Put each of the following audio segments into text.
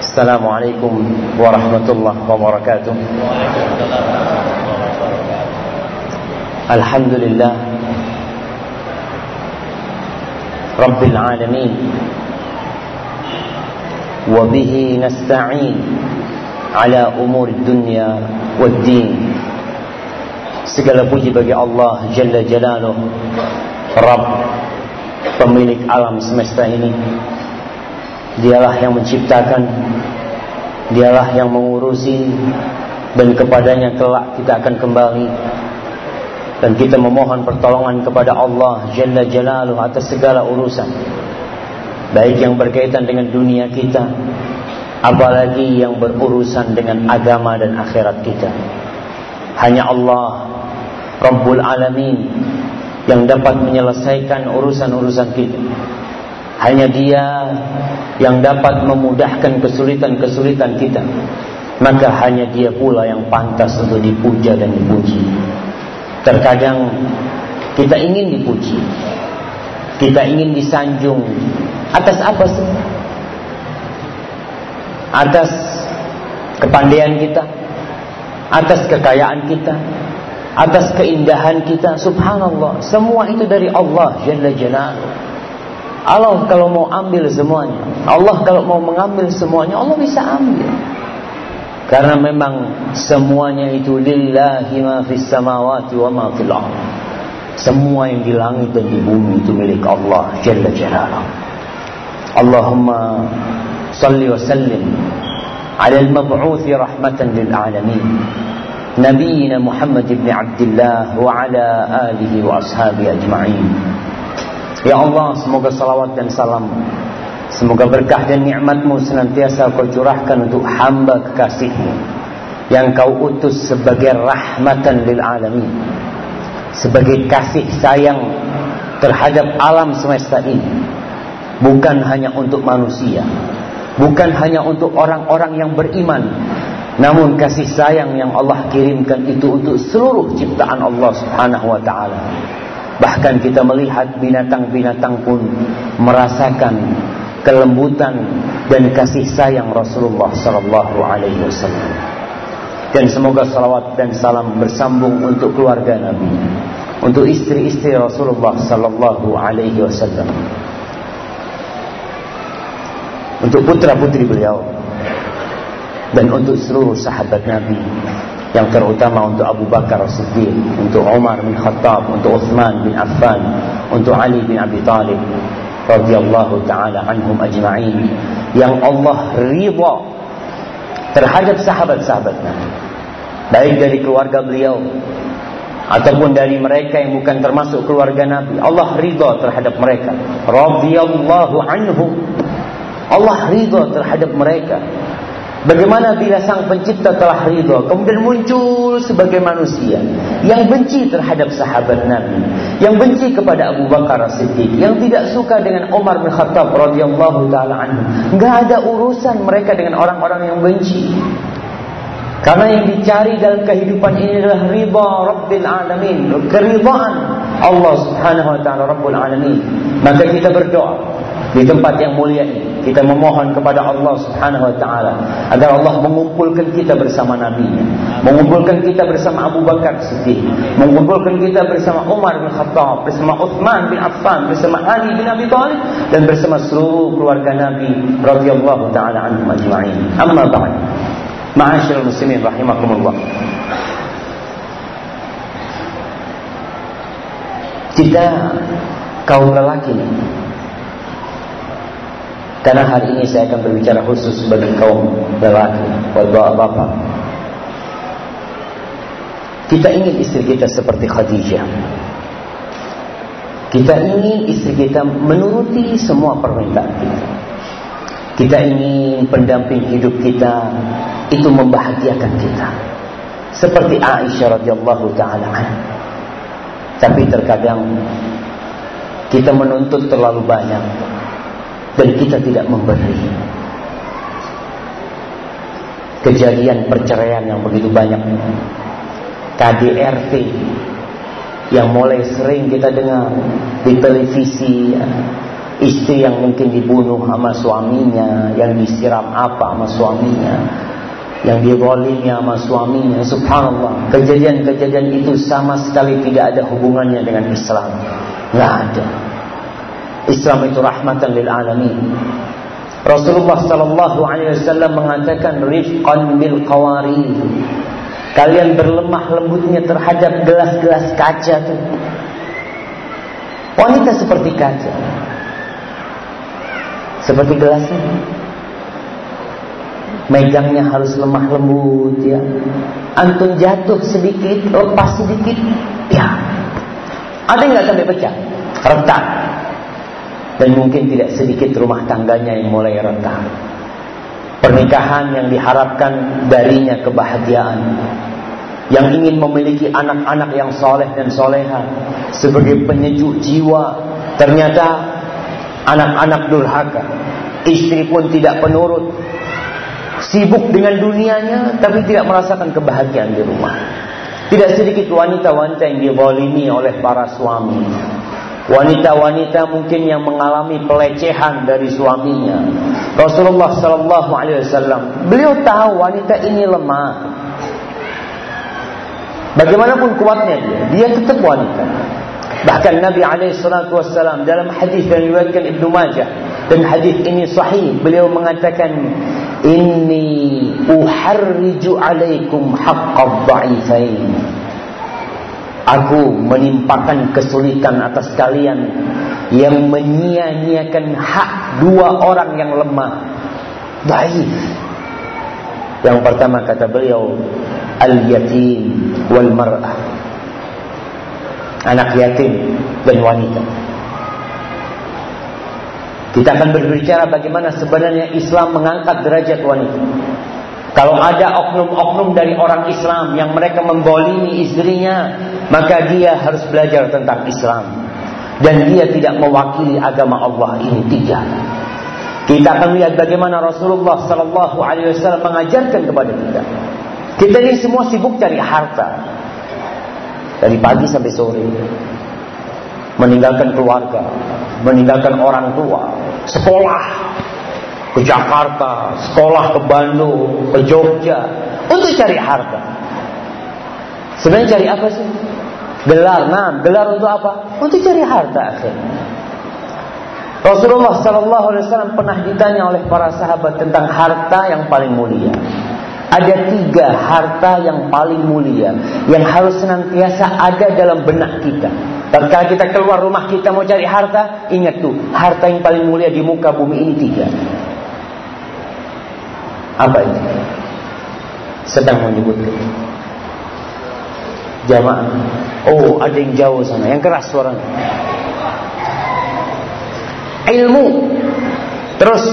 السلام عليكم ورحمة الله وبركاته. الحمد لله رب العالمين وبه نستعين على أمور الدنيا والدين. Segala puji bagi Allah Jalla Jalaluh Rabb Pemilik alam semesta ini. Dialah yang menciptakan. Dialah yang mengurusi. Dan kepadanya kelak kita akan kembali. Dan kita memohon pertolongan kepada Allah Jalla Jalaluh atas segala urusan. Baik yang berkaitan dengan dunia kita Apalagi yang berurusan dengan agama dan akhirat kita. Hanya Allah Rabbul Alamin yang dapat menyelesaikan urusan-urusan kita. Hanya Dia yang dapat memudahkan kesulitan-kesulitan kita. Maka hanya Dia pula yang pantas untuk dipuja dan dipuji. Terkadang kita ingin dipuji. Kita ingin disanjung atas apa sih? Atas kepandaian kita, atas kekayaan kita, atas keindahan kita subhanallah semua itu dari Allah jalla jalaluh Allah kalau mau ambil semuanya Allah kalau mau mengambil semuanya Allah bisa ambil. Karena memang semuanya itu lillahi ma fis samawati wa ma fil semua yang di langit dan di bumi itu milik Allah jalla jalaluh. Allahumma salli wa sallim ala al-mab'uthi rahmatan lil alamin. Nabiina Muhammad ibn Abdullah wa ala alihi wa ashabi ajma'in. Ya Allah semoga salawat dan salam Semoga berkah dan nikmatmu senantiasa kau curahkan untuk hamba kekasihmu Yang kau utus sebagai rahmatan lil alamin Sebagai kasih sayang terhadap alam semesta ini Bukan hanya untuk manusia Bukan hanya untuk orang-orang yang beriman namun kasih sayang yang Allah kirimkan itu untuk seluruh ciptaan Allah Subhanahu wa taala. Bahkan kita melihat binatang-binatang pun merasakan kelembutan dan kasih sayang Rasulullah sallallahu alaihi wasallam. Dan semoga salawat dan salam bersambung untuk keluarga Nabi, untuk istri-istri Rasulullah sallallahu alaihi wasallam. Untuk putra-putri beliau dan untuk seluruh sahabat Nabi yang terutama untuk Abu Bakar As-Siddiq, untuk Umar bin Khattab, untuk Uthman bin Affan, untuk Ali bin Abi Talib radhiyallahu taala anhum ajma'in. Yang Allah ridha terhadap sahabat-sahabat Nabi baik dari keluarga beliau ataupun dari mereka yang bukan termasuk keluarga Nabi. Allah ridha terhadap mereka. Radhiyallahu anhum. Allah ridha terhadap mereka Bagaimana bila sang pencipta telah ridho Kemudian muncul sebagai manusia Yang benci terhadap sahabat Nabi Yang benci kepada Abu Bakar As-Siddiq Yang tidak suka dengan Umar bin Khattab radhiyallahu ta'ala anhu. Tidak ada urusan mereka dengan orang-orang yang benci. Karena yang dicari dalam kehidupan ini adalah ridha Rabbil Alamin Keridhaan Allah subhanahu wa ta'ala Rabbul Alamin. Maka kita berdoa di tempat yang mulia ini kita memohon kepada Allah Subhanahu wa taala agar Allah mengumpulkan kita bersama Nabi mengumpulkan kita bersama Abu Bakar Siddiq mengumpulkan kita bersama Umar bin Khattab bersama Uthman bin Affan bersama Ali bin Abi Thalib dan bersama seluruh keluarga Nabi radhiyallahu taala anhum ajma'in. Amma ba'd. Ma'asyiral muslimin rahimakumullah. Kita kaum lelaki ini karena hari ini saya akan berbicara khusus bagi kaum lelaki, bapak-bapak. Kita ingin istri kita seperti Khadijah. Kita ingin istri kita menuruti semua permintaan kita. Kita ingin pendamping hidup kita itu membahagiakan kita. Seperti Aisyah radhiyallahu taala Tapi terkadang kita menuntut terlalu banyak dan kita tidak memberi. Kejadian perceraian yang begitu banyak KDRT yang mulai sering kita dengar di televisi Istri yang mungkin dibunuh sama suaminya, yang disiram apa sama suaminya, yang dibolimi sama suaminya. Subhanallah, kejadian-kejadian itu sama sekali tidak ada hubungannya dengan Islam. Nggak ada. Islam itu rahmatan lil alamin. Rasulullah sallallahu alaihi wasallam mengatakan rifqan bil qawarir. Kalian berlemah lembutnya terhadap gelas-gelas kaca itu. Wanita seperti kaca. Seperti gelasnya. Megangnya harus lemah lembut ya. Antum jatuh sedikit, lepas sedikit, ya. Ada nggak sampai pecah? Retak. Dan mungkin tidak sedikit rumah tangganya yang mulai retak. Pernikahan yang diharapkan darinya kebahagiaan. Yang ingin memiliki anak-anak yang soleh dan soleha. Sebagai penyejuk jiwa. Ternyata anak-anak durhaka. Istri pun tidak penurut. Sibuk dengan dunianya tapi tidak merasakan kebahagiaan di rumah. Tidak sedikit wanita-wanita yang dibolimi oleh para suami. Wanita-wanita mungkin yang mengalami pelecehan dari suaminya. Rasulullah sallallahu alaihi wasallam, beliau tahu wanita ini lemah. Bagaimanapun kuatnya dia, dia tetap wanita. Bahkan Nabi alaihi salatu wasallam dalam hadis yang diriwayatkan Ibnu Majah dan hadis ini sahih, beliau mengatakan, "Inni uharriju alaikum haqqad dha'ifain." Aku menimpakan kesulitan atas kalian yang menyia-nyiakan hak dua orang yang lemah. Baik. Yang pertama kata beliau, al-yatim wal mar'ah. Anak yatim dan wanita. Kita akan berbicara bagaimana sebenarnya Islam mengangkat derajat wanita. Kalau ada oknum-oknum dari orang Islam yang mereka membolimi istrinya, maka dia harus belajar tentang Islam. Dan dia tidak mewakili agama Allah ini tiga. Kita akan lihat bagaimana Rasulullah Sallallahu Alaihi Wasallam mengajarkan kepada kita. Kita ini semua sibuk cari harta dari pagi sampai sore, meninggalkan keluarga, meninggalkan orang tua, sekolah, ke Jakarta, sekolah ke Bandung, ke Jogja untuk cari harta. Sebenarnya cari apa sih? Gelar, nah, gelar untuk apa? Untuk cari harta akhirnya. Rasulullah Sallallahu Alaihi Wasallam pernah ditanya oleh para sahabat tentang harta yang paling mulia. Ada tiga harta yang paling mulia yang harus senantiasa ada dalam benak kita. Tatkala kita keluar rumah kita mau cari harta, ingat tuh, harta yang paling mulia di muka bumi ini tiga. Apa itu? Sedang menyebutkan. Jamaah. Oh, ada yang jauh sana, yang keras suaranya. Ilmu. Terus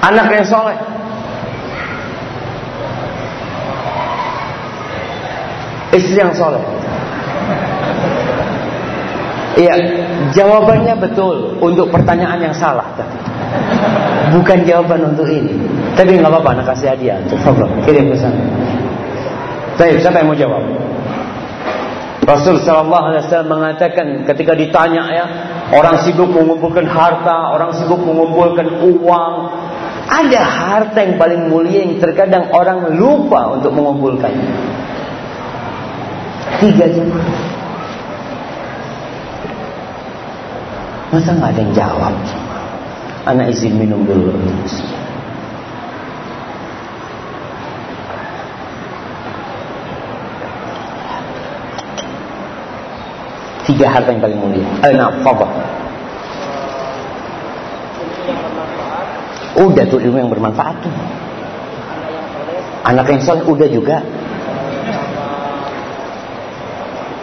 anak yang soleh. Istri yang soleh. Iya, jawabannya betul untuk pertanyaan yang salah tadi. Bukan jawaban untuk ini. Tapi nggak apa-apa, nak kasih hadiah. Coba kirim ke sana. Baik, siapa yang mau jawab? Rasul Sallallahu Alaihi Wasallam mengatakan ketika ditanya ya orang sibuk mengumpulkan harta, orang sibuk mengumpulkan uang, ada harta yang paling mulia yang terkadang orang lupa untuk mengumpulkannya. Tiga jemaah. Masa nggak ada yang jawab? Anak izin minum dulu. Tiga harta yang paling mulia. Al-nafabah. Udah tuh ilmu yang bermanfaat tuh. Anak yang soleh udah juga.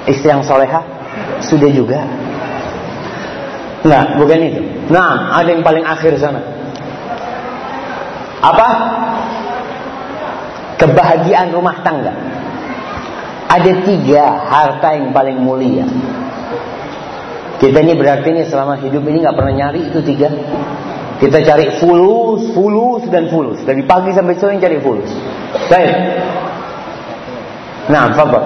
Istri yang soleha sudah juga. Enggak, bukan itu. Nah, ada yang paling akhir sana. Apa? Kebahagiaan rumah tangga. Ada tiga harta yang paling mulia. Kita ini berarti ini selama hidup ini nggak pernah nyari itu tiga. Kita cari fulus, fulus dan fulus. Dari pagi sampai sore cari fulus. Baik. Nah, apa?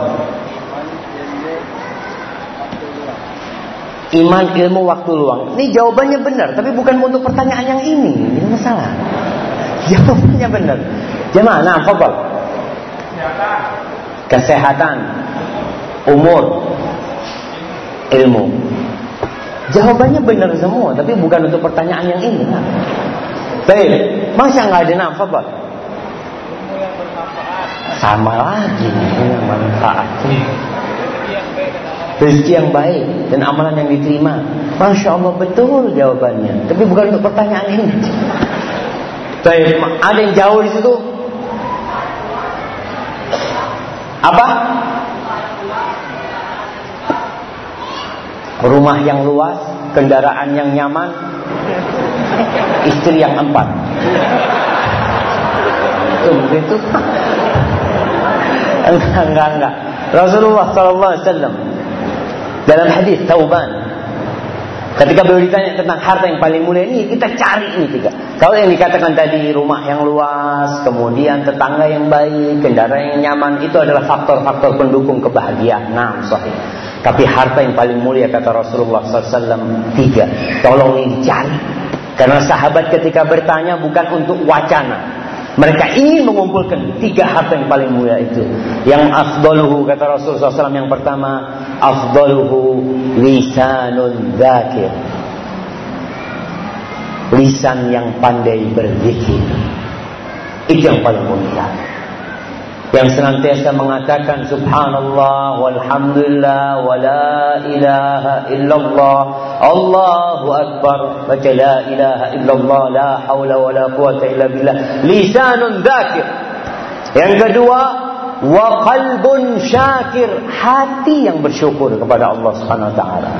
Iman, ilmu, waktu luang. Ini jawabannya benar, tapi bukan untuk pertanyaan yang ini. Ini masalah. Jawabannya benar. Jemaah, nah, fadal. Kesehatan, umur, ilmu. Jawabannya benar semua, tapi bukan untuk pertanyaan yang ini. Nah. Baik, masa nggak ada nafas, Pak? Sama lagi, ini manfaat rezeki yang baik dan amalan yang diterima. Masya Allah betul jawabannya. Tapi bukan untuk pertanyaan ini. Baik, ada yang jauh di situ? Apa? Rumah yang luas, kendaraan yang nyaman, istri yang empat. Itu begitu. Enggak, enggak, enggak. Rasulullah Sallallahu Alaihi Wasallam dalam hadis Tauban, ketika beliau ditanya tentang harta yang paling mulia ini, kita cari ini tiga. Kalau yang dikatakan tadi rumah yang luas, kemudian tetangga yang baik, kendaraan yang nyaman, itu adalah faktor-faktor pendukung kebahagiaan. Nah, sahih. Tapi harta yang paling mulia kata Rasulullah SAW tiga. Tolong ini dicari. Karena sahabat ketika bertanya bukan untuk wacana, mereka ingin mengumpulkan tiga harta yang paling mulia itu. Yang afdaluhu kata Rasulullah SAW yang pertama, afdaluhu lisanun dzakir. Lisan yang pandai berzikir. Itu yang paling mulia yang senantiasa mengatakan subhanallah walhamdulillah wala ilaha illallah Allahu akbar baca la ilaha illallah la haula wala quwata illa billah lisanun dzakir yang kedua wa qalbun syakir hati yang bersyukur kepada Allah Subhanahu wa taala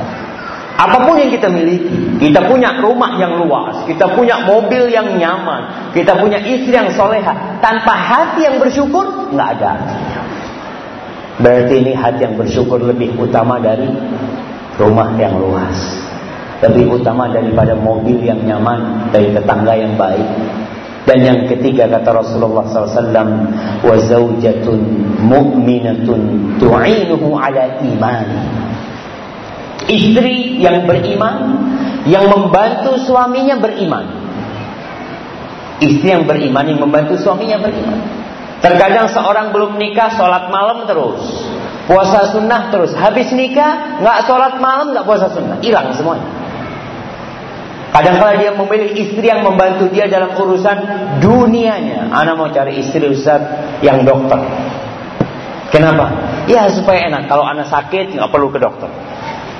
Apa pun yang kita miliki, kita punya rumah yang luas, kita punya mobil yang nyaman, kita punya istri yang soleha, tanpa hati yang bersyukur, nggak ada artinya. Berarti ini hati yang bersyukur lebih utama dari rumah yang luas. Lebih utama daripada mobil yang nyaman, dari tetangga yang baik. Dan yang ketiga kata Rasulullah SAW, wa zaujatun mu'minatun tu'inuhu ala imani. Istri yang beriman Yang membantu suaminya beriman. Istri yang beriman Yang membantu suaminya beriman. Terkadang seorang belum nikah Sholat malam terus. Puasa sunnah terus. Habis nikah nggak sholat malam nggak puasa sunnah. Hilang semuanya Kadang-kadang dia memilih istri yang membantu dia dalam urusan dunianya. Anak mau cari istri Ustaz yang dokter. Kenapa? Ya supaya enak. Kalau anak sakit nggak perlu ke dokter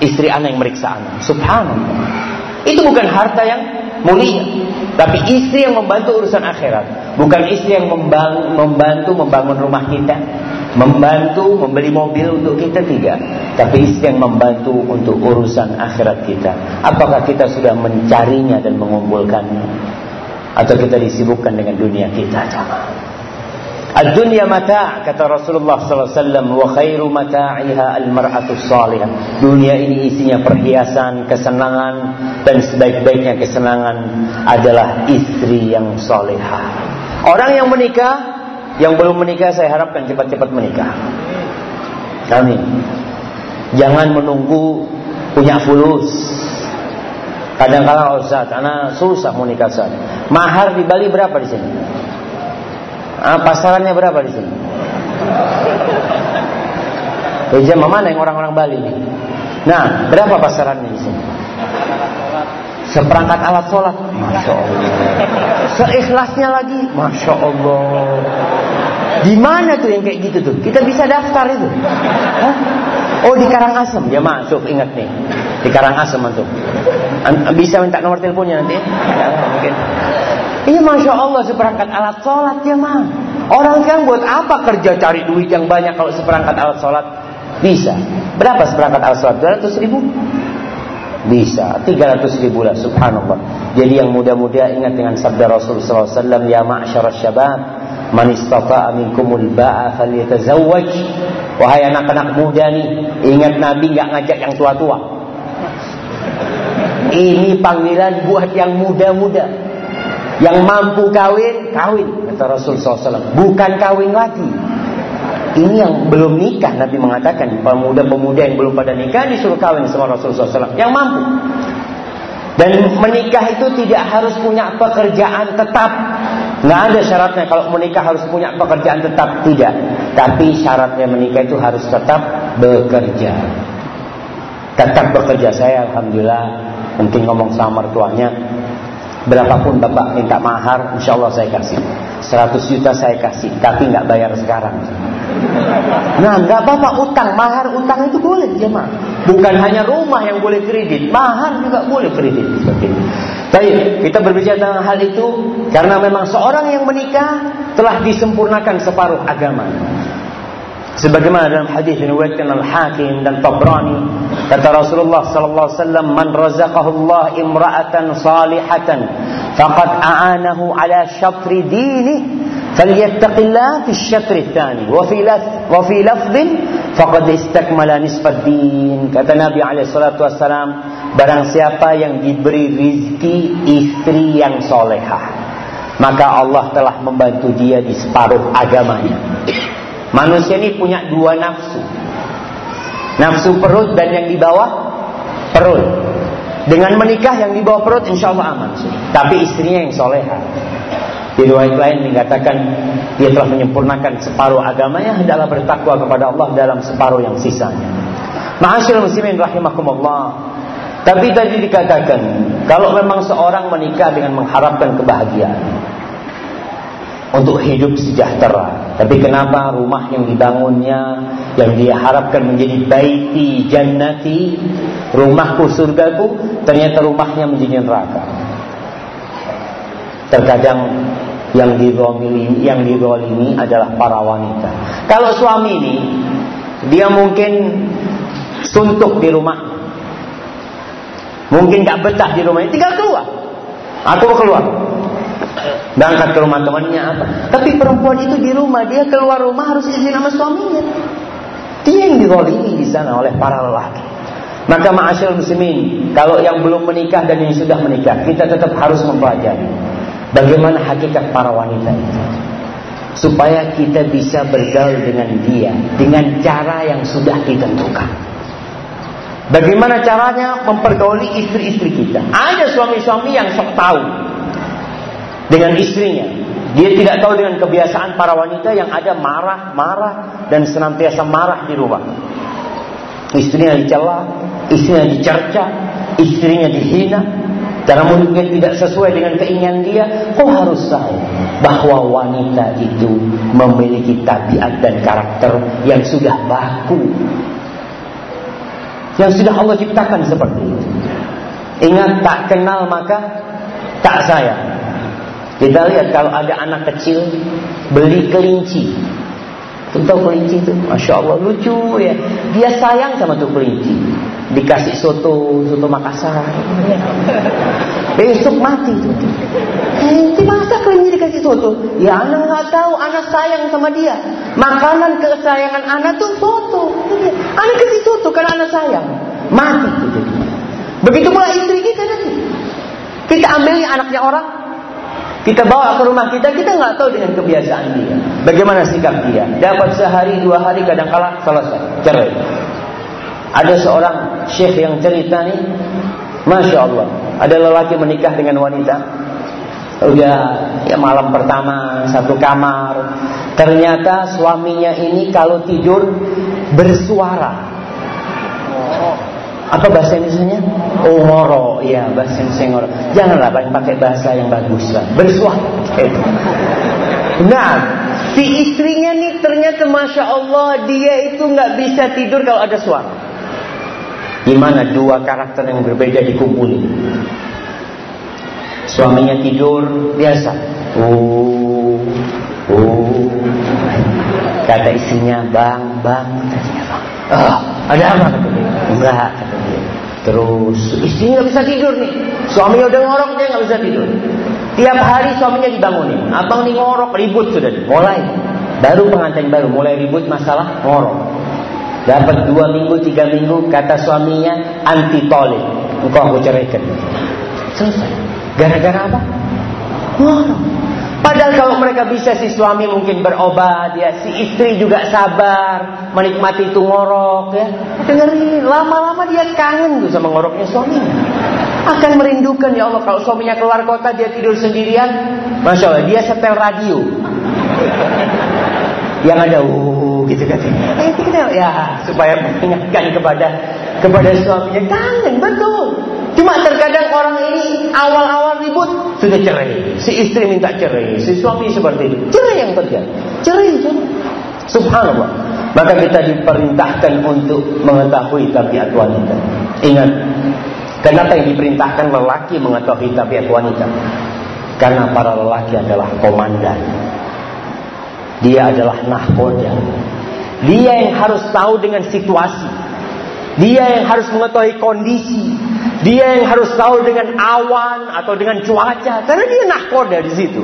istri anak yang meriksa anak. Subhanallah. Itu bukan harta yang mulia, tapi istri yang membantu urusan akhirat, bukan istri yang membantu membangun rumah kita, membantu membeli mobil untuk kita tidak, tapi istri yang membantu untuk urusan akhirat kita. Apakah kita sudah mencarinya dan mengumpulkannya, atau kita disibukkan dengan dunia kita, jamaah? Ad-dunya mata' kata Rasulullah wasallam wa khairu mata'iha al-mar'atu salihah. Dunia ini isinya perhiasan, kesenangan dan sebaik-baiknya kesenangan adalah istri yang salehah. Orang yang menikah, yang belum menikah saya harapkan cepat-cepat menikah. Amin. Jangan menunggu punya fulus. Kadang-kadang Ustaz, anak susah mau nikah Ustaz. Mahar di Bali berapa di sini? Ah, pasarannya berapa di sini? Hijama mana yang orang-orang Bali ini? Nah, berapa pasarannya di sini? Seperangkat alat sholat, masya Allah. Seikhlasnya lagi, masya Allah. Di mana tuh yang kayak gitu tuh? Kita bisa daftar itu. Hah? Oh di Karangasem, ya masuk ingat nih. Di Karangasem antum. Bisa minta nomor teleponnya nanti? Ya, mungkin. Iya Masya Allah seperangkat alat sholat ya mah. Orang kan buat apa kerja cari duit yang banyak kalau seperangkat alat sholat? Bisa. Berapa seperangkat alat sholat? 200 ribu? Bisa. 300 ribu lah subhanallah. Jadi yang muda-muda ingat dengan sabda Rasulullah SAW. Ya ma'asyara syabab. Man istata'a minkumul ba'a falyatazawwaj. Wahai anak-anak muda nih. Ingat Nabi gak ngajak yang tua-tua. Ini panggilan buat yang muda-muda. Yang mampu kawin, kawin. Kata Rasul SAW. Bukan kawin lagi. Ini yang belum nikah Nabi mengatakan pemuda-pemuda yang belum pada nikah disuruh kawin sama Rasulullah SAW yang mampu. Dan menikah itu tidak harus punya pekerjaan tetap. Nggak ada syaratnya kalau menikah harus punya pekerjaan tetap tidak. Tapi syaratnya menikah itu harus tetap bekerja. Tetap bekerja saya alhamdulillah mungkin ngomong sama mertuanya Berapapun bapak minta mahar, insya Allah saya kasih. 100 juta saya kasih, tapi nggak bayar sekarang. Nah, nggak apa-apa utang, mahar utang itu boleh jemaah. Bukan hanya rumah yang boleh kredit, mahar juga boleh kredit seperti ini. Baik, kita berbicara tentang hal itu karena memang seorang yang menikah telah disempurnakan separuh agama. Sebagaimana dalam hadis yang diriwayatkan Al-Hakim dan Tabrani kata Rasulullah sallallahu alaihi man razaqahu Allah imra'atan salihatan faqad a'anahu ala syatri dini fi syatri tsani wa fi lafz wa fi lafdhin faqad istakmala nisfad din kata Nabi alaihi salatu wasallam barang siapa yang diberi rizki istri yang solehah maka Allah telah membantu dia di separuh agamanya Manusia ini punya dua nafsu. Nafsu perut dan yang di bawah perut. Dengan menikah yang di bawah perut insya Allah aman. Tapi istrinya yang soleha. Di riwayat lain dikatakan dia telah menyempurnakan separuh agamanya adalah bertakwa kepada Allah dalam separuh yang sisanya. Ma'asyiral muslimin rahimakumullah. Tapi tadi dikatakan kalau memang seorang menikah dengan mengharapkan kebahagiaan untuk hidup sejahtera. Tapi kenapa rumah yang dibangunnya yang dia harapkan menjadi baiti jannati, rumahku surgaku, ternyata rumahnya menjadi neraka. Terkadang yang dirolimi, yang dirolimi adalah para wanita. Kalau suami ini dia mungkin suntuk di rumah, mungkin gak betah di rumahnya, tinggal keluar. Aku mau keluar berangkat ke rumah temannya apa. Tapi perempuan itu di rumah, dia keluar rumah harus izin sama suaminya. Dia yang dirolimi di sana oleh para lelaki. Maka ma'asyil muslimin, kalau yang belum menikah dan yang sudah menikah, kita tetap harus mempelajari bagaimana hakikat para wanita itu. Supaya kita bisa bergaul dengan dia dengan cara yang sudah ditentukan. Bagaimana caranya mempergauli istri-istri kita? Ada suami-suami yang sok tahu dengan istrinya. Dia tidak tahu dengan kebiasaan para wanita yang ada marah-marah dan senantiasa marah di rumah. Istrinya dicela, istrinya dicerca, istrinya dihina. Karena mungkin tidak sesuai dengan keinginan dia, kau harus tahu bahwa wanita itu memiliki tabiat dan karakter yang sudah baku. Yang sudah Allah ciptakan seperti itu. Ingat tak kenal maka tak sayang. Kita lihat kalau ada anak kecil beli kelinci. Tentu kelinci itu, masya Allah lucu ya. Dia sayang sama tuh kelinci. Dikasih soto, soto Makassar. Besok mati tuh. Eh, masa kelinci dikasih soto? Ya anak nggak tahu, anak sayang sama dia. Makanan kesayangan anak tuh soto. Anak kasih soto karena anak sayang. Mati tuh jadi. Begitu pula istri kita nanti. Kita ambilnya anaknya orang, kita bawa ke rumah kita, kita nggak tahu dengan kebiasaan dia. Bagaimana sikap dia? Dapat sehari, dua hari, kadang kala selesai, cerai. Ada seorang syekh yang cerita nih, masya Allah, ada lelaki menikah dengan wanita. Udah ya malam pertama satu kamar. Ternyata suaminya ini kalau tidur bersuara apa bahasa Indonesia? Oh moro, iya bahasa Indonesia. Janganlah pakai bahasa yang bagus lah. Bersuara. Itu. Nah, si istrinya nih ternyata masya Allah dia itu nggak bisa tidur kalau ada suara. Gimana dua karakter yang berbeda dikumpulin? Suaminya tidur biasa. Oh, oh. Kata istrinya, bang, bang. Oh, ada apa? Enggak. Terus istrinya nggak bisa tidur nih. Suaminya udah ngorok dia nggak bisa tidur. Tiap hari suaminya dibangunin. Abang nih ngorok ribut sudah. Mulai. Baru pengantin baru mulai ribut masalah ngorok. Dapat dua minggu, tiga minggu, kata suaminya anti tolik. Engkau aku ceraikan. Selesai. Gara-gara apa? Ngorok. Padahal kalau mereka bisa si suami mungkin berobat ya, si istri juga sabar menikmati itu ngorok ya. Dengerin, lama-lama dia kangen tuh sama ngoroknya suaminya. Akan merindukan ya Allah kalau suaminya keluar kota dia tidur sendirian, masya Allah dia setel radio. Yang ada uh gitu kan. Eh, ya supaya mengingatkan kepada kepada suaminya kangen betul. Cuma terkadang orang ini awal-awal ribut sudah cerai. Si istri minta cerai, si suami seperti itu. Cerai yang terjadi. Cerai itu. Subhanallah. Maka kita diperintahkan untuk mengetahui tabiat wanita. Ingat, kenapa yang diperintahkan lelaki mengetahui tabiat wanita? Karena para lelaki adalah komandan. Dia adalah nahkoda. Dia yang harus tahu dengan situasi. Dia yang harus mengetahui kondisi. Dia yang harus tahu dengan awan atau dengan cuaca. Karena dia nahkoda di situ.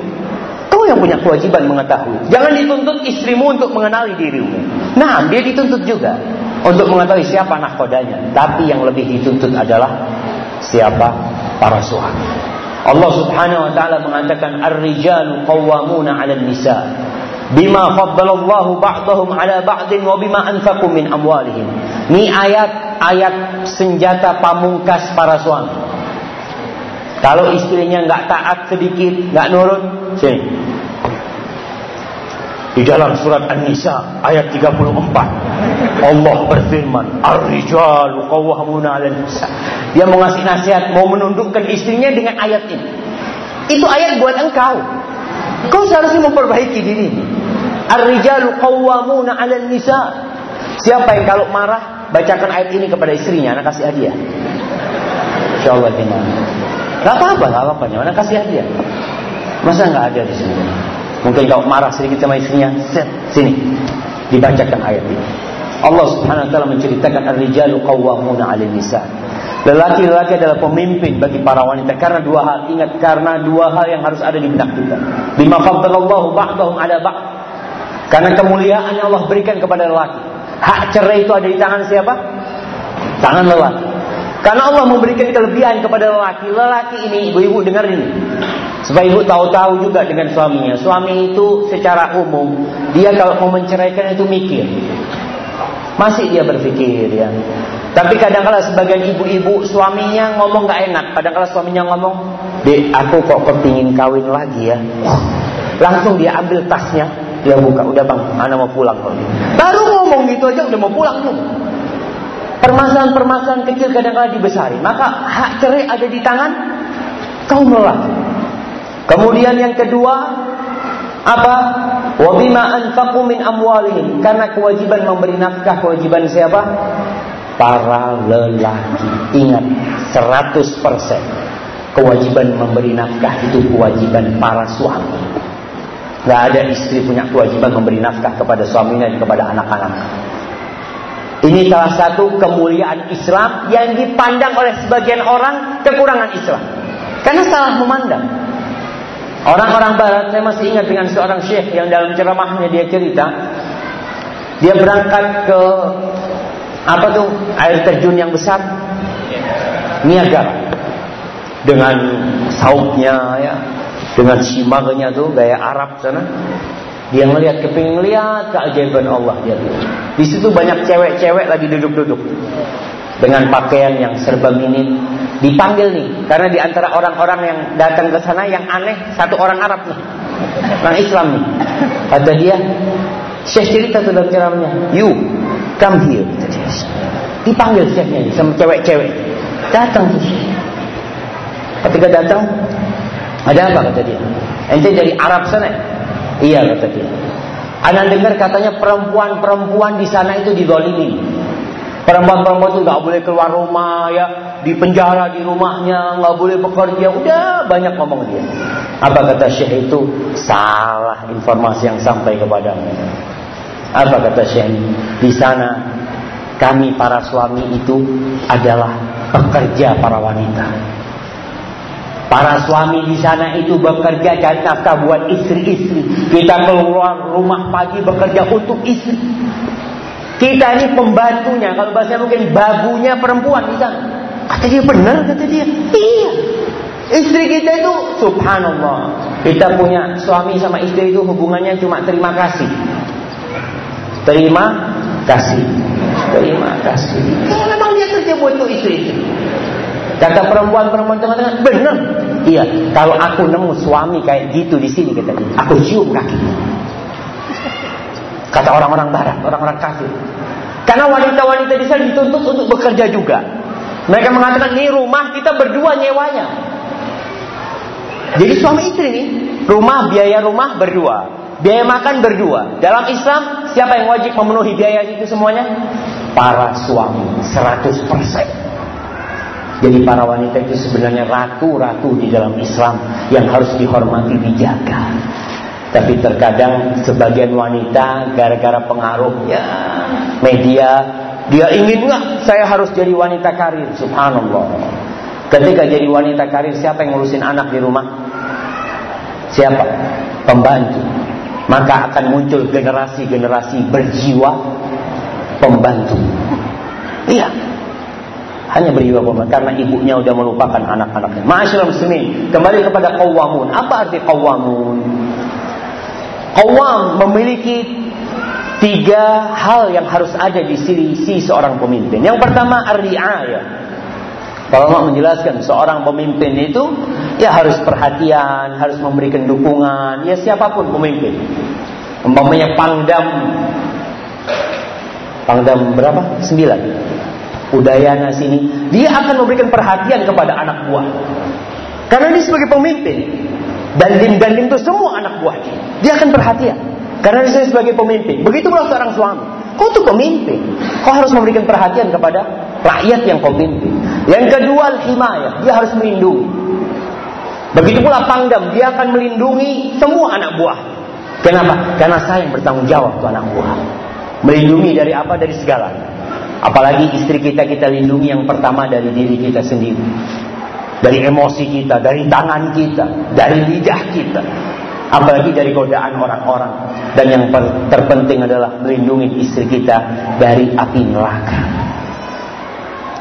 Kau yang punya kewajiban mengetahui. Jangan dituntut istrimu untuk mengenali dirimu. Nah, dia dituntut juga. Untuk mengetahui siapa nahkodanya. Tapi yang lebih dituntut adalah siapa para suami. Allah subhanahu wa ta'ala mengatakan Ar-rijalu qawwamuna ala nisa Bima faddalallahu ba'dahum ala ba'din Wa bima anfaku min amwalihim Ini ayat ayat senjata pamungkas para suami. Kalau istrinya nggak taat sedikit, nggak nurut, sini. Di dalam surat An-Nisa ayat 34 Allah berfirman Ar-rijalu qawwamuna nisa. Dia mau ngasih nasihat, mau menundukkan istrinya dengan ayat ini. Itu ayat buat engkau. Kau seharusnya memperbaiki diri. Ar-rijalu qawwamuna 'alan nisa. Siapa yang kalau marah bacakan ayat ini kepada istrinya, anak kasih hadiah. Insya Allah gimana? Gak apa-apa, gak apa-apa. Anak kasih hadiah. Masa nggak ada di sini? Mungkin kau marah sedikit sama istrinya, set sini dibacakan ayat ini. Allah Subhanahu wa taala menceritakan ar-rijalu qawwamuna 'alan nisa. Lelaki-lelaki adalah pemimpin bagi para wanita karena dua hal. Ingat karena dua hal yang harus ada di benak kita. Bima faddalallahu ba'dahum 'ala ba'd. Karena kemuliaan yang Allah berikan kepada lelaki. Hak cerai itu ada di tangan siapa? Tangan lelaki. Karena Allah memberikan kelebihan kepada lelaki. Lelaki ini, ibu-ibu dengar ini. Supaya ibu tahu-tahu juga dengan suaminya. Suami itu secara umum, dia kalau mau menceraikan itu mikir. Masih dia berpikir ya. Tapi kadang-kala sebagian ibu-ibu suaminya ngomong gak enak. Kadang-kala suaminya ngomong, Dek, aku kok kepingin kawin lagi ya. Langsung dia ambil tasnya, dia buka, udah bang, anak mau pulang kok. Baru ngomong gitu aja udah mau pulang tuh. Permasalahan-permasalahan kecil kadang-kadang dibesari. Maka hak cerai ada di tangan kaum lelaki. Kemudian yang kedua apa? Wabima anfaqu min amwalihim. Karena kewajiban memberi nafkah kewajiban siapa? Para lelaki. Ingat 100% kewajiban memberi nafkah itu kewajiban para suami. Gak ada istri punya kewajiban memberi nafkah kepada suaminya dan kepada anak-anak. Ini salah satu kemuliaan Islam yang dipandang oleh sebagian orang kekurangan Islam. Karena salah memandang. Orang-orang barat, saya masih ingat dengan seorang syekh yang dalam ceramahnya dia cerita. Dia berangkat ke apa tuh air terjun yang besar Niagara dengan saupnya ya dengan simarnya tuh gaya Arab sana. Dia ngelihat kepingin ngelihat keajaiban Allah dia. Di situ banyak cewek-cewek lagi duduk-duduk dengan pakaian yang serba minim. Dipanggil nih karena di antara orang-orang yang datang ke sana yang aneh satu orang Arab nih. Orang Islam nih. Kata dia, Syekh cerita tuh dalam ceramahnya, "You come here." Dipanggil Syekhnya sama cewek-cewek. Datang. Ketika datang, ada apa kata dia? Ente dari Arab sana? Iya kata dia. Anda dengar katanya perempuan-perempuan di sana itu didolimi. Perempuan-perempuan itu nggak boleh keluar rumah ya, di penjara di rumahnya, nggak boleh bekerja. Udah banyak ngomong dia. Apa kata Syekh itu? Salah informasi yang sampai kepadamu. Apa kata Syekh? Di sana kami para suami itu adalah pekerja para wanita. Para suami di sana itu bekerja cari nafkah buat istri-istri. Kita keluar rumah pagi bekerja untuk istri. Kita ini pembantunya, kalau bahasa mungkin babunya perempuan sana. Kata dia benar, kata dia. Iya. Istri kita itu subhanallah. Kita punya suami sama istri itu hubungannya cuma terima kasih. Terima kasih. Terima kasih. Kalau memang dia kerja buat itu istri itu. Kata perempuan-perempuan tengah-tengah, benar. Iya, kalau aku nemu suami kayak gitu di sini kata dia, aku cium kaki. Kata orang-orang barat, orang-orang kafir. Karena wanita-wanita di sana dituntut untuk bekerja juga. Mereka mengatakan, ini rumah kita berdua nyewanya. Jadi suami istri nih, rumah biaya rumah berdua, biaya makan berdua. Dalam Islam, siapa yang wajib memenuhi biaya itu semuanya? Para suami, 100%. Jadi para wanita itu sebenarnya ratu-ratu di dalam Islam yang harus dihormati, dijaga. Tapi terkadang sebagian wanita gara-gara pengaruhnya media dia ingin nggak saya harus jadi wanita karir? Subhanallah. Ketika jadi wanita karir siapa yang ngurusin anak di rumah? Siapa? Pembantu. Maka akan muncul generasi-generasi berjiwa pembantu. Iya hanya pemain karena ibunya udah melupakan anak-anaknya. Ma'asyiral muslimin, kembali kepada qawamun. Apa arti qawamun? Qawam memiliki tiga hal yang harus ada di sisi seorang pemimpin. Yang pertama ar-ri'ayah. Kalau mau menjelaskan seorang pemimpin itu ya harus perhatian, harus memberikan dukungan, ya siapa pun pemimpin. Umpamanya pangdam Pangdam berapa? Sembilan Udayana sini, dia akan memberikan perhatian kepada anak buah. Karena dia sebagai pemimpin. Dandim-dandim itu semua anak buah dia. Dia akan perhatian. Karena dia sebagai pemimpin. Begitu pula seorang suami. Kau tuh pemimpin. Kau harus memberikan perhatian kepada rakyat yang kau pimpin. Yang kedua, himayah. Dia harus melindungi. Begitu pula pangdam. Dia akan melindungi semua anak buah. Kenapa? Karena saya yang bertanggung jawab tuh anak buah. Melindungi dari apa? Dari segalanya. Apalagi istri kita kita lindungi yang pertama dari diri kita sendiri. Dari emosi kita, dari tangan kita, dari lidah kita. Apalagi dari godaan orang-orang. Dan yang terpenting adalah melindungi istri kita dari api neraka.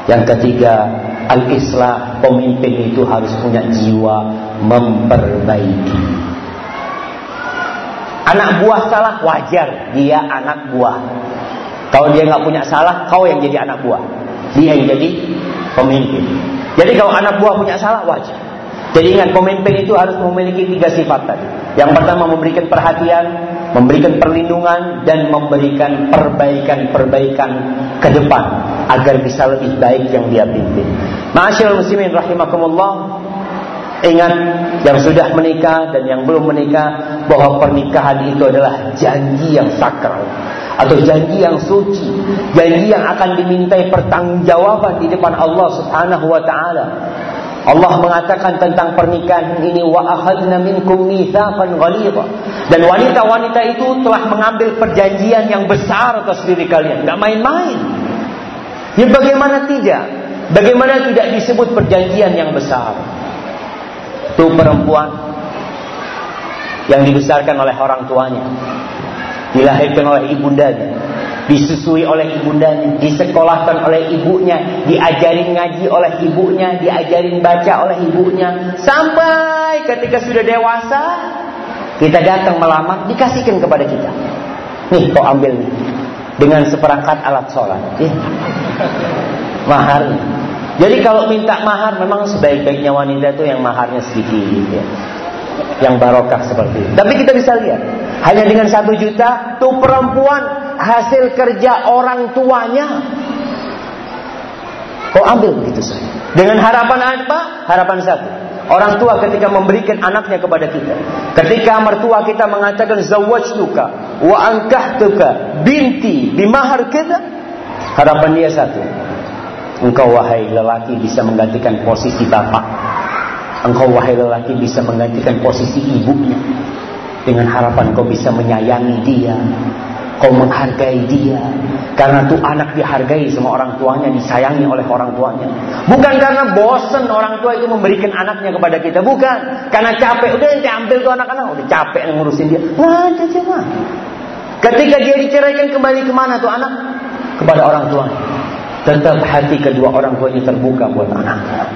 Yang ketiga, al-islah pemimpin itu harus punya jiwa memperbaiki. Anak buah salah wajar, dia anak buah. Kalau dia nggak punya salah, kau yang jadi anak buah. Dia yang jadi pemimpin. Jadi kalau anak buah punya salah, wajar. Jadi ingat pemimpin itu harus memiliki tiga sifat tadi. Yang pertama memberikan perhatian, memberikan perlindungan dan memberikan perbaikan-perbaikan ke depan agar bisa lebih baik yang dia pimpin. Ma'asyiral muslimin rahimakumullah. Ingat yang sudah menikah dan yang belum menikah bahwa pernikahan itu adalah janji yang sakral atau janji yang suci, janji yang akan dimintai pertanggungjawaban di depan Allah Subhanahu wa taala. Allah mengatakan tentang pernikahan ini wa akhadna minkum mitsaqan ghalidha. Dan wanita-wanita itu telah mengambil perjanjian yang besar atas diri kalian, enggak main-main. Ya bagaimana tidak? Bagaimana tidak disebut perjanjian yang besar? Itu perempuan yang dibesarkan oleh orang tuanya dilahirkan oleh ibundanya, disusui oleh ibundanya, disekolahkan oleh ibunya, diajarin ngaji oleh ibunya, diajarin baca oleh ibunya, sampai ketika sudah dewasa kita datang melamar dikasihkan kepada kita. Nih kau ambil nih dengan seperangkat alat sholat. Ya. Maharnya. Jadi kalau minta mahar memang sebaik-baiknya wanita itu yang maharnya sedikit ya yang barokah seperti itu. Tapi kita bisa lihat, hanya dengan satu juta, tuh perempuan hasil kerja orang tuanya. Kau ambil begitu saja. Dengan harapan apa? Harapan satu. Orang tua ketika memberikan anaknya kepada kita. Ketika mertua kita mengatakan zawajtuka wa ankahtuka binti bimahar kita. Harapan dia satu. Engkau wahai lelaki bisa menggantikan posisi bapak Engkau wahai lelaki bisa menggantikan posisi ibunya dengan harapan kau bisa menyayangi dia, kau menghargai dia. Karena tuh anak dihargai sama orang tuanya, disayangi oleh orang tuanya. Bukan karena bosen orang tua itu memberikan anaknya kepada kita, bukan. Karena capek, udah nanti ambil tuh anak-anak, udah capek ngurusin dia. Ada cuma. Ketika dia diceraikan kembali ke mana tuh anak? Kepada orang tuanya. Tetap hati kedua orang tuanya terbuka buat anaknya.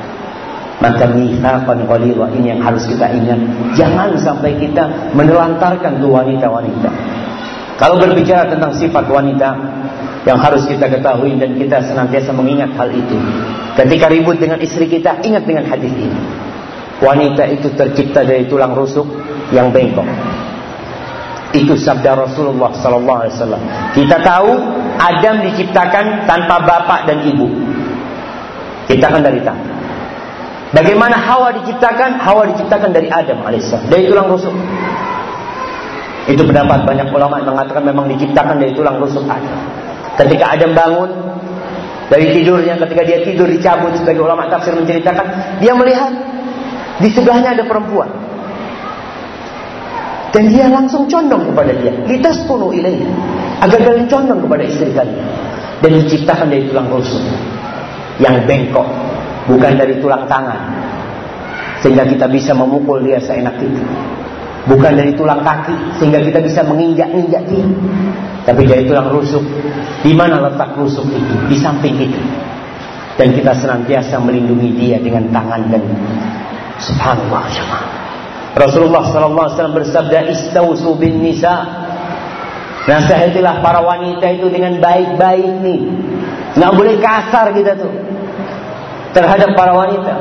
Maka mithaqan ghalidha ini yang harus kita ingat. Jangan sampai kita menelantarkan tuh wanita-wanita. Kalau berbicara tentang sifat wanita yang harus kita ketahui dan kita senantiasa mengingat hal itu. Ketika ribut dengan istri kita, ingat dengan hadis ini. Wanita itu tercipta dari tulang rusuk yang bengkok. Itu sabda Rasulullah sallallahu alaihi wasallam. Kita tahu Adam diciptakan tanpa bapak dan ibu. Kita kan dari tanah. Bagaimana Hawa diciptakan? Hawa diciptakan dari Adam alaihissalam, dari tulang rusuk. Itu pendapat banyak ulama yang mengatakan memang diciptakan dari tulang rusuk Adam. Ketika Adam bangun dari tidurnya, ketika dia tidur dicabut sebagai ulama tafsir menceritakan, dia melihat di sebelahnya ada perempuan. Dan dia langsung condong kepada dia. Litas punu ilainya. Agar kalian condong kepada istri kalian. Dan diciptakan dari tulang rusuk. Yang bengkok bukan dari tulang tangan. Sehingga kita bisa memukul dia seenak itu. Bukan dari tulang kaki sehingga kita bisa menginjak-injak dia. Tapi dari tulang rusuk. Di mana letak rusuk itu? Di samping kita dan kita senantiasa melindungi dia dengan tangan dan subhanallah jemaah. Rasulullah sallallahu alaihi wasallam bersabda istausu bin nisa. Nasihatilah para wanita itu dengan baik-baik nih. Nggak boleh kasar kita tuh terhadap para wanita.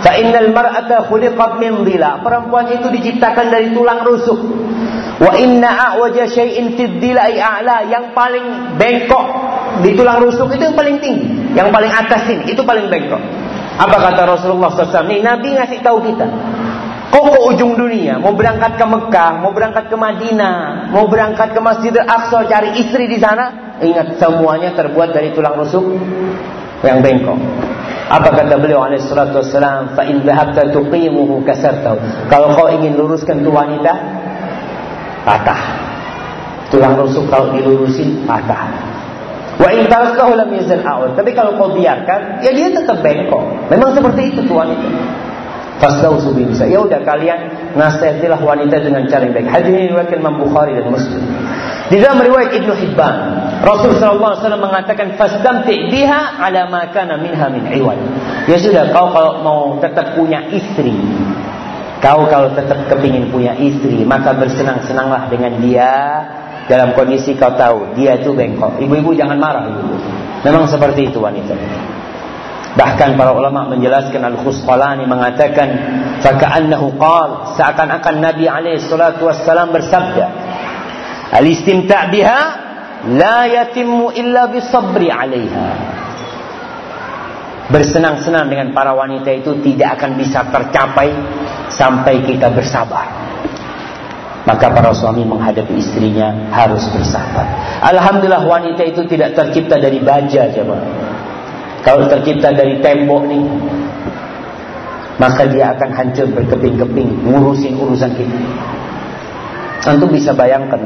Fa innal mar'ata khuliqat min dhila. Perempuan itu diciptakan dari tulang rusuk. Wa inna a'waja syai'in fid dhilai a'la. Yang paling bengkok di tulang rusuk itu yang paling tinggi. Yang paling atas ini itu paling bengkok. Apa kata Rasulullah SAW? Nih Nabi ngasih tahu kita. Kau ke ujung dunia, mau berangkat ke Mekah, mau berangkat ke Madinah, mau berangkat ke Masjidil Aqsa cari istri di sana, ingat semuanya terbuat dari tulang rusuk yang bengkok. Apa kata beliau alaihi salatu wassalam, "Fa in dhahabta tuqimuhu kasartahu." Kalau kau ingin luruskan tu wanita, patah. Tulang rusuk kalau dilurusin patah. Wa in tarakahu lam yazal a'ud. Tapi kalau kau biarkan, ya dia tetap bengkok. Memang seperti itu tu wanita. Fasdausu bisa. Ya udah kalian nasihatilah wanita dengan cara yang baik. Hadis ini riwayat Imam Bukhari dan Muslim. Di dalam riwayat Ibnu Hibban, Rasul sallallahu alaihi wasallam mengatakan fastamti biha ala ma kana minha min iwad. Ya sudah kau kalau mau tetap punya istri, kau kalau tetap kepingin punya istri, maka bersenang-senanglah dengan dia dalam kondisi kau tahu dia itu bengkok. Ibu-ibu jangan marah ibu. Memang seperti itu wanita. Bahkan para ulama menjelaskan Al-Khusqalani mengatakan faka'annahu qal seakan-akan Nabi alaihi salatu wassalam bersabda Al-istimta' biha la yatimmu illa bisabri 'alaiha. Bersenang-senang dengan para wanita itu tidak akan bisa tercapai sampai kita bersabar. Maka para suami menghadapi istrinya harus bersabar. Alhamdulillah wanita itu tidak tercipta dari baja jemaah. Kalau tercipta dari tembok nih, maka dia akan hancur berkeping-keping ngurusin urusan kita. Tentu bisa bayangkan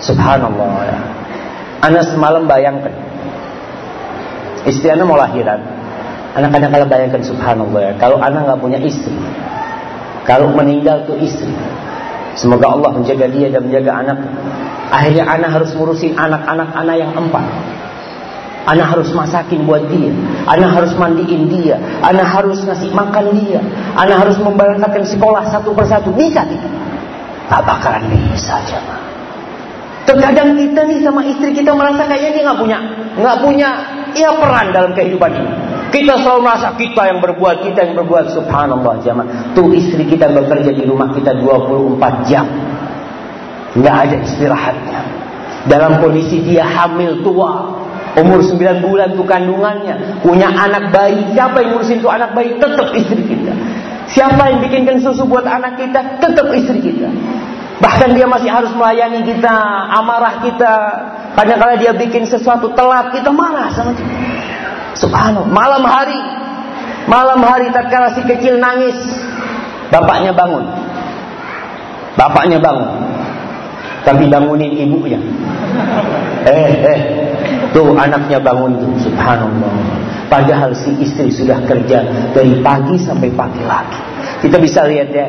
Subhanallah ya. Anak semalam bayangkan. Istri anak mau lahiran. Anak kadang kalau bayangkan subhanallah ya. Kalau anak nggak punya istri. Kalau meninggal tuh istri. Semoga Allah menjaga dia dan menjaga anak. Akhirnya anak harus ngurusin anak-anak anak yang empat. Anak harus masakin buat dia. Anak harus mandiin dia. Anak harus ngasih makan dia. Anak harus memberangkatkan sekolah satu persatu. Bisa tidak? Tak bakalan bisa jemaah Terkadang kita nih sama istri kita merasa kayaknya dia nggak punya nggak punya ya peran dalam kehidupan ini. Kita selalu merasa kita yang berbuat, kita yang berbuat. Subhanallah jamaah. Tuh istri kita bekerja di rumah kita 24 jam. Nggak ada istirahatnya. Dalam kondisi dia hamil tua. Umur 9 bulan tuh kandungannya. Punya anak bayi. Siapa yang ngurusin tuh anak bayi? Tetap istri kita. Siapa yang bikinkan susu buat anak kita? Tetap istri kita. Bahkan dia masih harus melayani kita, amarah kita. Kadang-kadang dia bikin sesuatu telat, kita marah sama dia. Subhanallah, malam hari. Malam hari tatkala si kecil nangis, bapaknya bangun. Bapaknya bangun. Tapi bangunin ibunya. Eh, eh. Tuh anaknya bangun tuh, subhanallah. Padahal si istri sudah kerja dari pagi sampai pagi lagi. Kita bisa lihat ya,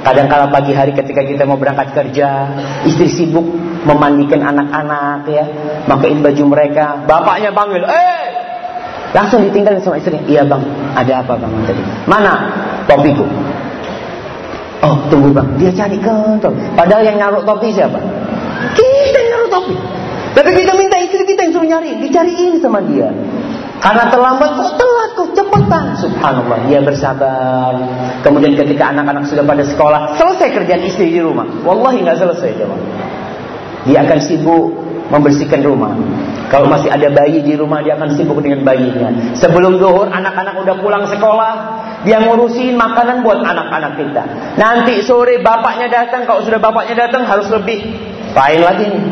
Kadang-kala pagi hari ketika kita mau berangkat kerja, istri sibuk memandikan anak-anak ya, makain baju mereka. Bapaknya panggil, "Eh, Langsung ditinggal sama istrinya. Iya bang, ada apa bang tadi? Mana topiku? Oh tunggu bang, dia cari topi. Padahal yang naruh topi siapa? Kita yang topi. Tapi kita minta istri kita yang suruh nyari, dicariin sama dia. Karena terlambat, kok telat, kok cepetan. Subhanallah, dia bersabar. Kemudian ketika anak-anak sudah pada sekolah, selesai kerjaan istri di rumah. Wallahi nggak selesai, teman. Dia akan sibuk membersihkan rumah. Kalau masih ada bayi di rumah, dia akan sibuk dengan bayinya. Sebelum zuhur, anak-anak udah pulang sekolah, dia ngurusin makanan buat anak-anak kita. Nanti sore bapaknya datang, kalau sudah bapaknya datang harus lebih. Lain lagi nih.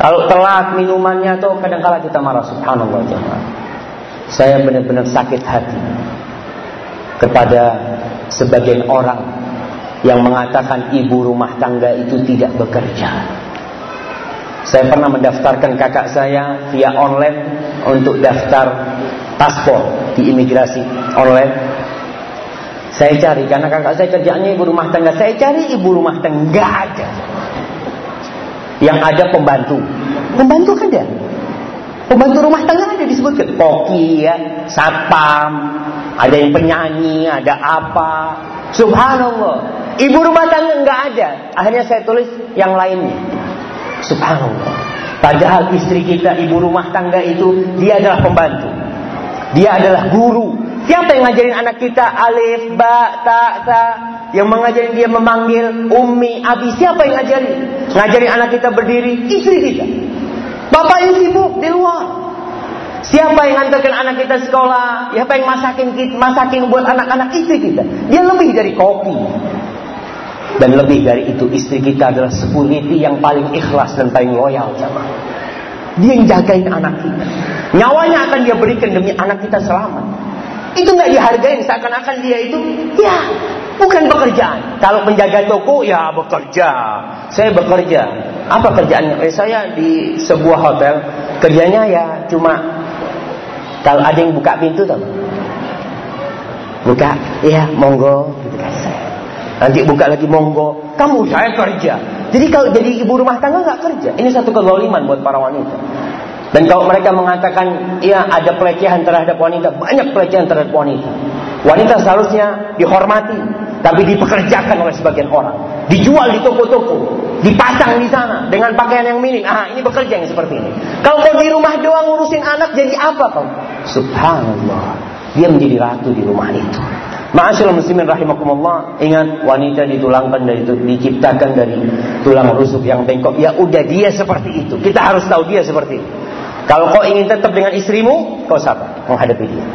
Kalau telat minumannya tuh kadang-kala kita marah subhanallah jemaah. Saya benar-benar sakit hati kepada sebagian orang yang mengatakan ibu rumah tangga itu tidak bekerja. Saya pernah mendaftarkan kakak saya via online untuk daftar paspor di imigrasi online. Saya cari karena kakak saya kerjaannya ibu rumah tangga. Saya cari ibu rumah tangga ada. Yang ada pembantu. Pembantu kan ada. Pembantu rumah tangga ada disebutkan. Koki ya, satpam, ada yang penyanyi, ada apa. Subhanallah. Ibu rumah tangga nggak ada. Akhirnya saya tulis yang lainnya. Subhanallah. Padahal istri kita, ibu rumah tangga itu, dia adalah pembantu. Dia adalah guru. Siapa yang ngajarin anak kita alif, ba, ta, ta? Yang mengajarin dia memanggil ummi, abi. Siapa yang ngajarin? Ngajarin anak kita berdiri, istri kita. Bapak yang sibuk di luar. Siapa yang ngantarkan anak kita sekolah? Siapa yang masakin masakin buat anak-anak istri kita? Dia lebih dari kopi. Dan lebih dari itu istri kita adalah security yang paling ikhlas dan paling loyal sama. Dia yang jagain anak kita. Nyawanya akan dia berikan demi anak kita selamat. Itu nggak dihargain seakan-akan dia itu ya bukan pekerjaan. Kalau penjaga toko ya bekerja. Saya bekerja. Apa kerjaannya? Eh, saya di sebuah hotel kerjanya ya cuma kalau ada yang buka pintu tuh. Buka, iya monggo. Nanti buka lagi monggo. Kamu saya kerja. Jadi kalau jadi ibu rumah tangga nggak kerja. Ini satu kezaliman buat para wanita. Dan kalau mereka mengatakan ya ada pelecehan terhadap wanita, banyak pelecehan terhadap wanita. Wanita seharusnya dihormati, tapi dipekerjakan oleh sebagian orang. Dijual di toko-toko, dipasang di sana dengan pakaian yang minim. Ah, ini bekerja yang seperti ini. Kalau kau di rumah doang ngurusin anak, jadi apa kau? Subhanallah. Dia menjadi ratu di rumah itu. Ma'asyiral muslimin rahimakumullah, ingat wanita ditulangkan dari diciptakan dari tulang rusuk yang bengkok. Ya udah dia seperti itu. Kita harus tahu dia seperti itu. Kalau kau ingin tetap dengan istrimu, kau sabar menghadapi dia.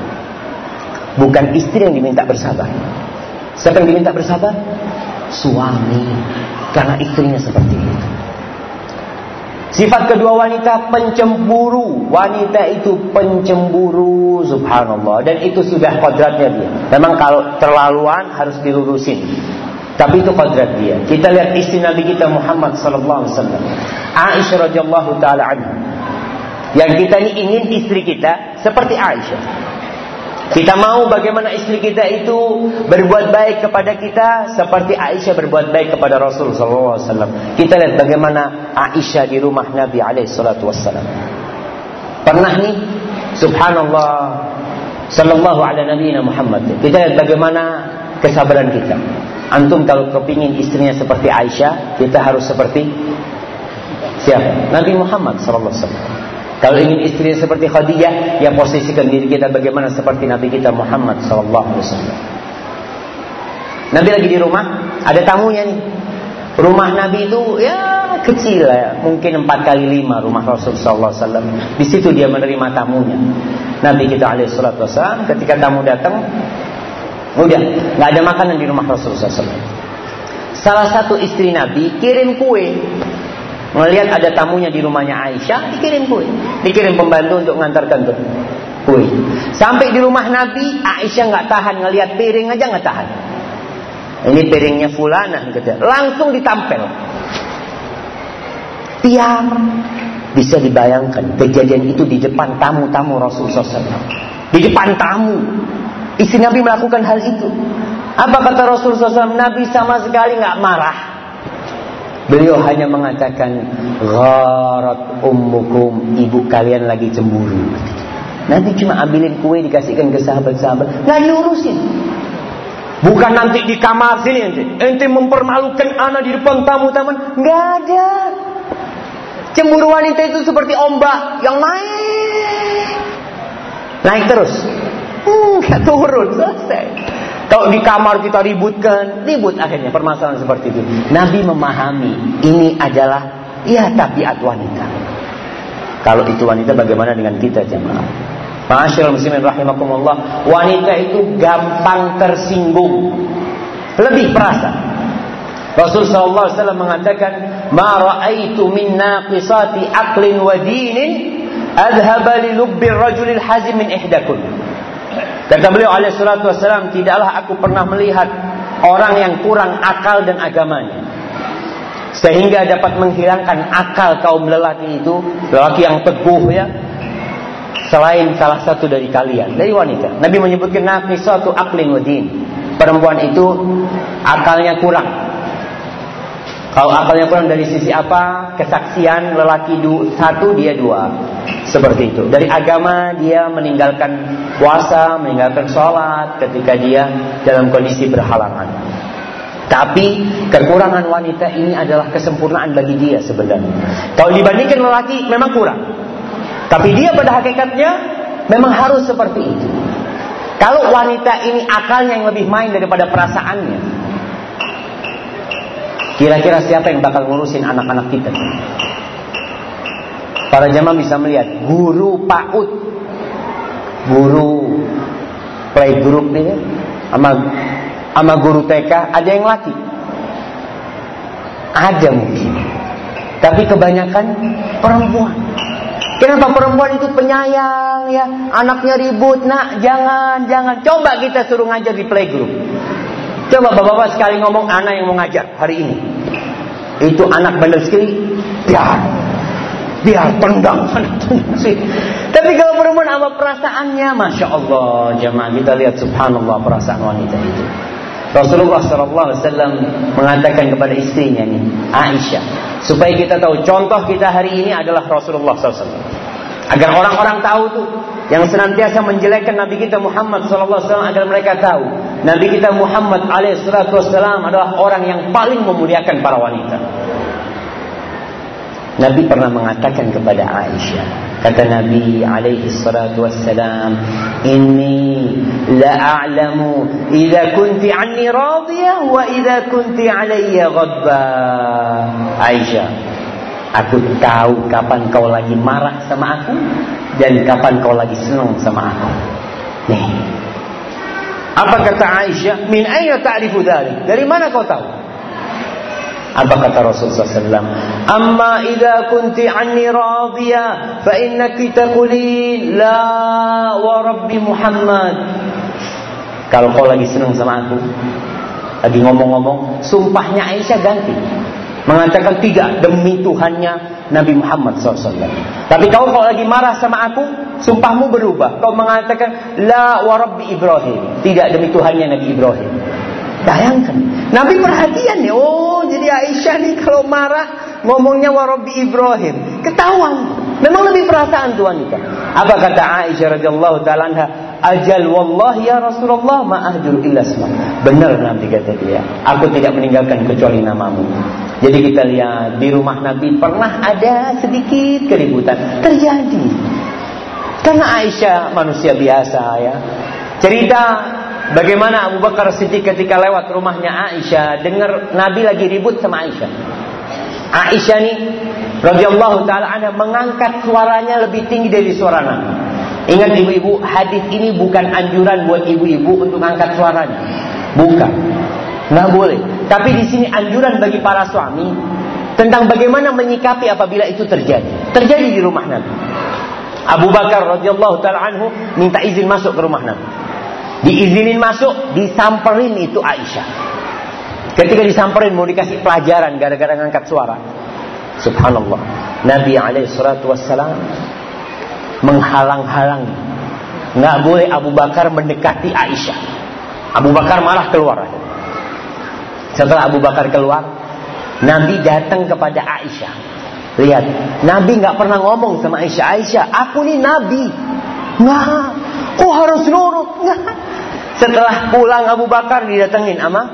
Bukan istri yang diminta bersabar. Siapa yang diminta bersabar? Suami. Karena istrinya seperti itu. Sifat kedua wanita pencemburu. Wanita itu pencemburu, subhanallah. Dan itu sudah kodratnya dia. Memang kalau terlaluan harus dilurusin. Tapi itu kodrat dia. Kita lihat istri Nabi kita Muhammad sallallahu alaihi wasallam. Aisyah radhiyallahu taala anha. Yang kita ini ingin istri kita seperti Aisyah. Kita mau bagaimana istri kita itu berbuat baik kepada kita seperti Aisyah berbuat baik kepada Rasul sallallahu alaihi wasallam. Kita lihat bagaimana Aisyah di rumah Nabi alaihi salatu wasallam. Pernah nih subhanallah sallallahu ala nabiyina Muhammad. Kita lihat bagaimana kesabaran kita. Antum kalau kepingin istrinya seperti Aisyah, kita harus seperti siapa? Nabi Muhammad sallallahu alaihi wasallam. Kalau ingin istri seperti Khadijah, ya posisikan diri kita bagaimana seperti Nabi kita Muhammad wasallam. Nabi lagi di rumah, ada tamunya nih. Rumah Nabi itu ya kecil ya, mungkin empat kali lima rumah Rasul wasallam. Di situ dia menerima tamunya. Nabi kita alaihi wasallam ketika tamu datang, udah nggak ada makanan di rumah Rasul sallallahu. Salah satu istri Nabi kirim kue Melihat ada tamunya di rumahnya Aisyah, dikirim kue. Dikirim pembantu untuk mengantarkan tuh kue. Sampai di rumah Nabi, Aisyah nggak tahan ngelihat piring aja nggak tahan. Ini piringnya fulana gitu. Langsung ditampel. Tiar. Bisa dibayangkan kejadian itu di depan tamu-tamu Rasulullah SAW. Di depan tamu. Istri Nabi melakukan hal itu. Apa kata Rasulullah SAW? Nabi sama sekali nggak marah. Beliau hanya mengatakan gharat ummukum ibu kalian lagi cemburu. Nabi cuma ambilin kue dikasihkan ke sahabat-sahabat. Nggak diurusin. Bukan nanti di kamar sini ente. Ente mempermalukan anak di depan tamu-tamu. Nggak ada. Cemburu wanita itu seperti ombak yang naik. Naik terus. Enggak hmm, turun. Selesai. Kalau di kamar kita ributkan, ribut akhirnya permasalahan seperti itu. Nabi memahami ini adalah ya tabiat wanita. Kalau itu wanita bagaimana dengan kita jemaah? Ma'asyiral muslimin rahimakumullah, wanita itu gampang tersinggung. Lebih perasa. Rasul sallallahu alaihi wasallam mengatakan, "Ma ra'aitu min naqisati aqlin wa dinin adhaba li lubbi ar-rajulil hazim min ihdakum." Kata beliau alaihi salatu wasallam, tidaklah aku pernah melihat orang yang kurang akal dan agamanya. Sehingga dapat menghilangkan akal kaum lelaki itu, lelaki yang teguh ya, selain salah satu dari kalian, dari wanita. Nabi menyebutkan naqisatu aqlin wa din. Perempuan itu akalnya kurang. Kalau akalnya kurang dari sisi apa? Kesaksian lelaki du, satu dia dua. Seperti itu. Dari agama dia meninggalkan puasa, meninggalkan sholat ketika dia dalam kondisi berhalangan. Tapi kekurangan wanita ini adalah kesempurnaan bagi dia sebenarnya. Kalau dibandingkan lelaki memang kurang. Tapi dia pada hakikatnya memang harus seperti itu. Kalau wanita ini akalnya yang lebih main daripada perasaannya, Kira-kira siapa yang bakal ngurusin anak-anak kita? Para jamaah bisa melihat guru PAUD, guru playgroup ini, sama sama guru TK ada yang laki, ada mungkin, tapi kebanyakan perempuan. Kenapa perempuan itu penyayang ya? Anaknya ribut, nak jangan, jangan. Coba kita suruh ngajar di playgroup. Coba bapak-bapak sekali ngomong anak yang mau ngajar hari ini. Itu anak bandel sekali, biar biar tendang. Tapi kalau perempuan apa perasaannya, masya Allah jemaah kita lihat subhanallah perasaan wanita itu. Rasulullah SAW mengatakan kepada istrinya nih, Aisyah, supaya kita tahu contoh kita hari ini adalah Rasulullah SAW. Agar orang-orang tahu tuh yang senantiasa menjelekkan Nabi kita Muhammad SAW agar mereka tahu Nabi kita Muhammad SAW adalah orang yang paling memuliakan para wanita. Nabi pernah mengatakan kepada Aisyah, kata Nabi alaihi salatu wassalam, "Inni la idza kunti anni radiyah wa idza kunti alayya ghadba." Aisyah, aku tahu kapan kau lagi marah sama aku dan kapan kau lagi senang sama aku. Nih. Apa kata Aisyah? Min ayna ta'rifu dzalik? Dari mana kau tahu? Apa kata Rasulullah SAW? Amma idza kunti anni radiya fa innaki taquli la wa rabbi Muhammad. Kalau kau lagi senang sama aku, lagi ngomong-ngomong, sumpahnya Aisyah ganti. Mengatakan tidak demi Tuhannya Nabi Muhammad SAW. Tapi kau kalau lagi marah sama aku, sumpahmu berubah. Kau mengatakan, La warabbi Ibrahim. Tidak demi Tuhannya Nabi Ibrahim. Bayangkan. Nabi perhatian ya. Oh, jadi Aisyah nih kalau marah ngomongnya warabbi Ibrahim. Ketahuan. Memang lebih perasaan tuan kita. Apa kata Aisyah radhiyallahu taala Ajal wallahi ya Rasulullah ma'ahdur illa Benar Nabi kata dia. Aku tidak meninggalkan kecuali namamu. Jadi kita lihat di rumah Nabi pernah ada sedikit keributan terjadi. Karena Aisyah manusia biasa ya. Cerita bagaimana Abu Bakar Siddiq ketika lewat rumahnya Aisyah dengar Nabi lagi ribut sama Aisyah. Aisyah nih radhiyallahu taala anha mengangkat suaranya lebih tinggi dari suara Nabi. Ingat ibu-ibu, hadis ini bukan anjuran buat ibu-ibu untuk angkat suaranya. Bukan. Nggak boleh. Tapi di sini anjuran bagi para suami tentang bagaimana menyikapi apabila itu terjadi. Terjadi di rumah Nabi. Abu Bakar radhiyallahu taala anhu minta izin masuk ke rumah Nabi. Diizinin masuk, disamperin itu Aisyah. Ketika disamperin mau dikasih pelajaran gara-gara ngangkat suara. Subhanallah. Nabi alaihi salatu wassalam menghalang-halangi. Nggak boleh Abu Bakar mendekati Aisyah. Abu Bakar malah keluar. Setelah Abu Bakar keluar, Nabi datang kepada Aisyah. Lihat, Nabi nggak pernah ngomong sama Aisyah, Aisyah, aku nih Nabi. Nggak. Kok harus nurut? Nggak. Setelah pulang Abu Bakar didatengin sama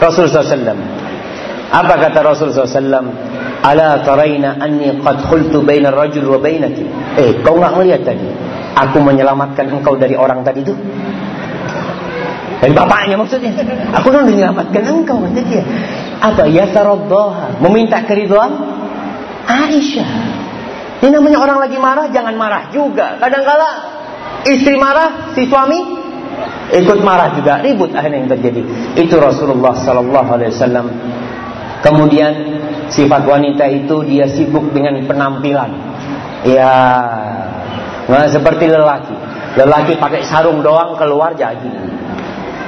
Rasulullah SAW. Apa kata Rasulullah SAW? Ala taraina anni qad khultu baina rajul wa bainaki. Eh, kau nggak melihat tadi? Aku menyelamatkan engkau dari orang tadi itu. Dari bapaknya maksudnya. Aku sudah menyelamatkan engkau kata. Apa? Ya taraddaha. Meminta keriduan Aisyah. Ini namanya orang lagi marah, jangan marah juga. Kadang-kala istri marah, si suami ikut marah juga. Ribut akhirnya yang terjadi. Itu Rasulullah Sallallahu Alaihi Wasallam. Kemudian sifat wanita itu dia sibuk dengan penampilan. Ya, nggak seperti lelaki. Lelaki pakai sarung doang keluar jadi.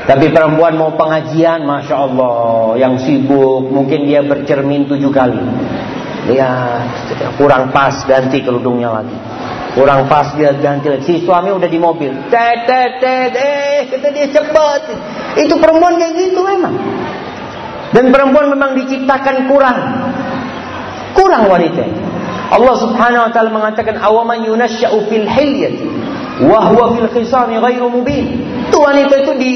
Tapi perempuan mau pengajian, masya Allah, yang sibuk, mungkin dia bercermin tujuh kali. Ya, kurang pas ganti kerudungnya lagi. Kurang pas dia ganti lagi. Si suami udah di mobil. Tet, tet, tet, eh, kata dia cepat. Itu perempuan kayak gitu memang. Dan perempuan memang diciptakan kurang. Kurang wanita. Allah Subhanahu wa taala mengatakan awaman yunasya'u fil hilyati wa huwa fil khisami ghairu mubin. Itu wanita itu di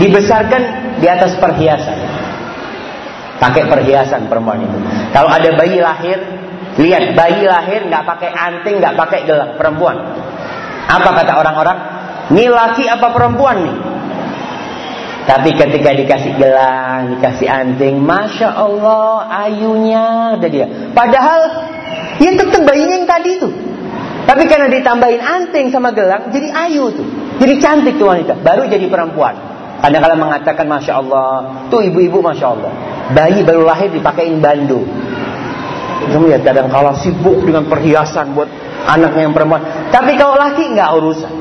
dibesarkan di atas perhiasan. Pakai perhiasan perempuan itu. Kalau ada bayi lahir, lihat bayi lahir nggak pakai anting, nggak pakai gelang, perempuan. Apa kata orang-orang? Ini laki apa perempuan nih? Tapi ketika dikasih gelang, dikasih anting, masya Allah, ayunya ada dia. Padahal ya tetap bayinya yang tadi itu. Tapi karena ditambahin anting sama gelang, jadi ayu tuh. Jadi cantik tuh wanita. Baru jadi perempuan. Kadang-kadang mengatakan Masya Allah. Tuh ibu-ibu Masya Allah. Bayi baru lahir dipakein bandu. Kamu lihat kadang kala sibuk dengan perhiasan buat anaknya yang perempuan. Tapi kalau laki nggak urusan.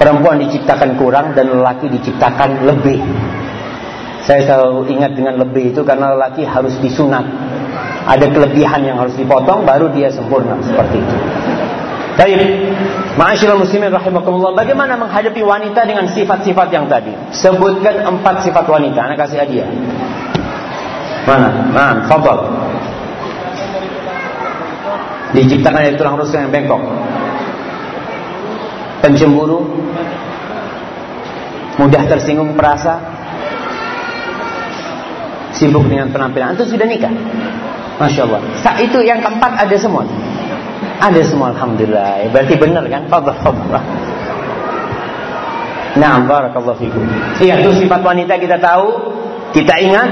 Perempuan diciptakan kurang dan lelaki diciptakan lebih. Saya selalu ingat dengan lebih itu karena lelaki harus disunat. Ada kelebihan yang harus dipotong baru dia sempurna seperti itu. Baik, Ma'asyiral muslimin rahimakumullah, bagaimana menghadapi wanita dengan sifat-sifat yang tadi? Sebutkan empat sifat wanita, anak kasih hadiah. Mana? Nah, fadal. Diciptakan dari tulang rusuk yang bengkok. Pencemburu, mudah tersinggung perasa, sibuk dengan penampilan. Itu sudah nikah. Masya Allah. Saat itu yang keempat ada semua. Ada semua alhamdulillah. Berarti benar kan? Fadhah fadhah. Nah, barakallahu fikum. Iya, itu sifat wanita kita tahu, kita ingat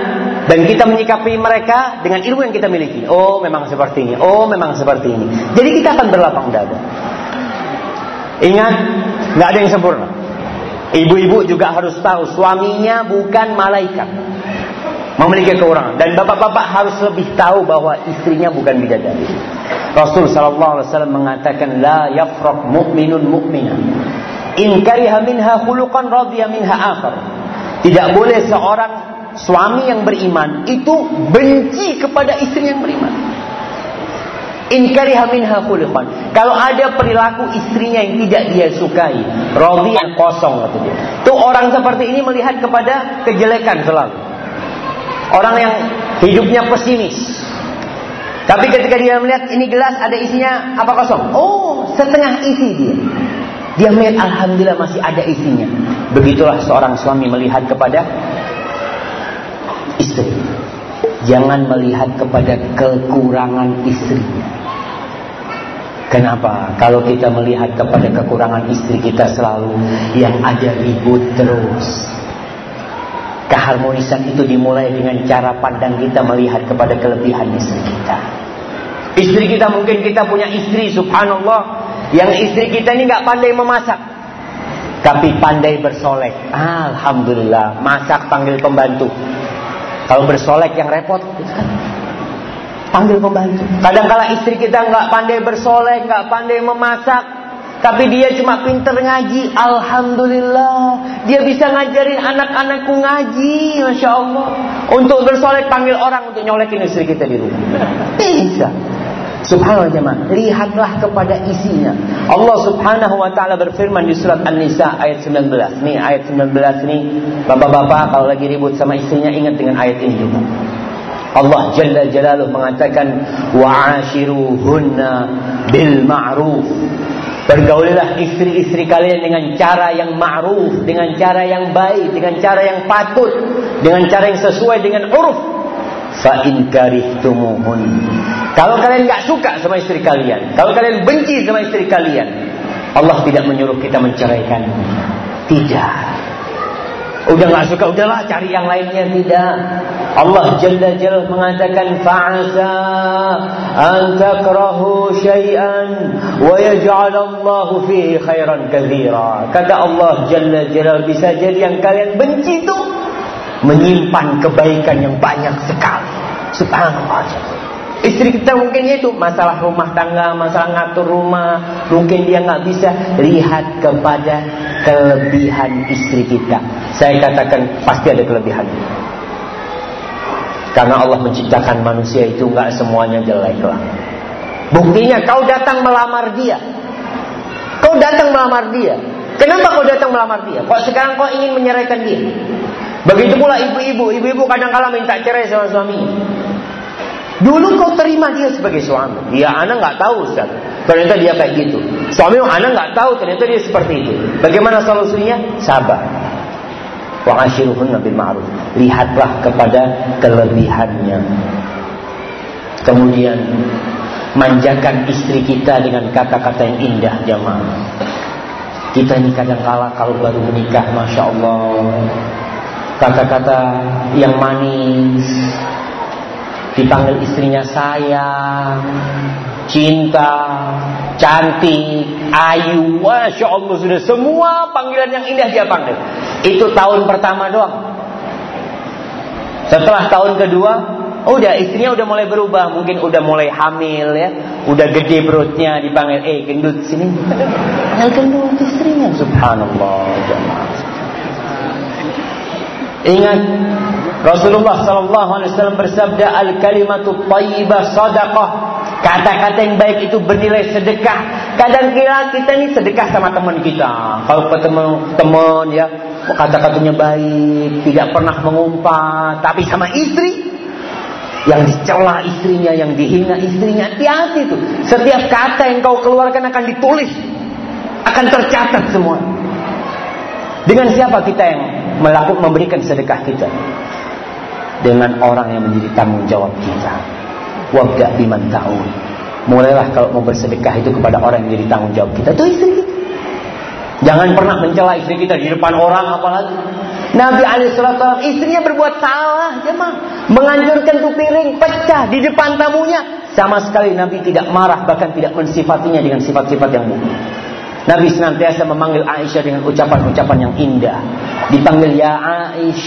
dan kita menyikapi mereka dengan ilmu yang kita miliki. Oh, memang seperti ini. Oh, memang seperti ini. Jadi kita akan berlapang dada. Ingat, nggak ada yang sempurna. Ibu-ibu juga harus tahu suaminya bukan malaikat. Memiliki kekurangan dan bapak-bapak harus lebih tahu bahwa istrinya bukan bidadari. Rasul sallallahu alaihi wasallam mengatakan la yafraq mu'minun mu'mina. In kariha minha khuluqan radiya minha akhar. Tidak boleh seorang suami yang beriman itu benci kepada istri yang beriman. In kariha minha khuluqan. Kalau ada perilaku istrinya yang tidak dia sukai, radiya kosong kata dia. Tuh orang seperti ini melihat kepada kejelekan selalu. Orang yang hidupnya pesimis, tapi ketika dia melihat ini gelas ada isinya apa kosong? Oh, setengah isi dia. Dia melihat alhamdulillah masih ada isinya. Begitulah seorang suami melihat kepada istri. Jangan melihat kepada kekurangan istrinya. Kenapa? Kalau kita melihat kepada kekurangan istri kita selalu yang ada ribut terus. Keharmonisan itu dimulai dengan cara pandang kita melihat kepada kelebihan istri kita. Istri kita mungkin kita punya istri, subhanallah, yang istri kita ini nggak pandai memasak, tapi pandai bersolek. Alhamdulillah, masak panggil pembantu. Kalau bersolek yang repot, panggil pembantu. Kadang-kala istri kita nggak pandai bersolek, nggak pandai memasak, tapi dia cuma pinter ngaji. Alhamdulillah. Dia bisa ngajarin anak-anakku ngaji. Masya Allah. Untuk bersolek panggil orang untuk nyolekin istri kita di rumah. Bisa. Subhanallah jemaah. Lihatlah kepada isinya. Allah subhanahu wa ta'ala berfirman di surat An-Nisa ayat 19. Nih ayat 19 ini. Bapak-bapak kalau lagi ribut sama istrinya ingat dengan ayat ini juga. Allah Jalla Jalaluh mengatakan wa'ashiruhunna bil ma'ruf Bergaulilah istri-istri kalian dengan cara yang ma'ruf, dengan cara yang baik, dengan cara yang patut, dengan cara yang sesuai dengan uruf. Fa in karihtumuhun. Kalau kalian nggak suka sama istri kalian, kalau kalian benci sama istri kalian, Allah tidak menyuruh kita menceraikan. Tidak. Udah nggak suka, udahlah cari yang lainnya tidak. Allah Jalla Jalla mengatakan fa'asa an takrahu syai'an wa yaj'al Allah fihi khairan katsira. Kata Allah Jalla Jalla bisa jadi yang kalian benci itu menyimpan kebaikan yang banyak sekali. Subhanallah. Istri kita mungkin itu masalah rumah tangga, masalah ngatur rumah, mungkin dia nggak bisa lihat kepada kelebihan istri kita. Saya katakan pasti ada kelebihan. Karena Allah menciptakan manusia itu nggak semuanya jelek lah. Buktinya kau datang melamar dia. Kau datang melamar dia. Kenapa kau datang melamar dia? Kok sekarang kau ingin menyerahkan dia? Begitu pula ibu-ibu. Ibu-ibu kadang-kala minta cerai sama suaminya. Dulu kau terima dia sebagai suami. Ya, anak nggak tahu Ustaz. Ternyata dia kayak gitu. Suami anak nggak tahu ternyata dia seperti itu. Bagaimana solusinya? Sabar wa ashiruhunna bil ma'ruf. Lihatlah kepada kelebihannya. Kemudian manjakan istri kita dengan kata-kata yang indah jamaah. Kita ini kadang kala kalau baru menikah, masya Allah, kata-kata yang manis, dipanggil istrinya sayang, cinta, cantik, ayu, masya Allah sudah semua panggilan yang indah dia panggil. Itu tahun pertama doang. Setelah tahun kedua, udah istrinya udah mulai berubah, mungkin udah mulai hamil ya, udah gede perutnya dipanggil, eh gendut sini, panggil gendut istrinya, subhanallah jemaah. Ingat Rasulullah sallallahu alaihi wasallam bersabda al kalimatu thayyibah sadaqah. Kata-kata yang baik itu bernilai sedekah. Kadang kira kita ini sedekah sama teman kita. Kalau ketemu teman ya, kata-katanya baik, tidak pernah mengumpat, tapi sama istri yang dicela istrinya, yang dihina istrinya, hati-hati tuh. Setiap kata yang kau keluarkan akan ditulis, akan tercatat semua. Dengan siapa kita yang melakukan memberikan sedekah kita? Dengan orang yang menjadi tanggung jawab kita wabda biman. Mulailah kalau mau bersedekah itu kepada orang yang jadi tanggung jawab kita. Itu istri kita. Jangan pernah mencela istri kita di depan orang apalagi. Nabi Alaihissalam istrinya berbuat salah, jemaah. Menganjurkan tuh piring pecah di depan tamunya. Sama sekali Nabi tidak marah bahkan tidak mensifatinya dengan sifat-sifat yang buruk. Nabi senantiasa memanggil Aisyah dengan ucapan-ucapan yang indah. Dipanggil ya Aish,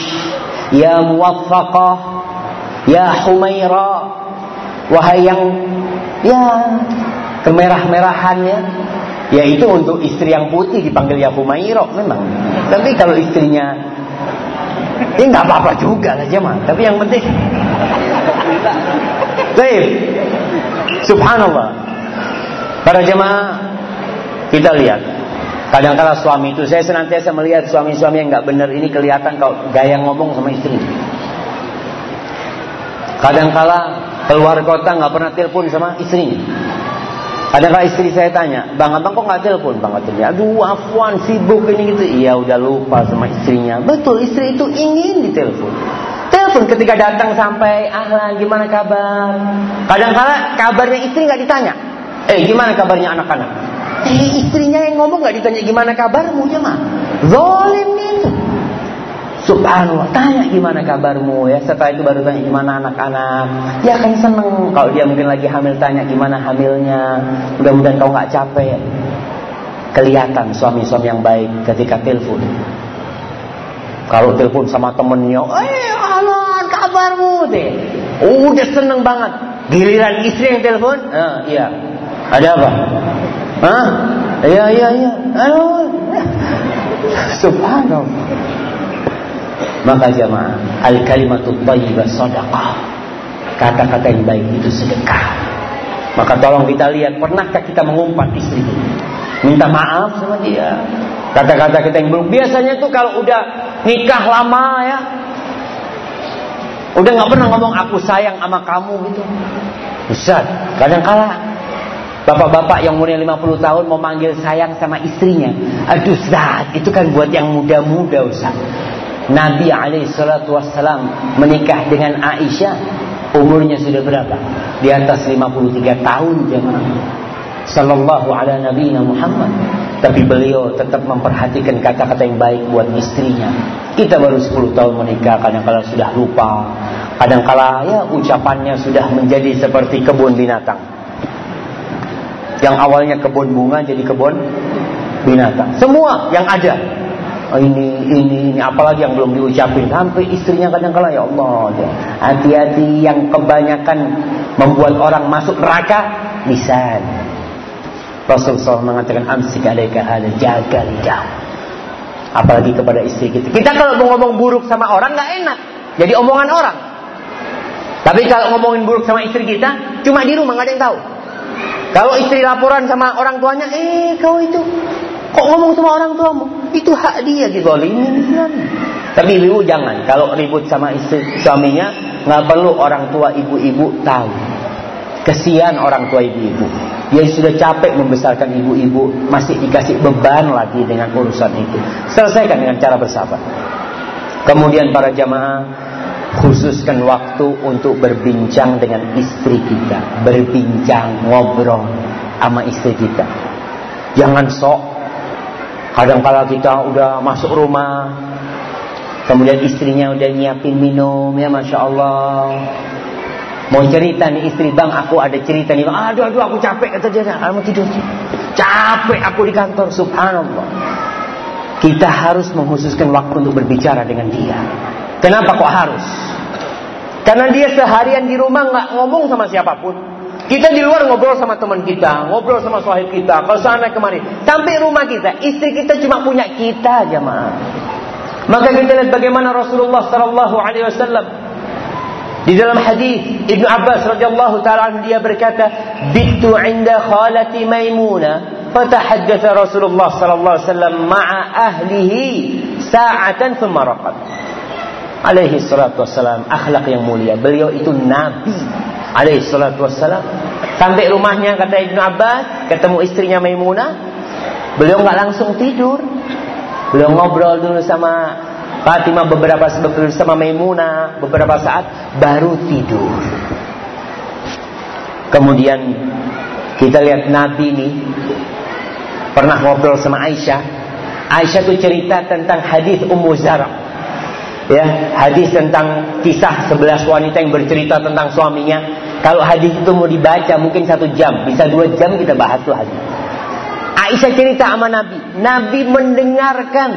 ya Muwaffaqah, ya Humaira, Wahai yang ya kemerah-merahannya ya itu untuk istri yang putih dipanggil ya Humairo memang. Tapi kalau istrinya ya nggak apa-apa juga lah jemaah. Tapi yang penting Baik. Subhanallah. Para jemaah kita lihat Kadang-kala suami itu saya senantiasa melihat suami-suami yang nggak benar ini kelihatan kalau gaya ngomong sama istri. Kadang-kala keluar kota nggak pernah telepon sama istrinya. Adakah istri saya tanya, bang abang kok nggak telepon bang katanya, aduh afwan sibuk ini gitu, iya udah lupa sama istrinya. Betul istri itu ingin ditelepon. Telepon ketika datang sampai ahlan gimana kabar. Kadang-kala kabarnya istri nggak ditanya. Eh gimana kabarnya anak-anak? Eh istrinya yang ngomong nggak ditanya gimana kabarmu ya mah. Zolim itu. Subhanallah, tanya gimana kabarmu ya. Setelah itu baru tanya gimana anak-anak. Ya kan seneng kalau dia mungkin lagi hamil tanya gimana hamilnya. Mudah-mudahan kau nggak capek. Kelihatan suami-suami yang baik ketika telepon. Kalau telepon sama temennya, eh halo kabarmu deh. Udah seneng banget. Giliran istri yang telepon, ah, iya. Ada apa? Hah? Iya iya iya. Subhanallah. Maka jamaah, al kalimatut thayyibah sedekah. Kata-kata yang baik itu sedekah. Maka tolong kita lihat, pernahkah kita mengumpat istri kita? Minta maaf sama dia. Kata-kata kita yang buruk. Biasanya tuh kalau udah nikah lama ya, udah nggak pernah ngomong aku sayang sama kamu gitu. Ustaz, kadang kala Bapak-bapak yang umurnya 50 tahun mau manggil sayang sama istrinya. Aduh, Ustaz, itu kan buat yang muda-muda, Ustaz. Nabi alaihissalatu wassalam menikah dengan Aisyah umurnya sudah berapa? Di atas 53 tahun jemaah. Sallallahu ala Nabi Muhammad. Tapi beliau tetap memperhatikan kata-kata yang baik buat istrinya. Kita baru 10 tahun menikah, kadang-kala sudah lupa. Kadang-kala ya ucapannya sudah menjadi seperti kebun binatang. Yang awalnya kebun bunga jadi kebun binatang. Semua yang ada. Oh, ini, ini, ini, apalagi yang belum diucapin. Sampai istrinya kadang-kala ya Allah. Hati-hati yang kebanyakan membuat orang masuk neraka. Lisan. Rasul SAW mengatakan amsik alaika hal jaga lidah. Apalagi kepada istri kita. Kita kalau mau ngomong buruk sama orang nggak enak. Jadi omongan orang. Tapi kalau ngomongin buruk sama istri kita, cuma di rumah nggak ada yang tahu. Kalau istri laporan sama orang tuanya, eh kau itu kok ngomong sama orang tuamu? Itu hak dia dizalimin Tapi ibu jangan. Kalau ribut sama istri suaminya, nggak perlu orang tua ibu-ibu tahu. Kesian orang tua ibu-ibu. Dia sudah capek membesarkan ibu-ibu, masih dikasih beban lagi dengan urusan itu. Selesaikan dengan cara bersabar. Kemudian para jamaah khususkan waktu untuk berbincang dengan istri kita, berbincang, ngobrol sama istri kita. Jangan sok. Kadang kala kita udah masuk rumah, kemudian istrinya udah nyiapin minum, ya masya Allah. Mau cerita nih istri bang, aku ada cerita nih. Aduh aduh aku capek kata dia, mau tidur. Capek aku di kantor, subhanallah. Kita harus mengkhususkan waktu untuk berbicara dengan dia. Kenapa kok harus? Karena dia seharian di rumah nggak ngomong sama siapa pun. Kita di luar ngobrol sama teman kita, ngobrol sama sahib kita, ke sana kemari. Sampai rumah kita, istri kita cuma punya kita aja mah. Maka kita lihat bagaimana Rasulullah Sallallahu Alaihi Wasallam di dalam hadis Ibnu Abbas radhiyallahu taala dia berkata, "Bitu 'inda khalati Maimunah." Fatahaddatha Rasulullah sallallahu alaihi wasallam ma'a ahlihi sa'atan thumma raqad alaihi salatu wassalam akhlak yang mulia. Beliau itu nabi. Alaihi salatu wassalam. Sampai rumahnya kata Ibnu Abbas ketemu istrinya Maimunah. Beliau nggak langsung tidur. Beliau ngobrol dulu sama Fatimah beberapa sama Maimunah beberapa saat baru tidur. Kemudian kita lihat Nabi ini pernah ngobrol sama Aisyah. Aisyah itu cerita tentang hadis Ummu Zara ya hadis tentang kisah sebelas wanita yang bercerita tentang suaminya. Kalau hadis itu mau dibaca mungkin satu jam. Bisa dua jam kita bahas tuh hadis. Aisyah cerita sama Nabi. Nabi mendengarkan.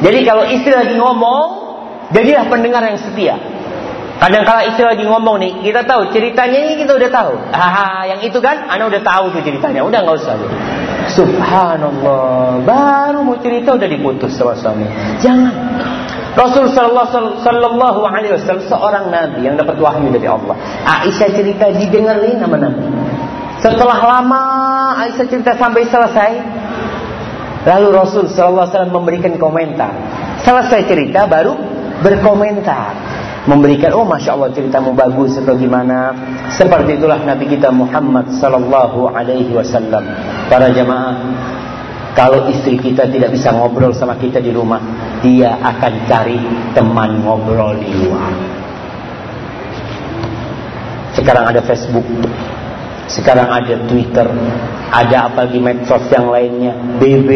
Jadi kalau istri lagi ngomong jadilah pendengar yang setia. Kadang kala istri lagi ngomong nih kita tahu ceritanya ini kita udah tahu. Haha yang itu kan? Anak udah tahu tuh ceritanya. Udah nggak usah. Subhanallah. Baru mau cerita udah diputus sama suami. Jangan Rasul sallallahu alaihi wasallam seorang nabi yang dapat wahyu dari Allah. Aisyah cerita didengarin sama Nabi. Setelah lama Aisyah cerita sampai selesai, lalu Rasul sallallahu alaihi wasallam memberikan komentar. Selesai cerita baru berkomentar memberikan oh masya Allah ceritamu bagus atau gimana seperti itulah Nabi kita Muhammad sallallahu alaihi wasallam para jamaah kalau istri kita tidak bisa ngobrol sama kita di rumah, dia akan cari teman ngobrol di luar. Sekarang ada Facebook, sekarang ada Twitter, ada apa lagi medsos yang lainnya, BB.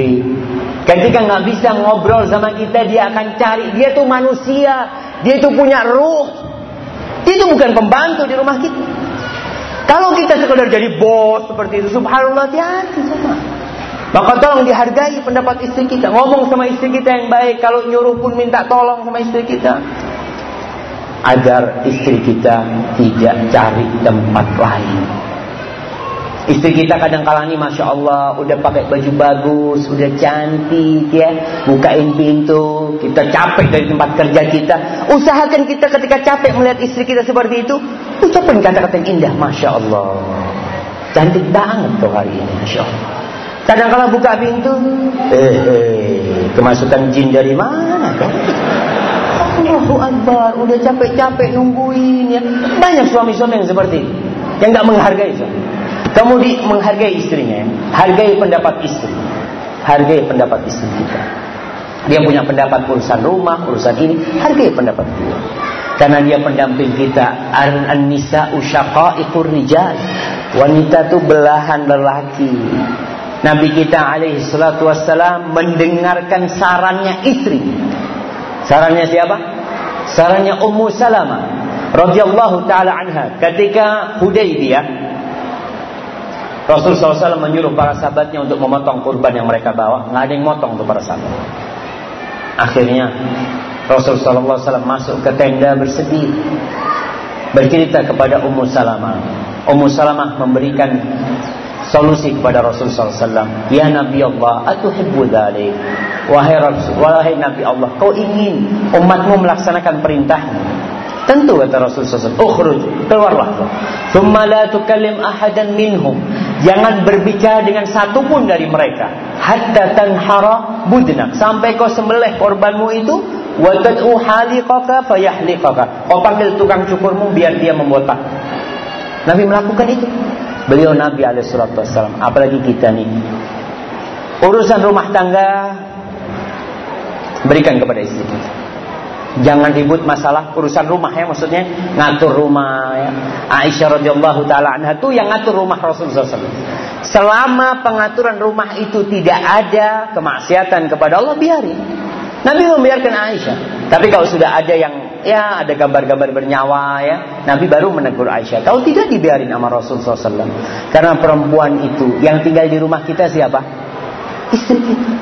Ketika nggak bisa ngobrol sama kita, dia akan cari. Dia tuh manusia, dia itu punya ruh. Dia itu bukan pembantu di rumah kita. Kalau kita sekedar jadi bos seperti itu, subhanallah hati-hati sama. Maka tolong dihargai pendapat istri kita. Ngomong sama istri kita yang baik. Kalau nyuruh pun minta tolong sama istri kita. Agar istri kita tidak cari tempat lain. Istri kita kadang kala ini Masya Allah Udah pakai baju bagus Udah cantik ya Bukain pintu Kita capek dari tempat kerja kita Usahakan kita ketika capek melihat istri kita seperti itu Ucapkan kata-kata yang indah Masya Allah Cantik banget tuh hari ini Masya Allah Kadang-kala buka pintu, eh, eh, kemasukan jin dari mana kan? Allahu Akbar, udah capek-capek nungguin ya. Banyak suami-suami yang seperti yang nggak menghargai suami. Kemudian menghargai istrinya, hargai pendapat istri. Hargai pendapat istri kita. Dia punya pendapat urusan rumah, urusan ini, hargai pendapat dia. Karena dia pendamping kita. An-nisa ikur rijal. Wanita itu belahan lelaki. Nabi kita alaihi salatu wassalam mendengarkan sarannya istri. Sarannya siapa? Sarannya Ummu Salamah radhiyallahu taala anha ketika Hudaybiyah Rasul SAW menyuruh para sahabatnya untuk memotong kurban yang mereka bawa. Nggak ada yang motong untuk para sahabat. Akhirnya Rasul SAW masuk ke tenda bersedih. Bercerita kepada Ummu Salamah. Ummu Salamah memberikan solusi kepada Rasul SAW. Ya Nabi Allah, atuhibbu dhalik. Wahai Rasul, wahai Nabi Allah, kau ingin umatmu melaksanakan perintahnya. Tentu kata Rasul SAW, ukhruj, keluarlah. Thumma la tukallim ahadan minhum. Jangan berbicara dengan satu pun dari mereka. Hatta tanhara budnak. Sampai kau sembelih korbanmu itu. Wa tad'u haliqaka. Kau panggil tukang cukurmu biar dia membotak. Nabi melakukan itu. Beliau Nabi alaihissalam. Apalagi kita nih. Urusan rumah tangga. Berikan kepada istri kita. Jangan ribut masalah urusan rumah ya maksudnya ngatur rumah ya. Aisyah radhiyallahu taala anha itu yang ngatur rumah Rasulullah SAW. Selama pengaturan rumah itu tidak ada kemaksiatan kepada Allah biarin. Nabi membiarkan Aisyah. Tapi kalau sudah ada yang ya ada gambar-gambar bernyawa ya, Nabi baru menegur Aisyah. Kalau tidak dibiarin sama Rasulullah SAW. Karena perempuan itu yang tinggal di rumah kita siapa? Istri kita.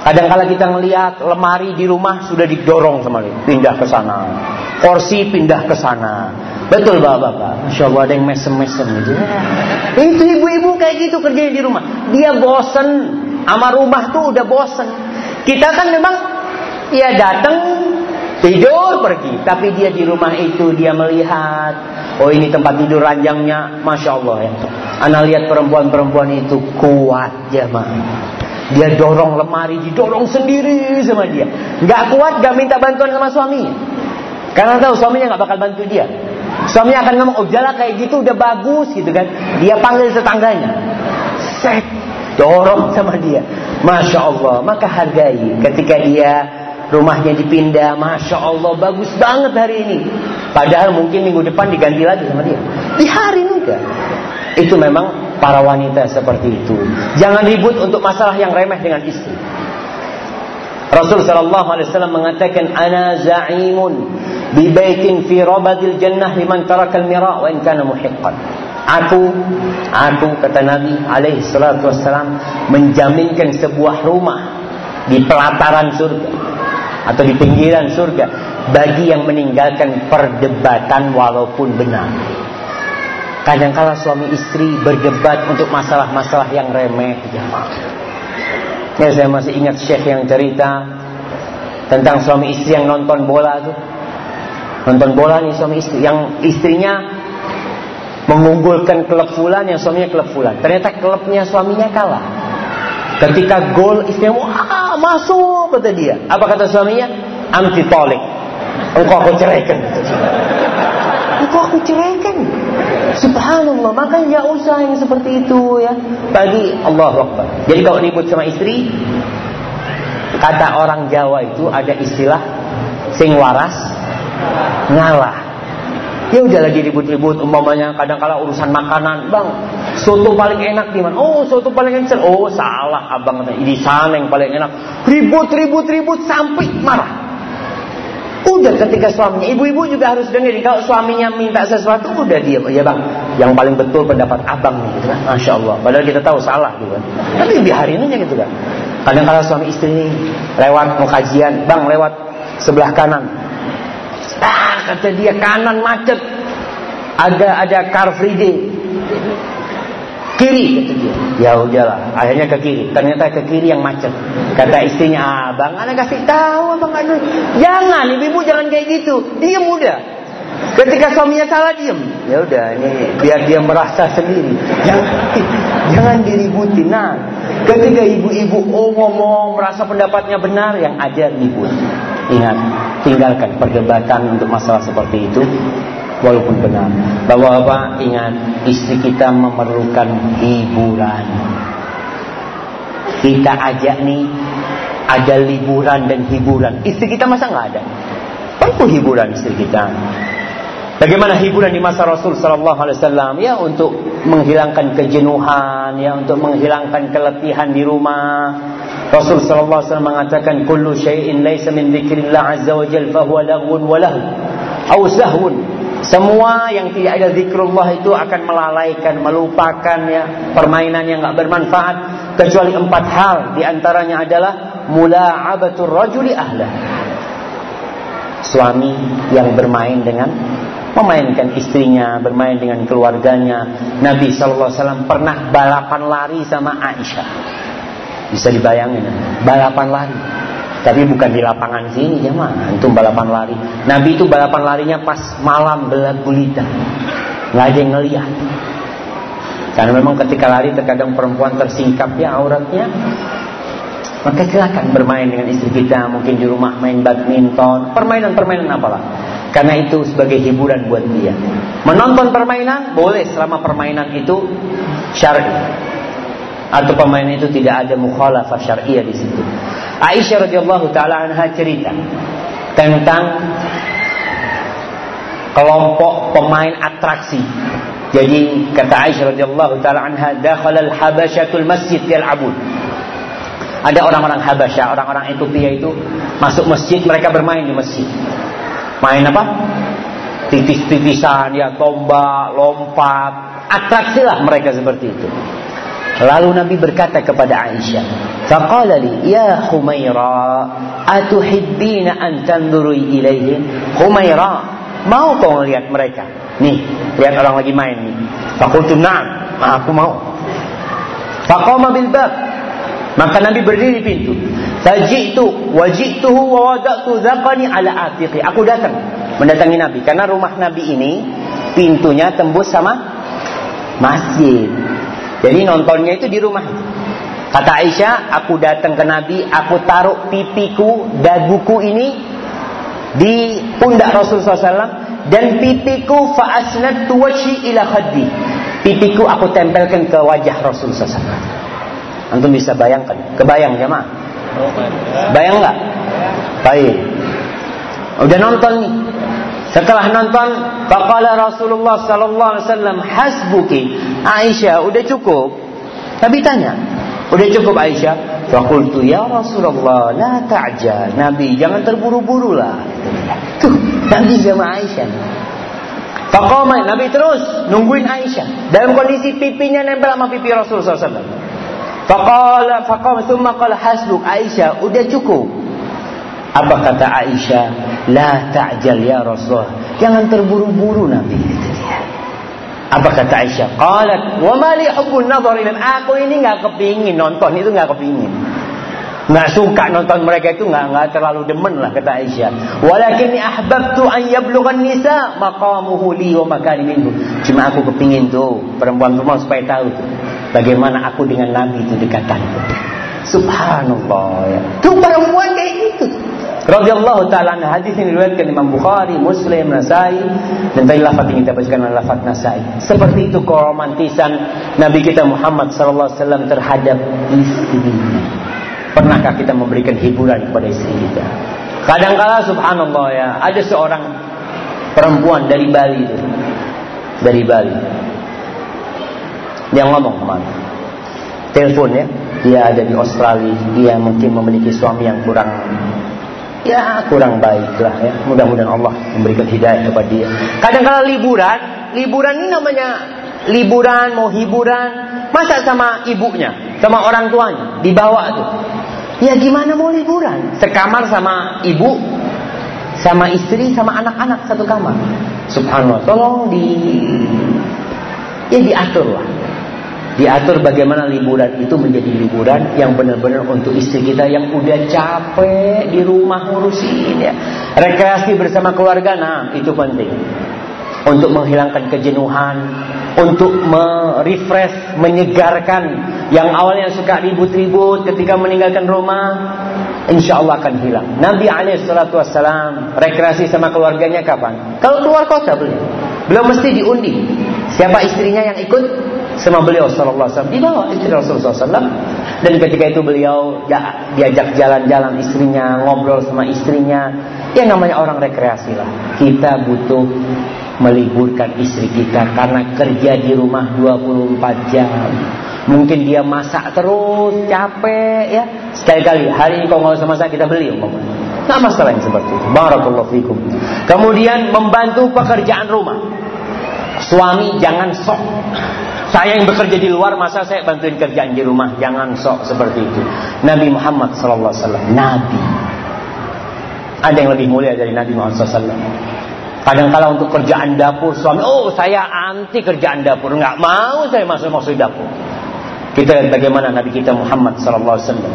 Kadang-kala kita ngelihat lemari di rumah sudah didorong sama dia, pindah ke sana. Kursi pindah ke sana. Betul bapak-bapak. Masya Allah ada yang mesem-mesem gitu. Itu ibu-ibu kayak gitu kerjanya di rumah. Dia bosen. Sama rumah tuh udah bosen. Kita kan memang ya datang tidur pergi. Tapi dia di rumah itu dia melihat. Oh ini tempat tidur ranjangnya. Masya Allah ya. Anda lihat perempuan-perempuan itu kuat ya dia dorong lemari, didorong sendiri sama dia. Gak kuat, gak minta bantuan sama suaminya. Karena tahu suaminya gak bakal bantu dia. Suaminya akan ngomong, oh jalan kayak gitu udah bagus gitu kan. Dia panggil tetangganya. Set, dorong sama dia. Masya Allah, maka hargai ketika dia rumahnya dipindah. Masya Allah, bagus banget hari ini. Padahal mungkin minggu depan diganti lagi sama dia. Di hari ini kan. Itu memang para wanita seperti itu. Jangan ribut untuk masalah yang remeh dengan istri. Rasul sallallahu alaihi wasallam mengatakan ana za'imun bi baitin fi rabadil jannah liman taraka al-mira wa in kana muhiqqan. Aku aku kata Nabi alaihi salatu wasallam menjaminkan sebuah rumah di pelataran surga atau di pinggiran surga bagi yang meninggalkan perdebatan walaupun benar. Kadangkala suami istri berdebat untuk masalah-masalah yang remeh jemaah. Ya saya masih ingat Syekh yang cerita tentang suami istri yang nonton bola tuh. Nonton bola nih suami istri yang istrinya mengunggulkan klub fulan yang suaminya klub fulan. Ternyata klubnya suaminya kalah. Ketika gol istrinya wah masuk kata dia. Apa kata suaminya? Anti tolik. Engkau aku ceraikan. Engkau aku ceraikan. Subhanallah, maka ya usah yang seperti itu ya. Bagi Allah Akbar. Jadi kalau ribut sama istri, kata orang Jawa itu ada istilah sing waras ngalah. Ya udah lagi ribut-ribut umpamanya kadang kala urusan makanan, Bang. Soto paling enak di mana? Oh, soto paling enak. Oh, salah, Abang. Di sana yang paling enak. Ribut, ribut, ribut sampai marah. Udah ketika suaminya, ibu-ibu juga harus dengar. Kalau suaminya minta sesuatu, udah dia, ya bang. Yang paling betul pendapat abang gitu kan. Masya Allah. Padahal kita tahu salah gitu kan. Tapi biarin aja gitu kan. Kadang kadang suami istri lewat mau kajian, bang lewat sebelah kanan. Ah kata dia kanan macet. Ada ada car free day kiri kata dia. Ya udahlah, akhirnya ke kiri. Ternyata ke kiri yang macet. Kata istrinya, "Abang, ana kasih tahu Abang anu. Jangan, ibu-ibu jangan kayak gitu. Dia muda. Ketika suaminya salah diem. Ya udah, ini biar dia merasa sendiri. Jangan jangan diributin. Nah, ketika ibu-ibu oh ngomong merasa pendapatnya benar yang aja ribut. Ingat, tinggalkan perdebatan untuk masalah seperti itu. walaupun benar. Bapak-bapak ingat istri kita memerlukan hiburan. Kita ajak nih ada liburan dan hiburan. Istri kita masa nggak ada? Perlu hiburan istri kita. Bagaimana hiburan di masa Rasul Sallallahu Alaihi Wasallam? Ya untuk menghilangkan kejenuhan, ya untuk menghilangkan keletihan di rumah. Rasul Sallallahu Alaihi Wasallam mengatakan, "Kullu syai'in laisa min dzikrillah azza wa jalla fa huwa laghun wa lahu aw sahwun." Semua yang tidak ada zikrullah itu akan melalaikan, melupakan ya permainan yang enggak bermanfaat kecuali empat hal di antaranya adalah mula'abatul rajuli ahla. Suami yang bermain dengan memainkan istrinya, bermain dengan keluarganya. Nabi SAW pernah balapan lari sama Aisyah. Bisa dibayangin, balapan lari. Tapi bukan di lapangan sini ya mah, itu balapan lari. Nabi itu balapan larinya pas malam belak gulita. Nggak ada yang ngeliat. Karena memang ketika lari terkadang perempuan tersingkap ya auratnya. Maka silakan bermain dengan istri kita, mungkin di rumah main badminton, permainan-permainan apalah. Karena itu sebagai hiburan buat dia. Menonton permainan boleh selama permainan itu syar'i. Atau permainan itu tidak ada mukhalafah syariah di situ. Aisyah radhiyallahu taala anha cerita tentang kelompok pemain atraksi. Jadi kata Aisyah radhiyallahu taala anha, "Dakhala al-habasyatul masjid yal'abun." Ada orang-orang Habasyah, orang-orang Ethiopia itu masuk masjid, mereka bermain di masjid. Main apa? Titis-titisan, ya tombak, lompat. Atraksilah mereka seperti itu. Lalu Nabi berkata kepada Aisyah, "Faqala li, ya Humaira, atuhibbina an tanzuri ilaihim?" Humaira, mau kau melihat mereka? Nih, lihat orang lagi main nih. Fakultu na'am, aku mau. Faqama bil bab. Maka Nabi berdiri di pintu. Faji'tu waji'tuhu wa wada'tu zaqani ala atiqi. Aku datang mendatangi Nabi karena rumah Nabi ini pintunya tembus sama masjid. Jadi nontonnya itu di rumah. Kata Aisyah, aku datang ke Nabi, aku taruh pipiku, daguku ini di pundak Rasulullah SAW dan pipiku fa'asnat tuwashi ila khaddi. Pipiku aku tempelkan ke wajah Rasulullah SAW. Antum bisa bayangkan, kebayang jemaah? Bayang nggak? Baik. Udah nonton nih. Setelah nonton, faqala Rasulullah sallallahu alaihi wasallam, "Hasbuki." Aisyah, udah cukup. Nabi tanya, "Udah cukup Aisyah?" Faqultu, "Ya Rasulullah, la ta'jal." Nabi, jangan terburu-buru lah. Tuh, Nabi sama Aisyah. Faqama, Nabi terus nungguin Aisyah dalam kondisi pipinya nempel sama pipi Rasulullah SAW. Faqala faqama thumma qala hasbuk Aisyah, udah cukup. Apa kata Aisyah? La ta'jal ya Rasulullah. Jangan terburu-buru Nabi. Apa kata Aisyah? Qalat, "Wa ma li hubbun nadhar Aku ini enggak kepingin nonton itu enggak kepingin. Enggak suka nonton mereka itu enggak enggak terlalu demen lah kata Aisyah. Walakinni ahbabtu an yablughan nisa maqamuhu li wa makani minhu. Cuma aku kepingin tuh perempuan-perempuan supaya tahu tuh Bagaimana aku dengan Nabi itu dekatan. Subhanallah ya. Itu perempuan kayak gitu. Radhiyallahu taala hadis ini diriwayatkan Imam Bukhari, Muslim, Nasai dan tadi lafaz yang kita bacakan adalah lafaz Nasai. Seperti itu keromantisan Nabi kita Muhammad sallallahu alaihi wasallam terhadap istrinya. Pernahkah kita memberikan hiburan kepada istri kita? Kadangkala subhanallah ya, ada seorang perempuan dari Bali itu. Dari Bali. Dia ngomong ke mana? Telepon ya. Dia ada di Australia. Dia mungkin memiliki suami yang kurang ya kurang baik lah ya. Mudah-mudahan Allah memberikan hidayah kepada dia. Kadang-kala liburan, liburan ini namanya liburan mau hiburan, masa sama ibunya, sama orang tuanya dibawa tuh. Ya gimana mau liburan? Sekamar sama ibu, sama istri, sama anak-anak satu kamar. Subhanallah, tolong di ya diatur lah diatur bagaimana liburan itu menjadi liburan yang benar-benar untuk istri kita yang udah capek di rumah ngurusin ya. Rekreasi bersama keluarga, nah itu penting. Untuk menghilangkan kejenuhan, untuk merefresh, menyegarkan yang awalnya suka ribut-ribut ketika meninggalkan rumah, insya Allah akan hilang. Nabi Alaihissalam rekreasi sama keluarganya kapan? Kalau keluar kota beliau. Beliau mesti diundi. Siapa istrinya yang ikut sama beliau sallallahu alaihi wasallam? Dibawa istri Rasulullah sallallahu dan ketika itu beliau ya, diajak jalan-jalan istrinya, ngobrol sama istrinya. Ya namanya orang rekreasi lah. Kita butuh meliburkan istri kita karena kerja di rumah 24 jam. Mungkin dia masak terus, capek ya. Sekali-kali hari ini kau nggak usah masak kita beli umpamanya. Nah masalah yang seperti itu. Barakallahu fikum. Kemudian membantu pekerjaan rumah. Suami jangan sok. Saya yang bekerja di luar masa saya bantuin kerjaan di rumah. Jangan sok seperti itu. Nabi Muhammad sallallahu alaihi wasallam, nabi. Ada yang lebih mulia dari Nabi Muhammad sallallahu alaihi wasallam. Kadang-kala untuk kerjaan dapur suami, oh saya anti kerjaan dapur, nggak mau saya masuk masuk dapur. Kita lihat bagaimana Nabi kita Muhammad sallallahu alaihi wasallam.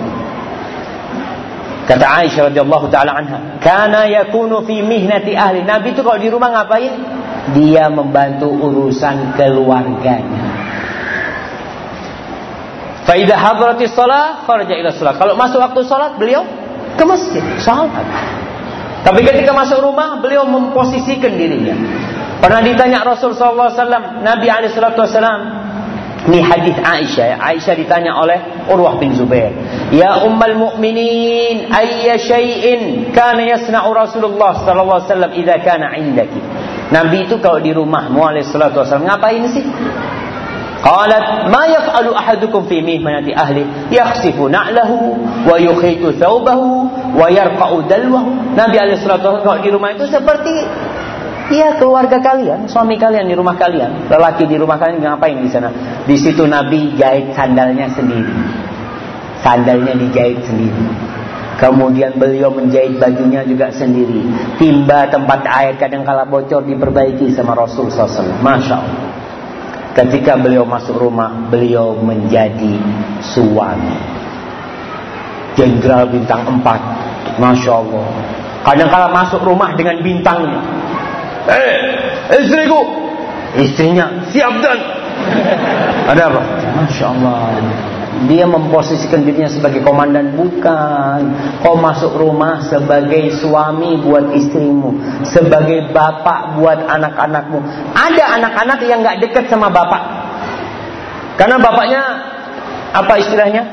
Kata Aisyah radhiyallahu taala anha, "Kana yakunu fi mihnati ahli." Nabi itu kalau di rumah ngapain? Dia membantu urusan keluarganya. Fa idza hadratis shalah kharaja ila shalah. Kalau masuk waktu salat beliau ke masjid, salat. Tapi ketika masuk rumah beliau memposisikan dirinya. Pernah ditanya Rasul wasallam, Nabi wasallam, ini hadis Aisyah. Ya. Aisyah ditanya oleh Urwah bin Zubair. Ya ummul mu'minin, ayya syai'in kana yasna'u Rasulullah wasallam idza kana 'indaki. Nabi itu kalau di rumah alaihi salatu ngapain sih? Qalat ma yaf'alu ahadukum fi mihmanati ahli yakhsifu na'lahu wa yukhitu thawbahu wa yarqa'u dalwahu. Nabi alaihi salatu di rumah itu seperti Iya keluarga kalian, suami kalian di rumah kalian, lelaki di rumah kalian ngapain di sana? Di situ Nabi jahit sandalnya sendiri, sandalnya dijahit sendiri. Kemudian beliau menjahit bajunya juga sendiri. Timba tempat air kadang kala bocor diperbaiki sama Rasul SAW. Masya Allah. Ketika beliau masuk rumah, beliau menjadi suami. Jenderal bintang 4. Masya Allah. Kadang kala masuk rumah dengan bintangnya. Eh, istriku. Istrinya siap dan. Ada apa? Masya Allah. Dia memposisikan dirinya sebagai komandan bukan. Kau masuk rumah sebagai suami buat istrimu, sebagai bapak buat anak-anakmu. Ada anak-anak yang nggak dekat sama bapak, karena bapaknya apa istilahnya?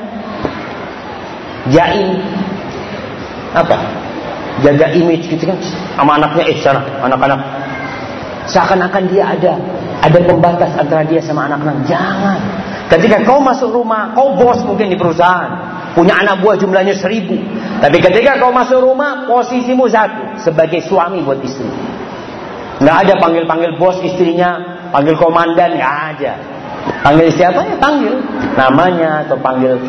Jaim. Apa? Jaga image gitu kan sama anaknya eh sana anak-anak Seakan-akan dia ada ada pembatas antara dia sama anak-anak. Jangan. Ketika kau masuk rumah, kau bos mungkin di perusahaan, punya anak buah jumlahnya seribu. Tapi ketika kau masuk rumah, posisimu satu sebagai suami buat istri. Nggak ada panggil-panggil bos istrinya, panggil komandan, nggak ada. Panggil siapa ya? Panggil namanya atau panggil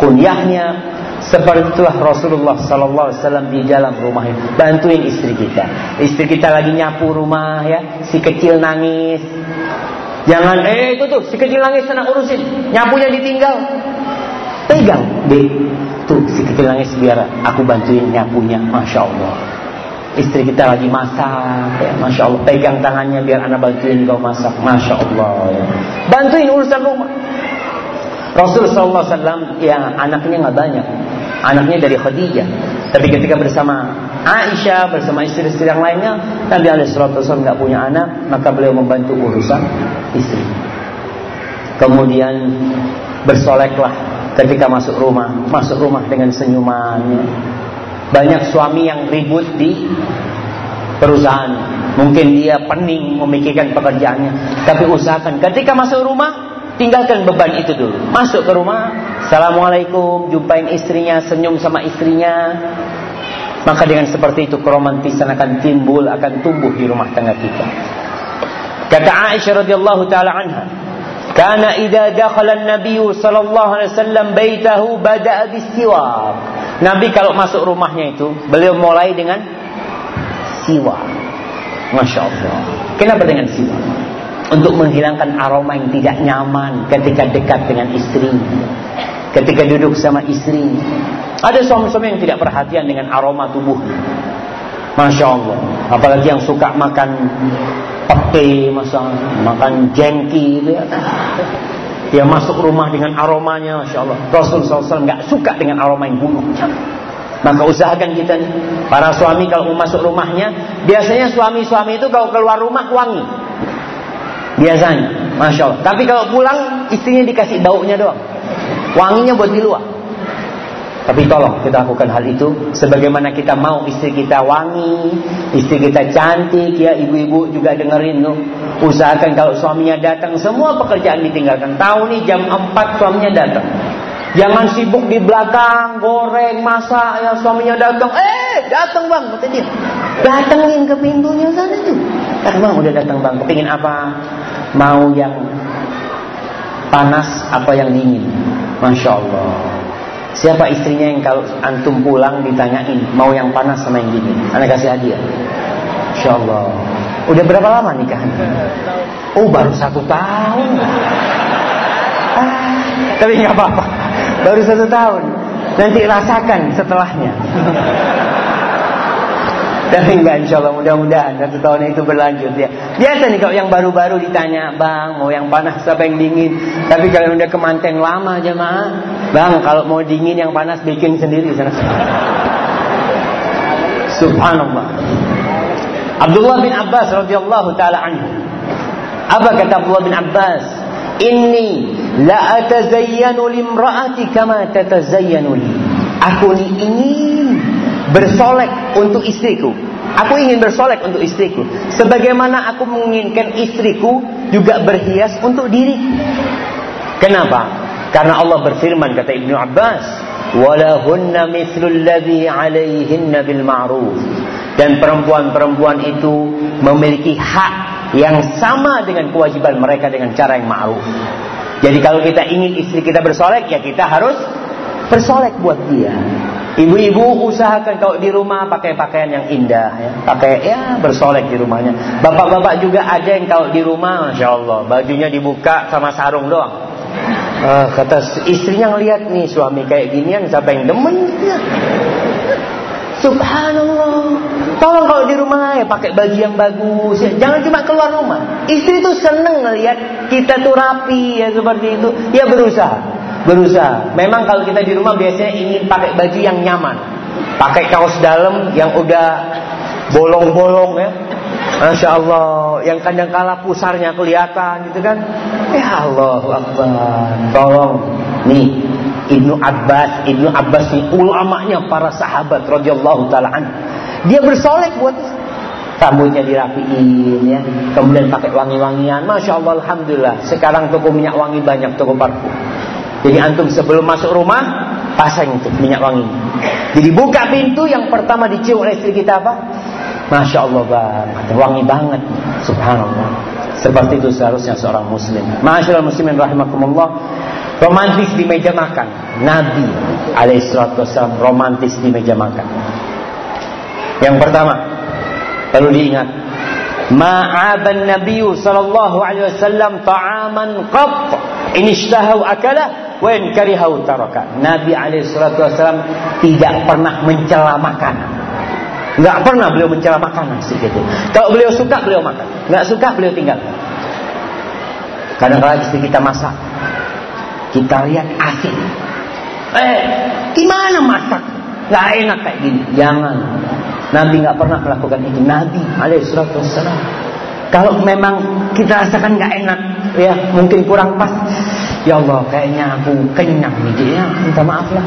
kunyahnya. Seperti itulah Rasulullah Sallallahu Alaihi Wasallam di dalam rumah itu bantuin istri kita. Istri kita lagi nyapu rumah ya, si kecil nangis. Jangan eh itu tuh si kecil nangis sana urusin, nyapunya ditinggal. Pegang, deh tuh si kecil nangis biar aku bantuin nyapunya, masya Allah. Istri kita lagi masak, ya, masya Allah. Pegang tangannya biar anak bantuin kau masak, masya Allah. Ya. Bantuin urusan rumah. Rasul Sallallahu Alaihi Wasallam ya anaknya nggak banyak, anaknya dari Khadijah. Tapi ketika bersama Aisyah bersama istri-istri yang lainnya, Nabi Alaihissalam nggak punya anak, maka beliau membantu urusan istri. Kemudian bersoleklah ketika masuk rumah, masuk rumah dengan senyumannya. Banyak suami yang ribut di perusahaan, mungkin dia pening memikirkan pekerjaannya, tapi usahakan ketika masuk rumah tinggalkan beban itu dulu. Masuk ke rumah, assalamualaikum, jumpain istrinya, senyum sama istrinya. Maka dengan seperti itu keromantisan akan timbul, akan tumbuh di rumah tangga kita. Kata Aisyah radhiyallahu taala anha, "Kana idza dakhala an-nabiy sallallahu alaihi wasallam baitahu bada'a bis-siwak." Nabi kalau masuk rumahnya itu, beliau mulai dengan siwak. Masya Allah. Kenapa dengan siwak? Untuk menghilangkan aroma yang tidak nyaman ketika dekat dengan istri. Ketika duduk sama istri. Ada suami-suami yang tidak perhatian dengan aroma tubuh. Masya Allah. Apalagi yang suka makan pete, makan jengki gitu ya. Dia masuk rumah dengan aromanya, Masya Allah. Rasul SAW nggak suka dengan aroma yang buruk. Maka usahakan kita nih, para suami kalau masuk rumahnya, biasanya suami-suami itu kalau keluar rumah wangi. Biasanya, masya Allah. Tapi kalau pulang istrinya dikasih baunya doang, wanginya buat di luar. Tapi tolong kita lakukan hal itu sebagaimana kita mau istri kita wangi, istri kita cantik ya ibu-ibu juga dengerin tuh. Usahakan kalau suaminya datang semua pekerjaan ditinggalkan. Tahu nih jam 4 suaminya datang. Jangan sibuk di belakang, goreng, masak ya suaminya datang. Eh, datang Bang, kata dia. Datengin ke pintunya sana tuh. Kata Bang, udah datang Bang. Kepingin apa? Mau yang panas apa yang dingin? Masya Allah. Siapa istrinya yang kalau antum pulang ditanyain mau yang panas sama yang dingin? Anda kasih hadiah. Insya Allah. Udah berapa lama nikah? Oh baru satu tahun. Ah, tapi nggak apa-apa. Baru satu tahun. Nanti rasakan setelahnya. Tapi enggak insya Allah mudah-mudahan satu tahun itu berlanjut ya. Biasa nih kalau yang baru-baru ditanya bang mau yang panas apa yang dingin. Tapi kalau udah kemanten lama jemaah, bang kalau mau dingin yang panas bikin sendiri sana. Subhanallah. Abdullah bin Abbas radhiyallahu taala anhu. Apa kata Abdullah bin Abbas? Inni la atazayyanu limra'ati kama tatazayyanu li. Aku ni ingin bersolek untuk istriku. Aku ingin bersolek untuk istriku. Sebagaimana aku menginginkan istriku juga berhias untuk diriku. Kenapa? Karena Allah berfirman kata Ibnu Abbas, "Walahunna mithlul ladzi 'alaihinna bil ma'ruf." Dan perempuan-perempuan itu memiliki hak yang sama dengan kewajiban mereka dengan cara yang ma'ruf. Jadi kalau kita ingin istri kita bersolek, ya kita harus bersolek buat dia. Ibu-ibu usahakan kalau di rumah pakai pakaian yang indah ya. Pakai ya bersolek di rumahnya. Bapak-bapak juga ada yang kalau di rumah Masya Allah bajunya dibuka sama sarung doang. Uh, kata istrinya ngeliat nih suami kayak ginian siapa yang demen. Subhanallah. Tolong kalau di rumah ya pakai baju yang bagus. Ya. Jangan cuma keluar rumah. Istri tuh seneng ngeliat kita tuh rapi ya seperti itu. Ya berusaha berusaha. Memang kalau kita di rumah biasanya ingin pakai baju yang nyaman. Pakai kaos dalam yang udah bolong-bolong ya. Masya Allah, yang kadang kala pusarnya kelihatan gitu kan. Ya Allah Akbar. Tolong nih Ibnu Abbas, Ibnu Abbas ini ulamanya para sahabat radhiyallahu taala Dia bersolek buat rambutnya dirapiin ya kemudian pakai wangi-wangian masya Allah alhamdulillah sekarang toko minyak wangi banyak toko parfum jadi antum sebelum masuk rumah pasang itu minyak wangi. Jadi buka pintu yang pertama dicium oleh istri kita apa? Masya Allah banget, wangi banget, subhanallah. Seperti itu seharusnya seorang muslim. Masya Allah muslimin rahimakumullah. Romantis di meja makan. Nabi alaihissalam romantis di meja makan. Yang pertama, perlu diingat. Ma'aban Nabi sallallahu alaihi wasallam ta'aman qat in ishtahu akala wa in karihau taraka. Nabi alaihi wasallam tidak pernah mencela makanan. Enggak pernah beliau mencela makanan segitu. Kalau beliau suka beliau makan, enggak suka beliau tinggal. Kadang-kadang istri kita masak, kita lihat asik. Eh, gimana masak? Gak enak kayak gini. Jangan. Nabi nggak pernah melakukan itu. Nabi alaihi salatu wasallam. Kalau memang kita rasakan nggak enak, ya mungkin kurang pas, Ya Allah, kayaknya aku kenyang nih ya, minta maaf lah.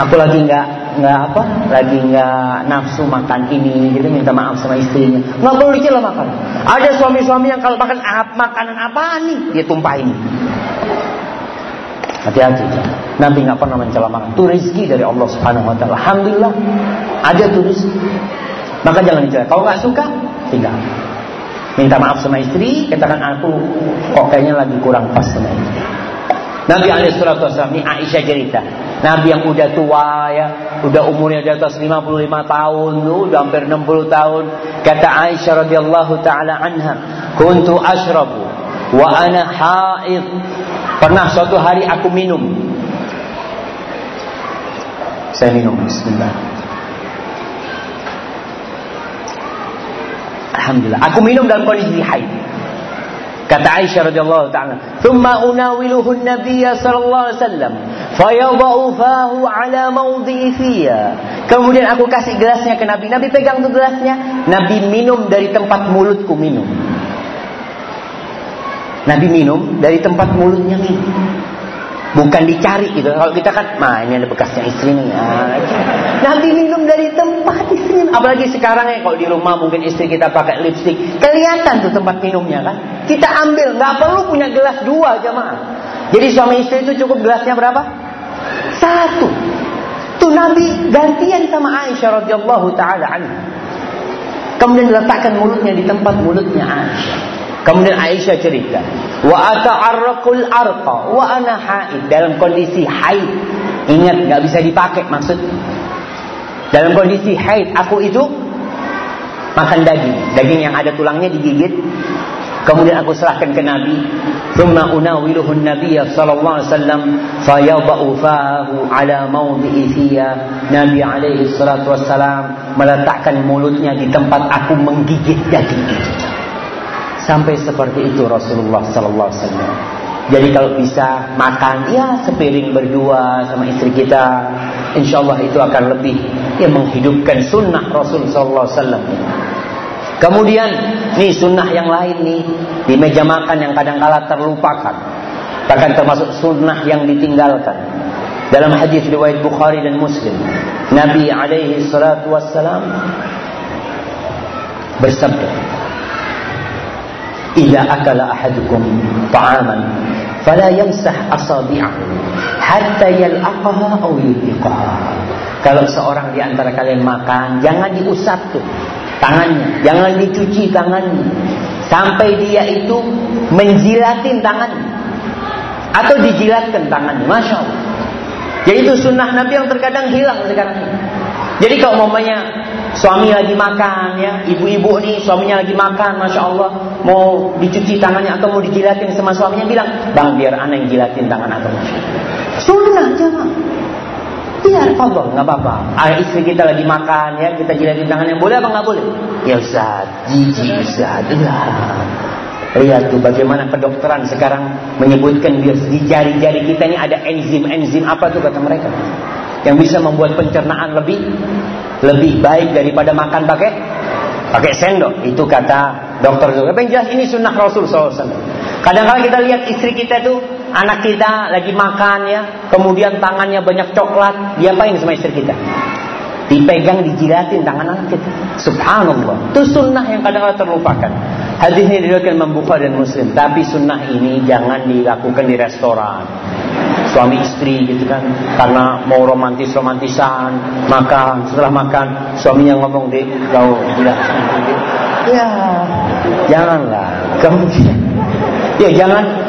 Aku lagi nggak nggak apa, lagi nggak nafsu makan ini, gitu minta maaf sama istrinya. Nggak perlu dicela makan. Ada suami-suami yang kalau makan ap, makanan apa nih, dia tumpahin. Hati-hati. Nabi nggak pernah mencela makan. Itu rezeki dari Allah Subhanahu Wa Taala. Alhamdulillah ada tuh rezeki. Maka jangan dicela. Kalau nggak suka, tinggal. Minta maaf sama istri, katakan aku kok kayaknya lagi kurang pas sama istri. Nabi Alaihissalam ini Aisyah cerita. Nabi yang udah tua ya, udah umurnya di atas 55 tahun, udah hampir 60 tahun. Kata Aisyah radhiyallahu taala anha, "Kuntu ashrabu wa ana haid." Pernah suatu hari aku minum. Saya minum bismillah. Alhamdulillah. Aku minum dalam kondisi haid. Kata Aisyah radhiyallahu taala, "Tsumma unawiluhu an-nabiy sallallahu alaihi wasallam, fayadha'u fahu ala mawdi'i fiyya." Kemudian aku kasih gelasnya ke Nabi. Nabi pegang tuh gelasnya, Nabi minum dari tempat mulutku minum. Nabi minum dari tempat mulutnya minum. Bukan dicari gitu. Kalau kita kan, nah ini ada bekasnya istri nih. Nah, Nabi minum dari tempat istri. Apalagi sekarang ya kalau di rumah mungkin istri kita pakai lipstick. Kelihatan tuh tempat minumnya kan. Kita ambil, nggak perlu punya gelas dua jemaah. Jadi suami istri itu cukup gelasnya berapa? Satu. Tuh Nabi gantian sama Aisyah radhiyallahu taala anha. Kemudian letakkan mulutnya di tempat mulutnya Aisyah. Kemudian Aisyah cerita, wa ata'arraqul arqa wa ana haid dalam kondisi haid. Ingat nggak bisa dipakai maksud. Dalam kondisi haid aku itu makan daging, daging yang ada tulangnya digigit. Kemudian aku serahkan ke Nabi. Thumma unawiluhu Nabi sallallahu alaihi wasallam fayadau fahu ala mawdi'i fiya. Nabi alaihi salatu wassalam meletakkan mulutnya di tempat aku menggigit daging itu. Sampai seperti itu Rasulullah sallallahu alaihi wasallam. Jadi kalau bisa makan ya sepiring berdua sama istri kita, insya Allah itu akan lebih ya menghidupkan sunnah Rasul sallallahu alaihi wasallam. Kemudian nih sunnah yang lain nih di meja makan yang kadang-kala terlupakan. Bahkan termasuk sunnah yang ditinggalkan. Dalam hadis riwayat Bukhari dan Muslim, Nabi alaihi salatu wassalam bersabda, "Idza akala ahadukum ta'aman fala yamsah asabi'ahu hatta yal'aqaha aw yulqiqaha." Kalau seorang di antara kalian makan, jangan diusap tuh tangannya, jangan dicuci tangannya sampai dia itu menjilatin tangannya atau dijilatkan tangannya, masya Allah. Jadi itu sunnah Nabi yang terkadang hilang sekarang. Jadi kalau mamanya Suami lagi makan ya, ibu-ibu nih suaminya lagi makan, masya Allah mau dicuci tangannya atau mau dijilatin sama suaminya bilang, bang biar anak yang jilatin tangan atau masya Sunnah jangan. Biar Allah nggak apa-apa. Ah, istri kita lagi makan ya, kita jilatin tangannya boleh apa nggak boleh? Ya Ustaz, jijik Ustaz. Lihat tuh bagaimana kedokteran sekarang menyebutkan di jari-jari kita ini ada enzim-enzim apa tuh kata mereka yang bisa membuat pencernaan lebih lebih baik daripada makan pakai pakai sendok. Itu kata dokter juga. Yang jelas ini sunnah Rasul SAW. Kadang-kadang kita lihat istri kita tuh anak kita lagi makan ya, kemudian tangannya banyak coklat, diapain sama istri kita? Dipegang, dijilatin tangan anak kita. Subhanallah. Itu sunnah yang kadang-kadang terlupakan. Hadis ini diriwayatkan Imam Bukhari dan Muslim. Tapi sunnah ini jangan dilakukan di restoran suami istri gitu kan karena mau romantis romantisan makan setelah makan suaminya ngomong deh kau gila ya janganlah kemudian ya jangan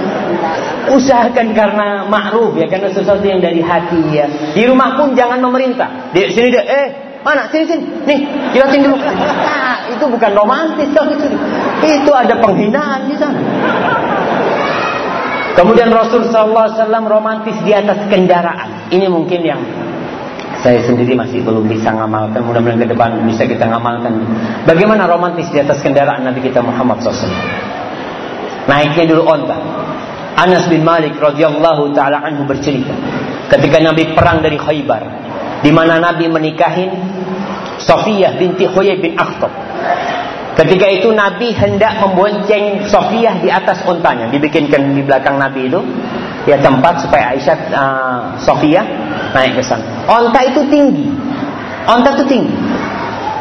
usahakan karena ma'ruf ya karena sesuatu yang dari hati ya di rumah pun jangan memerintah di sini deh eh mana sini sini nih jilatin dulu nah, itu bukan romantis itu itu ada penghinaan di sana Kemudian Rasul SAW romantis di atas kendaraan. Ini mungkin yang saya sendiri masih belum bisa ngamalkan. Mudah-mudahan ke depan bisa kita ngamalkan. Bagaimana romantis di atas kendaraan Nabi kita Muhammad SAW. Naiknya dulu onta. Anas bin Malik radhiyallahu taala anhu bercerita ketika Nabi perang dari Khaybar di mana Nabi menikahin Sofiyah binti Huyai bin Akhtab Ketika itu Nabi hendak membonceng Sofiyah di atas ontanya, dibikinkan di belakang Nabi itu, ya tempat supaya Aisyah uh, Sofiyah naik ke sana. Onta itu tinggi, onta itu tinggi.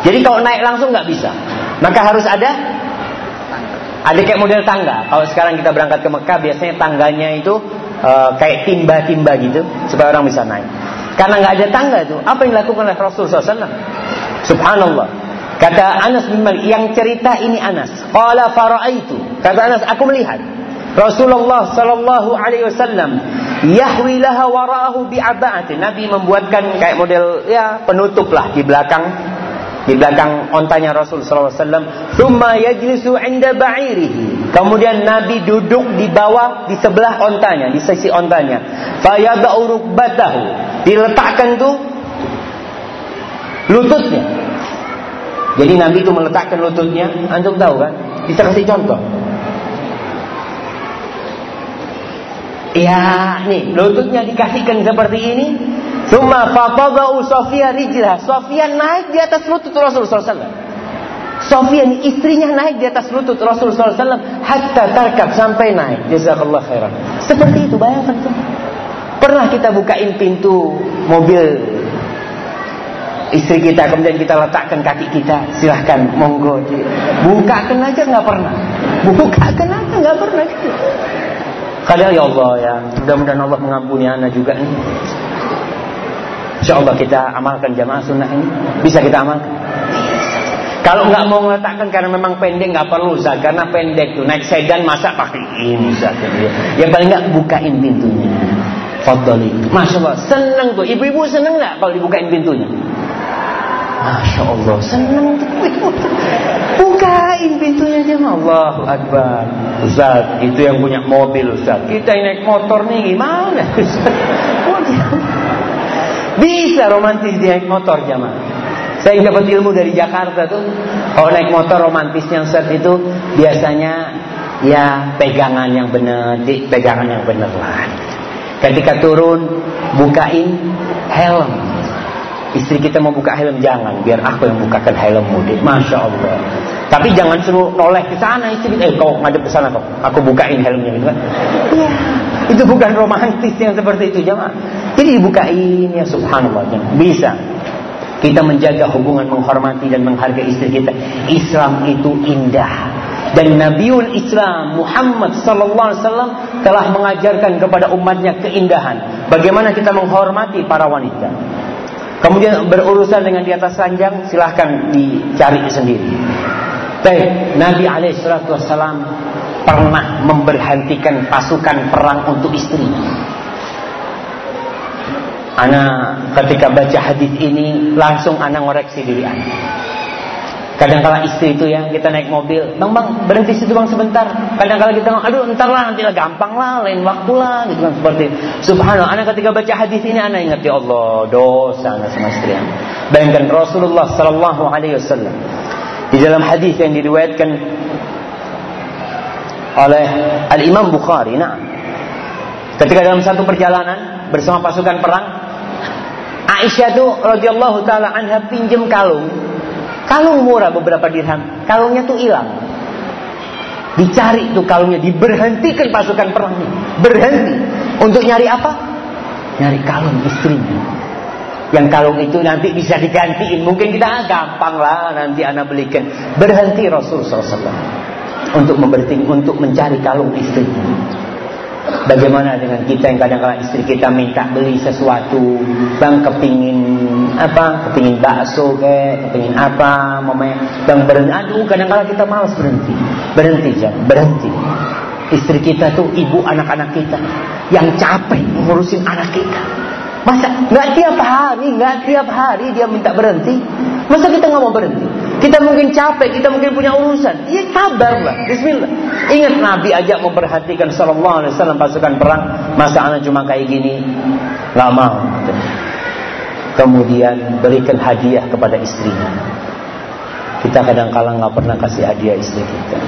Jadi kalau naik langsung nggak bisa, maka harus ada ada kayak model tangga. Kalau sekarang kita berangkat ke Mekah, biasanya tangganya itu uh, kayak timba-timba gitu, supaya orang bisa naik. Karena nggak ada tangga itu, apa yang dilakukan oleh Rasulullah SAW? Subhanallah. Kata Anas bin Malik, yang cerita ini Anas. Qala faraitu. Kata Anas, aku melihat Rasulullah sallallahu alaihi wasallam yahwi laha wara'ahu. Nabi membuatkan kayak model ya penutup lah di belakang di belakang ontanya Rasul wasallam. Thumma yajlisu 'inda ba'irihi. Kemudian Nabi duduk di bawah di sebelah ontanya, di sisi ontanya. Fayada'u rukbatahu. Diletakkan tuh lututnya jadi Nabi itu meletakkan lututnya, antum tahu kan? Bisa kasih contoh. Ya, nih lututnya dikasihkan seperti ini. Summa fatadau Sofia rijlah. Sofia naik di atas lutut Rasulullah SAW. Sofia ini istrinya naik di atas lutut Rasulullah SAW hatta tarkab sampai naik. Jazakallah khairan. Seperti itu bayangkan tuh. Pernah kita bukain pintu mobil istri kita kemudian kita letakkan kaki kita silahkan monggo bukakan aja nggak pernah bukakan aja nggak pernah Kadang ya Allah ya mudah-mudahan Allah mengampuni anak juga nih Insya Allah kita amalkan jamaah sunnah ini. Bisa kita amalkan? Kalau nggak mau meletakkan karena memang pendek nggak perlu Ustaz. Karena pendek tuh. Naik sedan masa pakai ini Ustaz. Ya paling nggak bukain pintunya. Fadli Masya Allah. Seneng tuh. Ibu-ibu seneng nggak kalau dibukain pintunya? Masya Allah. Seneng tuh. Bukain pintunya aja. Allahu Akbar. Ustaz itu yang punya mobil Ustaz. Kita yang naik motor nih gimana Ustaz bisa romantis di naik motor jamaah saya dapat ilmu dari Jakarta tuh, kalau naik motor romantisnya Ustaz itu biasanya ya pegangan yang benar, pegangan yang benar lah. Ketika turun, bukain helm. Istri kita mau buka helm jangan, biar aku yang bukakan helmmu. Masya Allah. Tapi jangan suruh noleh ke sana istri. Eh kau ngadep ke sana kok. Aku bukain helmnya gitu kan. Iya. Itu bukan romantis yang seperti itu jemaah. Jadi dibukain ya subhanallah. Bisa. Kita menjaga hubungan menghormati dan menghargai istri kita. Islam itu indah. Dan Nabiul Islam Muhammad sallallahu alaihi wasallam telah mengajarkan kepada umatnya keindahan. Bagaimana kita menghormati para wanita. Kemudian berurusan dengan di atas sanjang silahkan dicari sendiri. Baik, Nabi alaihi wasallam pernah memberhentikan pasukan perang untuk istrinya. Ana ketika baca hadis ini langsung ana ngoreksi diri ana. Kadang kala istri itu ya kita naik mobil, bang bang berhenti situ bang sebentar. Kadang kala kita aduh entar lah nanti lah gampang lah, lain waktu lah gitu kan seperti. Subhanallah, ana ketika baca hadis ini ana ingat ya Allah dosa ana sama istri ana. Bayangkan Rasulullah Sallallahu Alaihi Wasallam di dalam hadis yang diriwayatkan oleh Al Imam Bukhari, nah ketika dalam satu perjalanan bersama pasukan perang Aisyah tuh radhiyallahu taala anha pinjem kalung. Kalung murah beberapa dirham. Kalungnya tuh hilang. Dicari tuh kalungnya, diberhentikan pasukan perangnya. Berhenti. Untuk nyari apa? Nyari kalung istrinya. Yang kalung itu nanti bisa digantiin. Mungkin kita ah, gampang lah nanti anak belikan. Berhenti Rasul SAW. Untuk memberhenti, untuk mencari kalung istrinya. Bagaimana dengan kita yang kadang-kadang istri kita minta beli sesuatu, bang kepingin apa, kepingin bakso ke, kepingin apa, mamanya, bang berhenti, aduh kadang-kadang kita malas berhenti, berhenti jangan, berhenti. Istri kita tuh ibu anak-anak kita yang capek ngurusin anak kita. Masa nggak tiap hari, nggak tiap hari dia minta berhenti? Masa kita nggak mau berhenti? Kita mungkin capek, kita mungkin punya urusan. Ya sabarlah. Bismillah. Ingat Nabi ajak memperhatikan sallallahu alaihi wasallam pasukan perang, masa anak cuma kayak gini? Lama. Kemudian berikan hadiah kepada istrinya. Kita kadang kala nggak pernah kasih hadiah istri kita.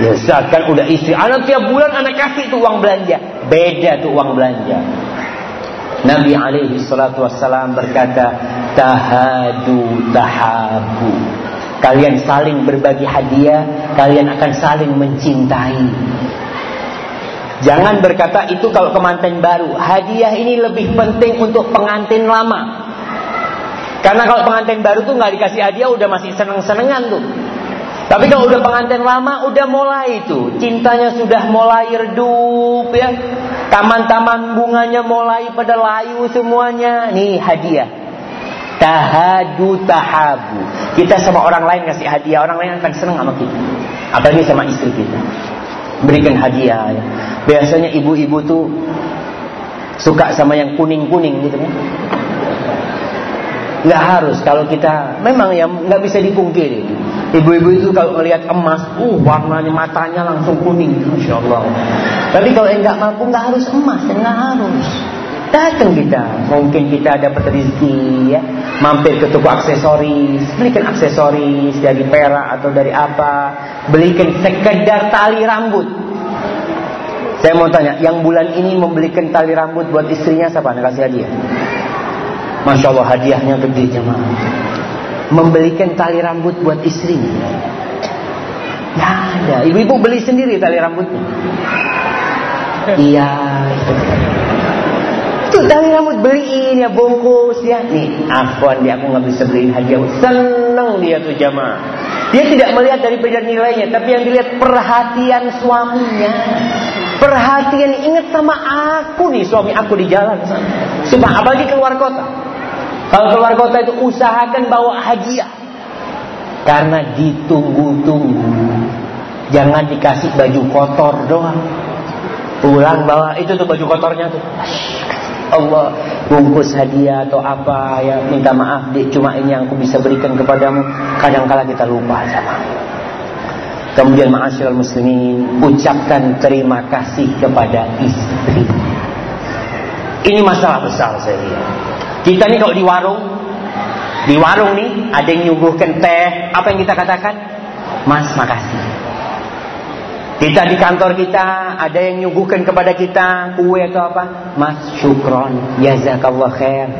Ya kan udah istri Anak tiap bulan anak kasih tuh uang belanja Beda tuh uang belanja Nabi alaihi salatu wassalam berkata tahadu tahabu kalian saling berbagi hadiah kalian akan saling mencintai. Jangan berkata itu kalau kemanten baru. Hadiah ini lebih penting untuk pengantin lama. Karena kalau pengantin baru tuh nggak dikasih hadiah udah masih seneng-senengan tuh. Tapi kalau udah pengantin lama udah mulai itu. Cintanya sudah mulai redup ya. Taman-taman bunganya mulai pada layu semuanya. Nih hadiah tahadu tahabu. Kita sama orang lain kasih hadiah, orang lain akan senang sama kita. Apalagi sama istri kita. Berikan hadiah. Ya. Biasanya ibu-ibu tuh suka sama yang kuning-kuning gitu kan. Nggak harus kalau kita memang ya nggak bisa dipungkiri. Ibu-ibu itu kalau melihat emas, uh warnanya matanya langsung kuning, masya Allah. Tapi kalau enggak mampu nggak harus emas, nggak harus. Datang kita, mungkin kita dapat rezeki ya, mampir ke toko aksesoris, belikan aksesoris dari perak atau dari apa, belikan sekedar tali rambut. Saya mau tanya, yang bulan ini membelikan tali rambut buat istrinya siapa? Anda kasih hadiah. Masya Allah hadiahnya gede jemaah. membelikan tali rambut buat istrinya? Tidak ada. Ibu-ibu beli sendiri tali rambutnya. Iya. Itu tali rambut beliin ya bungkus ya. Nih, afwan dia aku nggak bisa beliin hadiah. Seneng dia tuh jamaah. Dia tidak melihat dari beda nilainya, tapi yang dilihat perhatian suaminya. Perhatian ingat sama aku nih suami aku di jalan sana. Sumpah apalagi keluar kota. Kalau keluar kota itu usahakan bawa hadiah. Karena ditunggu-tunggu. Jangan dikasih baju kotor doang. Pulang bawa itu tuh baju kotornya tuh. Allah bungkus hadiah atau apa ya minta maaf dek cuma ini yang aku bisa berikan kepadamu. Kadangkala kita lupa sama. Kemudian ma'asyiral muslimin ucapkan terima kasih kepada istri. Ini masalah besar saya kita nih kalau di warung di warung nih ada yang nyuguhkan teh apa yang kita katakan? Mas makasih kita di kantor kita ada yang nyuguhkan kepada kita kue atau apa? Mas syukron, jazakallah khair.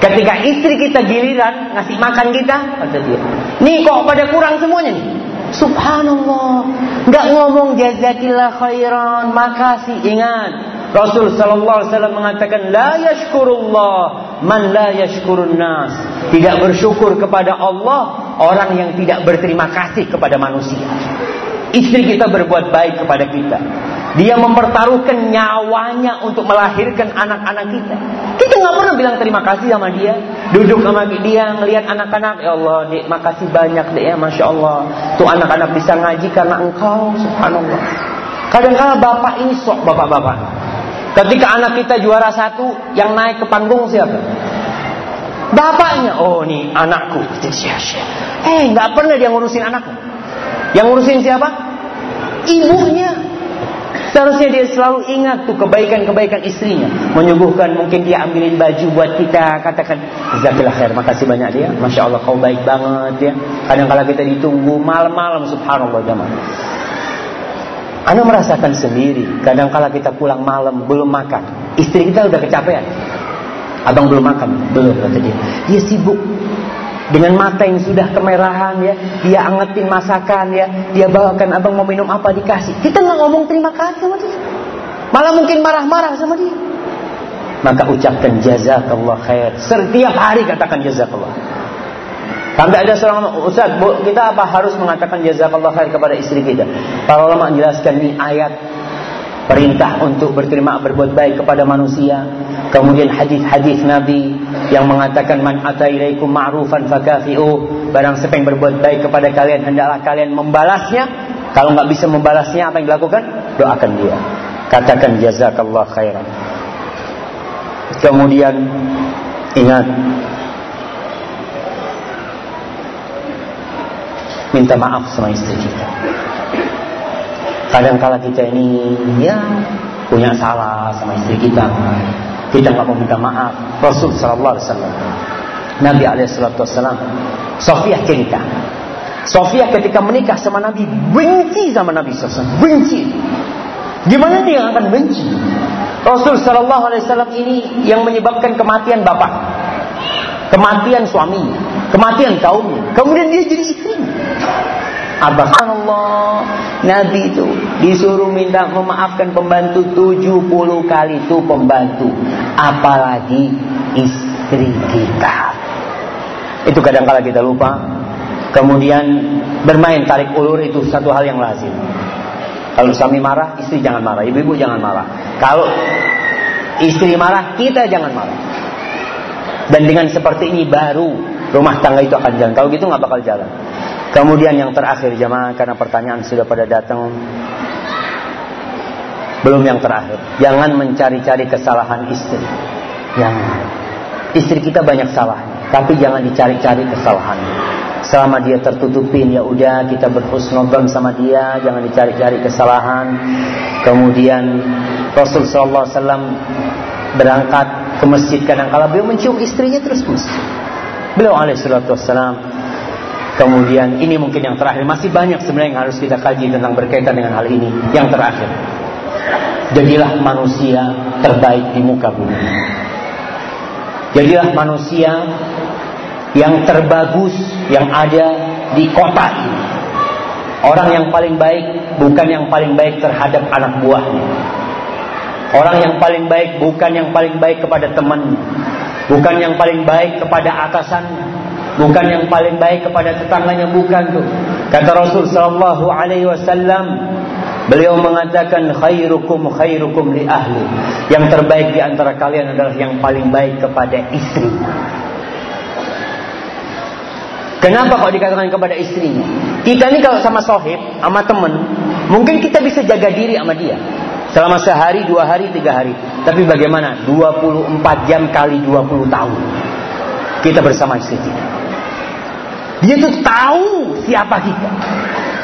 Ketika istri kita giliran ngasih makan kita, kata dia, nih kok pada kurang semuanya nih. Subhanallah, nggak ngomong jazakillah khairan, makasih. Ingat, Rasul sallallahu alaihi wasallam mengatakan la yashkurullah man la yashkurun nas. Tidak bersyukur kepada Allah orang yang tidak berterima kasih kepada manusia. Istri kita berbuat baik kepada kita. Dia mempertaruhkan nyawanya untuk melahirkan anak-anak kita. Kita nggak pernah bilang terima kasih sama dia. Duduk sama dia, ngelihat anak-anak. Ya Allah, dek, makasih banyak dek ya, Masya Allah. Tuh anak-anak bisa ngaji karena engkau, subhanallah. Kadang-kala bapak ini sok bapak-bapak. Ketika anak kita juara satu, yang naik ke panggung siapa? Bapaknya. Oh nih anakku. Eh, nggak pernah dia ngurusin anaknya. Yang ngurusin siapa? Ibunya. Seharusnya dia selalu ingat tuh kebaikan-kebaikan istrinya. Menyuguhkan mungkin dia ambilin baju buat kita. Katakan, Jazakallah khair, makasih banyak dia. Masya Allah kau baik banget ya. Kadang kala kita ditunggu malam-malam subhanallah jamaah. Anda merasakan sendiri, kadang kala kita pulang malam belum makan. Istri kita udah kecapean. Abang belum makan, belum kata dia. Dia sibuk dengan mata yang sudah kemerahan ya, dia angetin masakan ya, dia bawakan abang mau minum apa dikasih. Kita nggak ngomong terima kasih sama dia. Malah mungkin marah-marah sama dia. Maka ucapkan jazakallah khair. Setiap hari katakan jazakallah. Sampai ada seorang Ustaz, kita apa harus mengatakan jazakallah khair kepada istri kita? Para ulama menjelaskan ini ayat perintah untuk berterima berbuat baik kepada manusia kemudian hadis-hadis Nabi yang mengatakan man atailaikum ma'rufan fakafi'u. Barang siapa yang berbuat baik kepada kalian hendaklah kalian membalasnya. Kalau nggak bisa membalasnya apa yang dilakukan? Doakan dia. Katakan jazakallah khairan. Kemudian ingat minta maaf sama istri kita. Kadang-kala kita ini ya punya salah sama istri kita. Kita nggak mau minta maaf. Rasul Sallallahu Alaihi Wasallam, Nabi Alaihissalam, Sofia cerita. Sofia ketika menikah sama Nabi benci sama Nabi SAW, benci. Gimana dia akan benci? Rasul Sallallahu Alaihi Wasallam ini yang menyebabkan kematian bapak, kematian suaminya, kematian kaumnya. Kemudian dia jadi istrinya. Allah Nabi itu disuruh minta memaafkan pembantu 70 kali itu pembantu. Apalagi istri kita. Itu kadang kala kita lupa. Kemudian bermain tarik ulur itu satu hal yang lazim. Kalau suami marah istri jangan marah. Ibu-ibu jangan marah. Kalau istri marah kita jangan marah. Dan dengan seperti ini baru rumah tangga itu akan jalan. Kalau gitu nggak bakal jalan. Kemudian yang terakhir jemaah karena pertanyaan sudah pada datang. Belum yang terakhir. Jangan mencari-cari kesalahan istri. Yang istri kita banyak salah, tapi jangan dicari-cari kesalahan. Selama dia tertutupin ya udah kita berhusnudzon sama dia, jangan dicari-cari kesalahan. Kemudian Rasul sallallahu alaihi wasallam berangkat ke masjid kadang kala beliau mencium istrinya terus ke masjid. Beliau alaihi salatu wassalam Kemudian ini mungkin yang terakhir Masih banyak sebenarnya yang harus kita kaji Tentang berkaitan dengan hal ini Yang terakhir Jadilah manusia terbaik di muka bumi Jadilah manusia yang terbagus yang ada di kota ini. Orang yang paling baik bukan yang paling baik terhadap anak buahnya. Orang yang paling baik bukan yang paling baik kepada temannya. Bukan yang paling baik kepada atasannya. Bukan yang paling baik kepada tetangganya bukan tuh. Kata Rasul sallallahu alaihi wasallam, beliau mengatakan khairukum khairukum li ahli. Yang terbaik di antara kalian adalah yang paling baik kepada istri. Kenapa kok dikatakan kepada istrinya? Kita ini kalau sama sohib, sama temen, mungkin kita bisa jaga diri sama dia. Selama sehari, dua hari, tiga hari. Tapi bagaimana? 24 jam kali 20 tahun. Kita bersama istri kita. Dia tuh tahu siapa kita.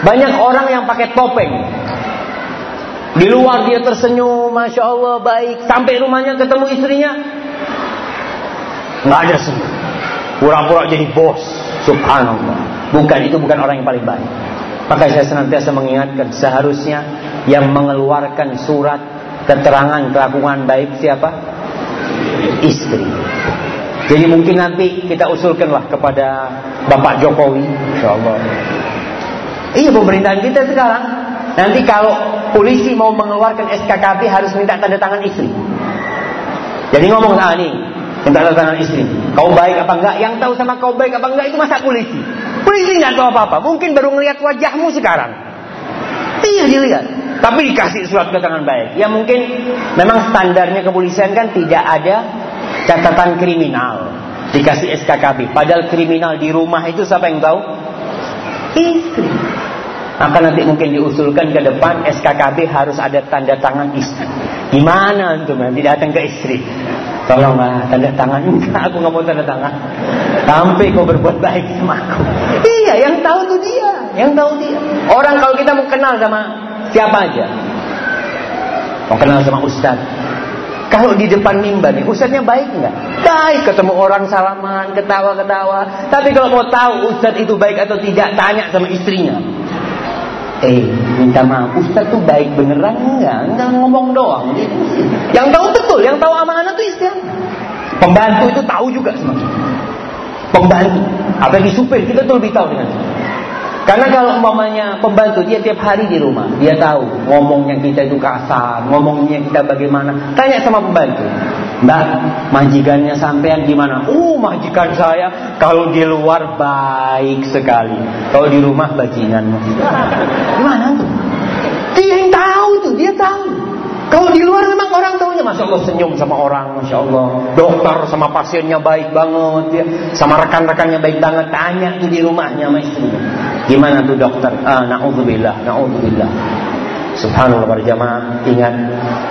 Banyak orang yang pakai topeng. Di luar dia tersenyum, Masya Allah, baik. Sampai rumahnya ketemu istrinya. Nggak ada senyum. Pura-pura jadi bos. Subhanallah. Bukan, itu bukan orang yang paling baik. Maka saya senantiasa mengingatkan seharusnya yang mengeluarkan surat keterangan kelakuan baik siapa? Istri. Jadi mungkin nanti kita usulkanlah kepada Bapak Jokowi, insya Allah. Iya pemerintahan kita sekarang. Nanti kalau polisi mau mengeluarkan SKKP harus minta tanda tangan istri. Jadi ngomong ah nih, minta tanda tangan istri. Kau baik apa enggak? Yang tahu sama kau baik apa enggak itu masa polisi. Polisi nggak tahu apa-apa. Mungkin baru ngelihat wajahmu sekarang. Iya dilihat. Tapi dikasih surat keterangan baik. Ya mungkin memang standarnya kepolisian kan tidak ada catatan kriminal. Dikasih SKKB. Padahal kriminal di rumah itu siapa yang tahu? Istri. Maka nanti mungkin diusulkan ke depan SKKB harus ada tanda tangan istri. Gimana untuk nanti datang ke istri? Tolonglah tanda tangan. Enggak, aku nggak mau tanda tangan. Sampai kau berbuat baik sama aku. Iya, yang tahu tuh dia. Yang tahu dia. Orang kalau kita mau kenal sama siapa aja. Mau kenal sama ustaz. Kalau di depan mimbar nih, ustaznya baik nggak? Baik, ketemu orang salaman, ketawa-ketawa. Tapi kalau mau tahu ustaz itu baik atau tidak, tanya sama istrinya. Eh, minta maaf, Ustaz tuh baik beneran enggak? Enggak ngomong doang. Yang tahu betul, yang tahu amanah tuh istri. Pembantu itu tahu juga semua. Pembantu, apa di supir kita tuh lebih tahu dengan karena kalau umpamanya pembantu dia tiap hari di rumah, dia tahu ngomongnya kita itu kasar, ngomongnya kita bagaimana. Tanya sama pembantu, Mbak, majikannya sampean gimana? Oh, majikan saya kalau di luar baik sekali, kalau di rumah bajingan. Gimana tuh? Dia yang tahu tuh, dia tahu. Kalau di luar memang orang tahunya Masya Allah senyum sama orang Masya Allah Dokter sama pasiennya baik banget ya. Sama rekan-rekannya baik banget Tanya tuh di rumahnya istrinya Gimana tuh dokter? Ah, na'udzubillah, na'udzubillah Subhanallah berjamaah Ingat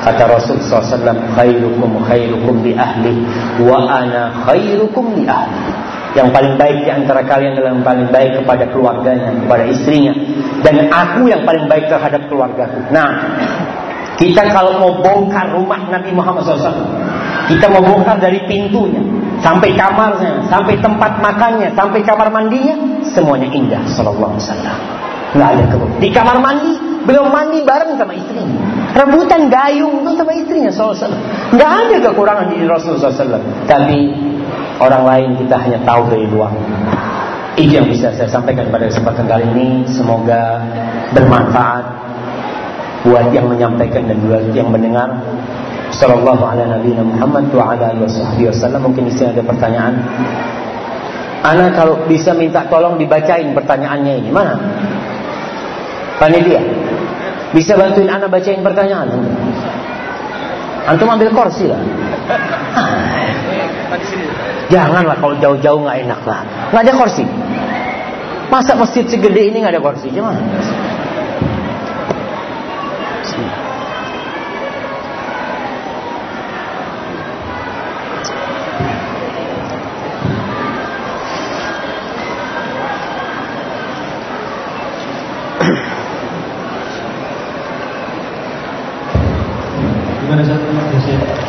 kata Rasul SAW Khairukum khairukum di ahli Wa ana khairukum di ahli Yang paling baik di antara kalian adalah yang paling baik kepada keluarganya Kepada istrinya Dan aku yang paling baik terhadap keluargaku Nah kita kalau mau bongkar rumah Nabi Muhammad SAW, kita mau bongkar dari pintunya, sampai kamarnya, sampai tempat makannya, sampai kamar mandinya, semuanya indah. Sallallahu Alaihi Wasallam. Nggak ada kebun. Di kamar mandi, beliau mandi bareng sama istrinya. Rebutan gayung itu sama istrinya. Sallallahu Nggak ada kekurangan di Rasulullah SAW. Tapi orang lain kita hanya tahu dari luar. Itu yang bisa saya sampaikan pada kesempatan kali ini. Semoga bermanfaat buat yang menyampaikan dan buat yang mendengar. Sallallahu ala nabiyina Muhammad wa ala alihi wasallam. Mungkin di sini ada pertanyaan. Ana kalau bisa minta tolong dibacain pertanyaannya ini. Mana? Panitia. Bisa bantuin Ana bacain pertanyaan? Antum ambil kursi lah. Janganlah kalau jauh-jauh nggak enak lah. Nggak ada kursi. Masa masjid segede ini nggak ada kursi? Gimana?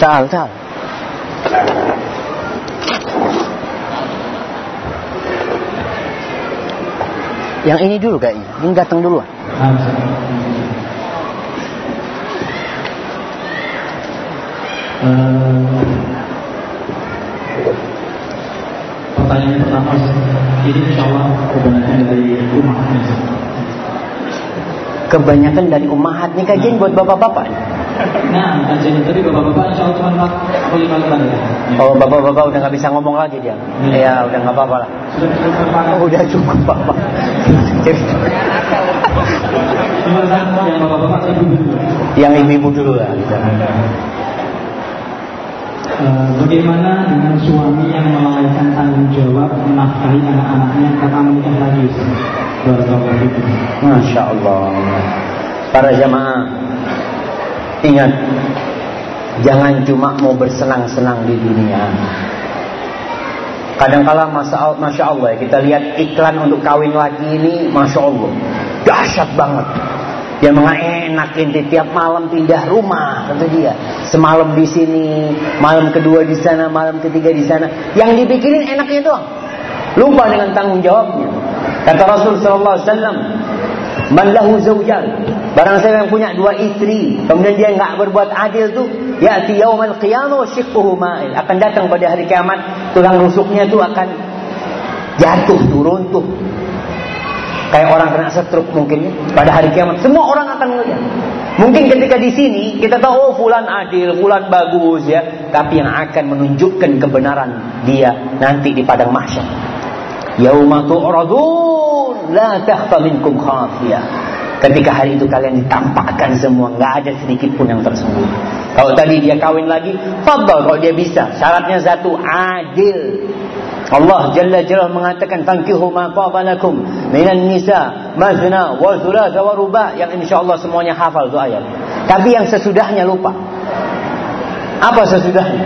Tahan, tahan. Yang ini dulu kayaknya. Ini datang dulu. Uh, pertanyaan pertama ini insya Allah kebenaran dari umat Kebanyakan dari umahat nih kajian buat bapak-bapak. Nah, kajian tadi bapak-bapak insya Allah cuma 45 lembar ya. Oh bapak-bapak udah nggak bisa ngomong lagi dia. Iya udah nggak apa-apa lah. Sudah terpakai. Oh, udah cukup bapak. Yang bapak-bapak ibu dulu. Yang ibu-ibu dulu lah. Eh, bagaimana dengan suami yang melalaikan tanggung jawab menafkahi anak-anaknya karena menikah lagi? Masya Allah. Para jamaah ingat jangan cuma mau bersenang-senang di dunia. Kadangkala masa masya Allah ya, kita lihat iklan untuk kawin lagi ini, masya Allah, dahsyat banget. Dia mengenakin di tiap malam pindah rumah, kata dia. Semalam di sini, malam kedua di sana, malam ketiga di sana. Yang dipikirin enaknya doang. Lupa dengan tanggung jawabnya. Kata Rasul sallallahu alaihi wasallam, "Man lahu zawjan." Barang saya yang punya dua istri, kemudian dia nggak berbuat adil tuh, ya'ti yaumal qiyamah wa shiqquhu ma'il. Akan datang pada hari kiamat, tulang rusuknya tuh akan jatuh turun tuh. Kayak orang kena stroke mungkin ya. pada hari kiamat semua orang akan melihat. Mungkin ketika di sini kita tahu oh fulan adil, fulan bagus ya, tapi yang akan menunjukkan kebenaran dia nanti di padang mahsyar. Yauma tu'radun la takhfa minkum khafiyah. Ketika hari itu kalian ditampakkan semua, nggak ada sedikit pun yang tersembunyi. Kalau tadi dia kawin lagi, fadal kalau dia bisa. Syaratnya satu, adil. Allah Jalla Jalla mengatakan fankihu ma qabalakum minan nisa mazna wa thulatha wa ruba yang insyaallah semuanya hafal itu ayat. Tapi yang sesudahnya lupa. Apa sesudahnya?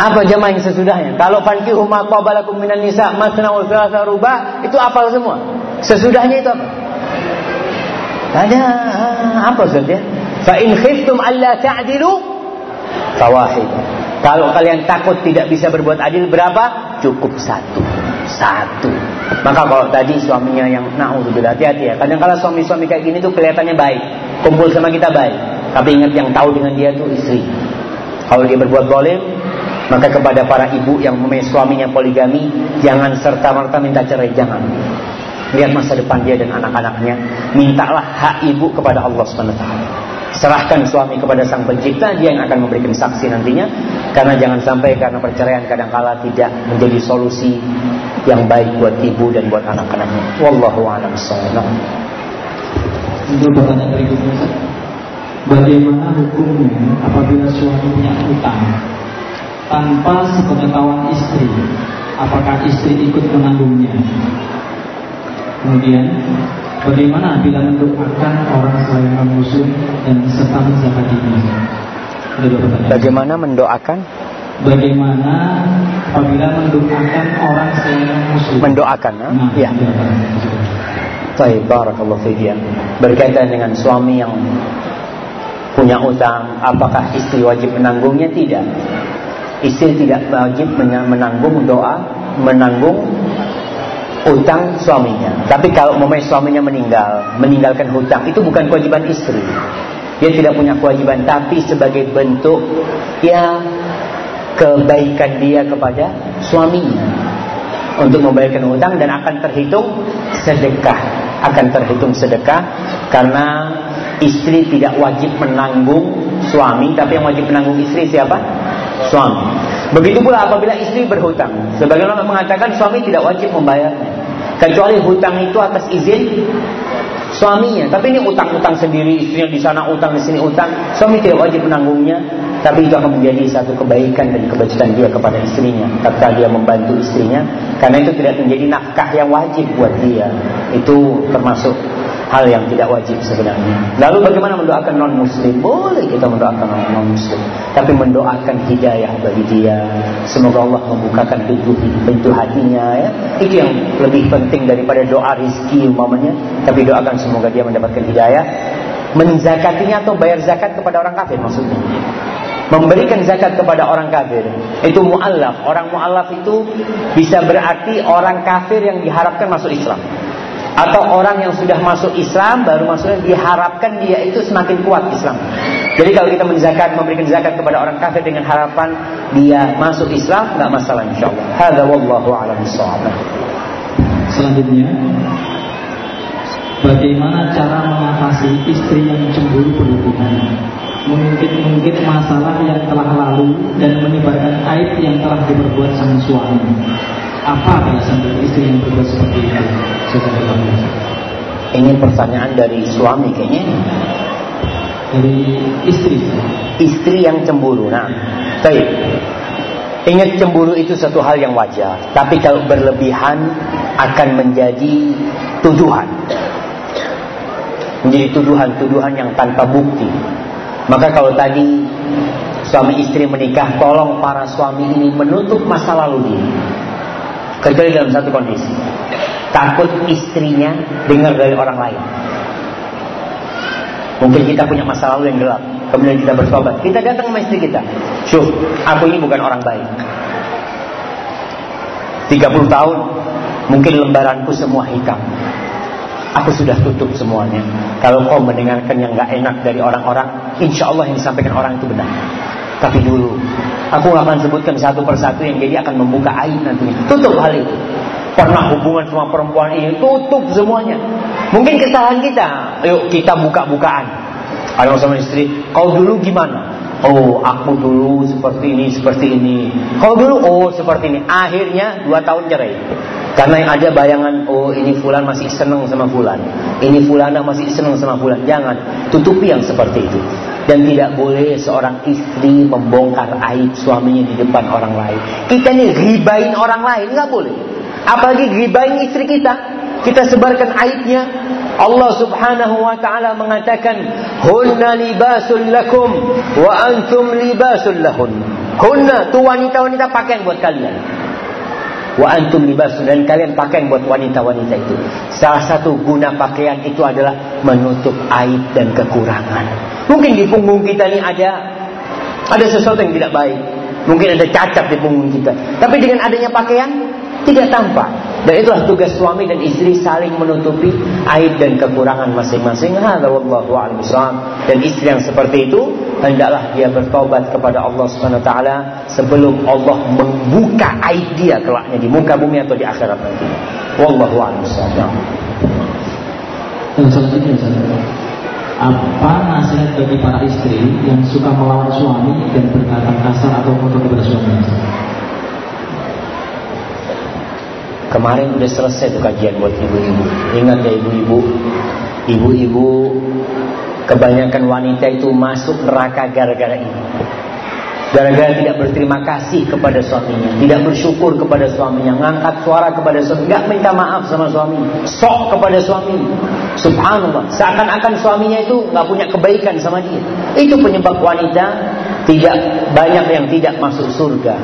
Apa jamaah yang sesudahnya? Kalau fankihu ma qabalakum minan nisa mazna wa thulatha ruba itu hafal semua. Sesudahnya itu apa? Ada apa saja? Fa in khiftum alla ta'dilu fawahid. Kalau kalian takut tidak bisa berbuat adil berapa? Cukup satu. Satu. Maka kalau tadi suaminya yang naudzubillah hati-hati ya. Kadang kala suami-suami kayak gini tuh kelihatannya baik. Kumpul sama kita baik. Tapi ingat yang tahu dengan dia tuh istri. Kalau dia berbuat zalim, maka kepada para ibu yang mempunyai suaminya poligami, jangan serta-merta minta cerai, jangan. Lihat masa depan dia dan anak-anaknya. Mintalah hak ibu kepada Allah SWT. Serahkan suami kepada sang pencipta, dia yang akan memberikan saksi nantinya. Karena jangan sampai karena perceraian kadangkala tidak menjadi solusi yang baik buat ibu dan buat anak-anaknya. Wallahu a'lam bishawab. Pertanyaan berikutnya, bagaimana hukumnya apabila suami punya utang tanpa sepengetahuan istri? Apakah istri ikut menanggungnya? Kemudian, bagaimana bila mendoakan orang selain non muslim dan serta menzakatinya? Bagaimana mendoakan? Bagaimana apabila mendoakan orang selain non muslim? Mendoakan, ha? Nah, ya. Baik, barakallahu fiik. Berkaitan dengan suami yang punya utang, apakah istri wajib menanggungnya? Tidak. Istri tidak wajib menanggung doa, menanggung utang suaminya. Tapi kalau memang suaminya meninggal, meninggalkan hutang, itu bukan kewajiban istri. Dia tidak punya kewajiban, tapi sebagai bentuk ya kebaikan dia kepada suaminya untuk membayarkan hutang dan akan terhitung sedekah akan terhitung sedekah karena istri tidak wajib menanggung suami tapi yang wajib menanggung istri siapa suami begitu pula apabila istri berhutang. Sebagian orang mengatakan suami tidak wajib membayarnya. Kecuali hutang itu atas izin suaminya. Tapi ini utang-utang sendiri istrinya di sana utang di sini utang. Suami tidak wajib menanggungnya. Tapi itu akan menjadi satu kebaikan dan kebajikan dia kepada istrinya. Ketika dia membantu istrinya. Karena itu tidak menjadi nafkah yang wajib buat dia. Itu termasuk hal yang tidak wajib sebenarnya. Lalu bagaimana mendoakan non muslim boleh kita mendoakan non muslim tapi mendoakan hidayah bagi dia. Semoga Allah membukakan pintu pintu hatinya ya. Itu yang lebih penting daripada doa rizki umpamanya. Tapi doakan semoga dia mendapatkan hidayah. Menzakatinya atau bayar zakat kepada orang kafir maksudnya. Memberikan zakat kepada orang kafir. Itu muallaf. Orang muallaf itu bisa berarti orang kafir yang diharapkan masuk Islam atau orang yang sudah masuk Islam baru masuknya diharapkan dia itu semakin kuat Islam Jadi kalau kita menzakat, memberikan zakat kepada orang kafir dengan harapan dia masuk Islam, nggak masalah insya Allah. Hada wallahu a'lam Selanjutnya, bagaimana cara mengatasi istri yang cemburu berlebihan? Mengungkit-ungkit masalah yang telah lalu dan menyebarkan aib yang telah diperbuat sang suami. Apa alasan dari istri yang berbuat seperti itu? Ini pertanyaan dari suami kayaknya dari istri. Istri yang cemburu. Nah, baik. Ingat cemburu itu satu hal yang wajar, tapi kalau berlebihan akan menjadi tuduhan. Menjadi tuduhan-tuduhan yang tanpa bukti. Maka kalau tadi suami istri menikah, tolong para suami ini menutup masa lalu dia. Kecuali dalam satu kondisi. Takut istrinya dengar dari orang lain. Mungkin kita punya masa lalu yang gelap. Kemudian kita bertobat. Kita datang ke istri kita. Syuh, aku ini bukan orang baik. 30 tahun, mungkin lembaranku semua hitam. Aku sudah tutup semuanya. Kalau kau mendengarkan yang gak enak dari orang-orang, insya Allah yang disampaikan orang itu benar. Tapi dulu, aku gak akan sebutkan satu persatu yang jadi akan membuka aib nantinya. Tutup hal itu. Pernah hubungan sama perempuan ini, tutup semuanya. Mungkin kesalahan kita. Yuk kita buka-bukaan. Kalau sama istri, kau dulu gimana? Oh, aku dulu seperti ini, seperti ini. Kau dulu, oh seperti ini. Akhirnya dua tahun cerai. Karena yang ada bayangan, oh ini fulan masih senang sama fulan. Ini fulana masih senang sama fulan. Jangan, tutupi yang seperti itu. Dan tidak boleh seorang istri membongkar aib suaminya di depan orang lain. Kita ini ribain orang lain, nggak boleh. Apalagi ribain istri kita kita sebarkan aibnya. Allah Subhanahu wa taala mengatakan, "Hunna libasul lakum wa antum libasul lahun." Hunna tu wanita-wanita pakaian buat kalian. Wa antum libasul dan kalian pakaian buat wanita-wanita itu. Salah satu guna pakaian itu adalah menutup aib dan kekurangan. Mungkin di punggung kita ini ada ada sesuatu yang tidak baik. Mungkin ada cacat di punggung kita. Tapi dengan adanya pakaian tidak tampak. Dan itulah tugas suami dan istri saling menutupi aib dan kekurangan masing-masing. Hadza wallahu Dan istri yang seperti itu hendaklah dia bertobat kepada Allah Subhanahu taala sebelum Allah membuka aib dia kelaknya di muka bumi atau di akhirat nanti. Wallahu a'lam apa nasihat bagi para istri yang suka melawan suami dan berkata kasar atau kotor kepada suami? Kemarin udah selesai tuh kajian buat ibu-ibu. Ingat ya ibu-ibu, ibu-ibu kebanyakan wanita itu masuk neraka gara-gara ini. Gara-gara tidak berterima kasih kepada suaminya, tidak bersyukur kepada suaminya, ngangkat suara kepada suami, nggak minta maaf sama suami, sok kepada suami. Subhanallah, seakan-akan suaminya itu nggak punya kebaikan sama dia. Itu penyebab wanita tidak banyak yang tidak masuk surga.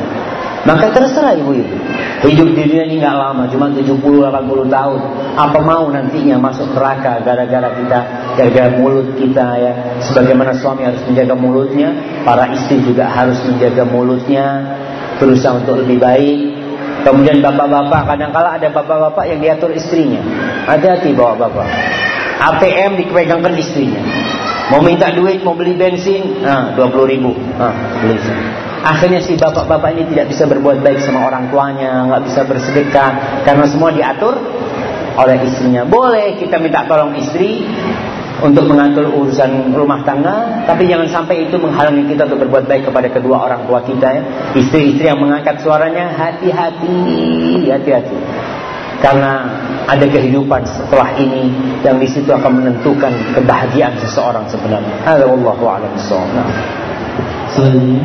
Maka terserah ibu-ibu. Hidup di dunia ini nggak lama, cuma 70-80 tahun. Apa mau nantinya masuk neraka gara-gara kita, gara-gara mulut kita ya. Sebagaimana suami harus menjaga mulutnya, para istri juga harus menjaga mulutnya, berusaha untuk lebih baik. Kemudian bapak-bapak, kadang-kala ada bapak-bapak yang diatur istrinya. Hati-hati bawa bapak. ATM dipegangkan istrinya. Mau minta duit, mau beli bensin, nah 20 ribu, nah beli. Akhirnya si bapak-bapak ini tidak bisa berbuat baik sama orang tuanya, nggak bisa bersedekah karena semua diatur oleh istrinya. Boleh kita minta tolong istri untuk mengatur urusan rumah tangga, tapi jangan sampai itu menghalangi kita untuk berbuat baik kepada kedua orang tua kita ya. Istri-istri yang mengangkat suaranya hati-hati, hati-hati. Karena ada kehidupan setelah ini yang di situ akan menentukan kebahagiaan seseorang sebenarnya. Halo Allah a'lam Selanjutnya,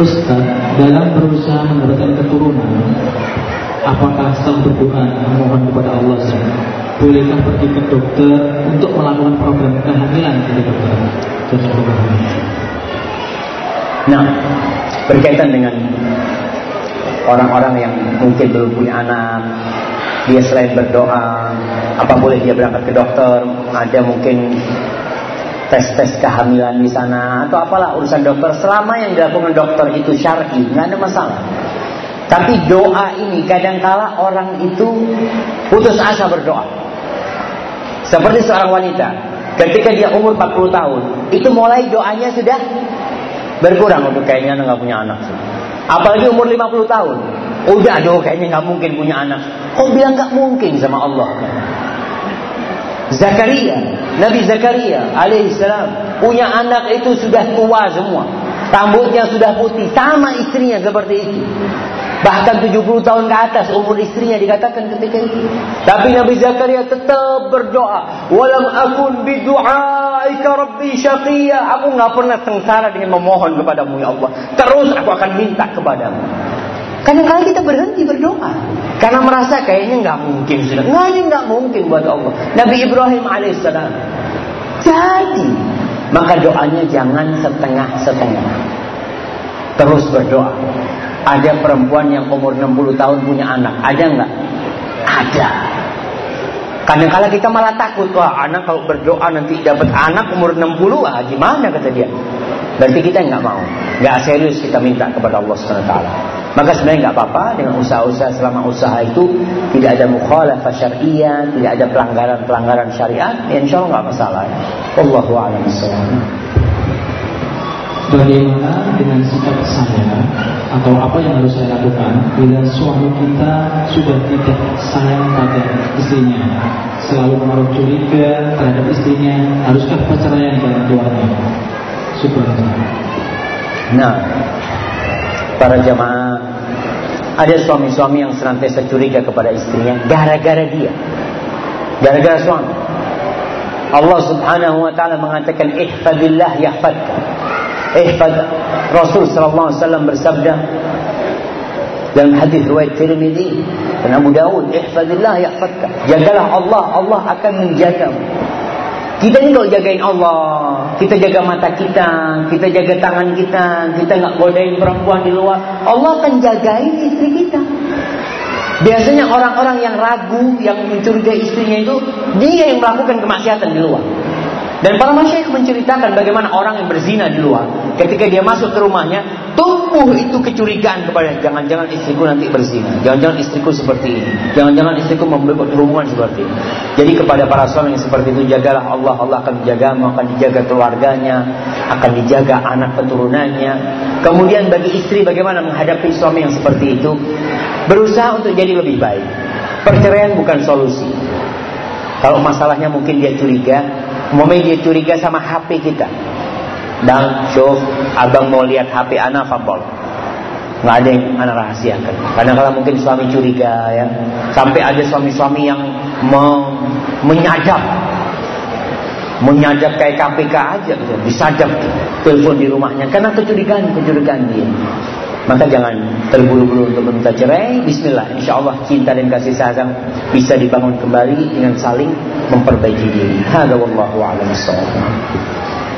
Ustaz, dalam berusaha mendapatkan keturunan, apakah sang berdoa memohon kepada Allah bolehkah pergi ke dokter untuk melakukan program kehamilan di dokter? Nah, berkaitan dengan orang-orang yang mungkin belum punya anak, dia selain berdoa, apa boleh dia berangkat ke dokter? Ada mungkin tes-tes kehamilan di sana atau apalah urusan dokter selama yang dilakukan dokter itu syar'i nggak ada masalah tapi doa ini kadangkala orang itu putus asa berdoa seperti seorang wanita ketika dia umur 40 tahun, itu mulai doanya sudah berkurang untuk kayaknya nggak punya anak. Apalagi umur 50 tahun, udah aduh kayaknya nggak mungkin punya anak. Kok bilang nggak mungkin sama Allah? Zakaria, Nabi Zakaria alaihissalam punya anak itu sudah tua semua. Rambutnya sudah putih, sama istrinya seperti itu. Bahkan 70 tahun ke atas umur istrinya dikatakan ketika itu. Tapi Nabi Zakaria tetap berdoa. Walam akun bidu'aika rabbi syaqiyya. Aku nggak pernah sengsara dengan memohon kepadamu ya Allah. Terus aku akan minta kepadamu. Kadang-kadang kita berhenti berdoa. Karena merasa kayaknya nggak mungkin sudah. Nggak, ini nggak mungkin buat Allah. Nabi Ibrahim alaihissalam. Jadi. Maka doanya jangan setengah-setengah. Terus berdoa. Ada perempuan yang umur 60 tahun punya anak. Ada nggak? Ada. Kadang-kala kita malah takut. Wah anak kalau berdoa nanti dapat anak umur 60. Ah, gimana kata dia. Berarti kita nggak mau. Nggak serius kita minta kepada Allah SWT. Maka sebenarnya nggak apa-apa dengan usaha-usaha selama usaha itu tidak ada mukhalafah syariah, tidak ada pelanggaran-pelanggaran syariat, ya insya Allah nggak masalah. Allahu a'lam Bagaimana dengan sikap saya atau apa yang harus saya lakukan bila suami kita sudah tidak sayang pada istrinya, selalu menaruh curiga terhadap istrinya, haruskah perceraian dengan keluarga? Subhanallah. Nah, para jamaah, ada suami-suami yang senantiasa curiga kepada istrinya gara-gara dia, gara-gara suami. Allah Subhanahu wa taala mengatakan ihfadillah yahfadka. Ihfad Rasul sallallahu alaihi wasallam bersabda dalam hadis riwayat Tirmizi dan Abu Dawud, "Ihfadillah yahfadka." Jagalah Allah, Allah akan menjagamu. Kita ni kalau jagain Allah, kita jaga mata kita, kita jaga tangan kita, kita nggak godain perempuan di luar, Allah akan jagain istri kita. Biasanya orang-orang yang ragu, yang mencurigai istrinya itu, dia yang melakukan kemaksiatan di luar. Dan para masyayikh menceritakan bagaimana orang yang berzina di luar, ketika dia masuk ke rumahnya, tumbuh itu kecurigaan kepada jangan-jangan istriku nanti berzina, jangan-jangan istriku seperti ini, jangan-jangan istriku membuat hubungan seperti ini. Jadi kepada para suami yang seperti itu jagalah Allah, Allah akan menjagamu, akan dijaga keluarganya, akan dijaga anak keturunannya. Kemudian bagi istri bagaimana menghadapi suami yang seperti itu? Berusaha untuk jadi lebih baik. Perceraian bukan solusi. Kalau masalahnya mungkin dia curiga, Mungkin dia curiga sama HP kita. Dan syuf, abang mau lihat HP anak fabel. Nggak ada yang anak rahasiakan. Karena kalau mungkin suami curiga ya. Sampai ada suami-suami yang me menyadap. Menyadap kayak KPK aja gitu. Disadap telepon di rumahnya. Karena kecurigaan-kecurigaan dia. Maka jangan terburu-buru untuk meminta cerai. Bismillah, insya Allah cinta dan kasih sayang bisa dibangun kembali dengan saling memperbaiki diri. Hada wallahu a'lam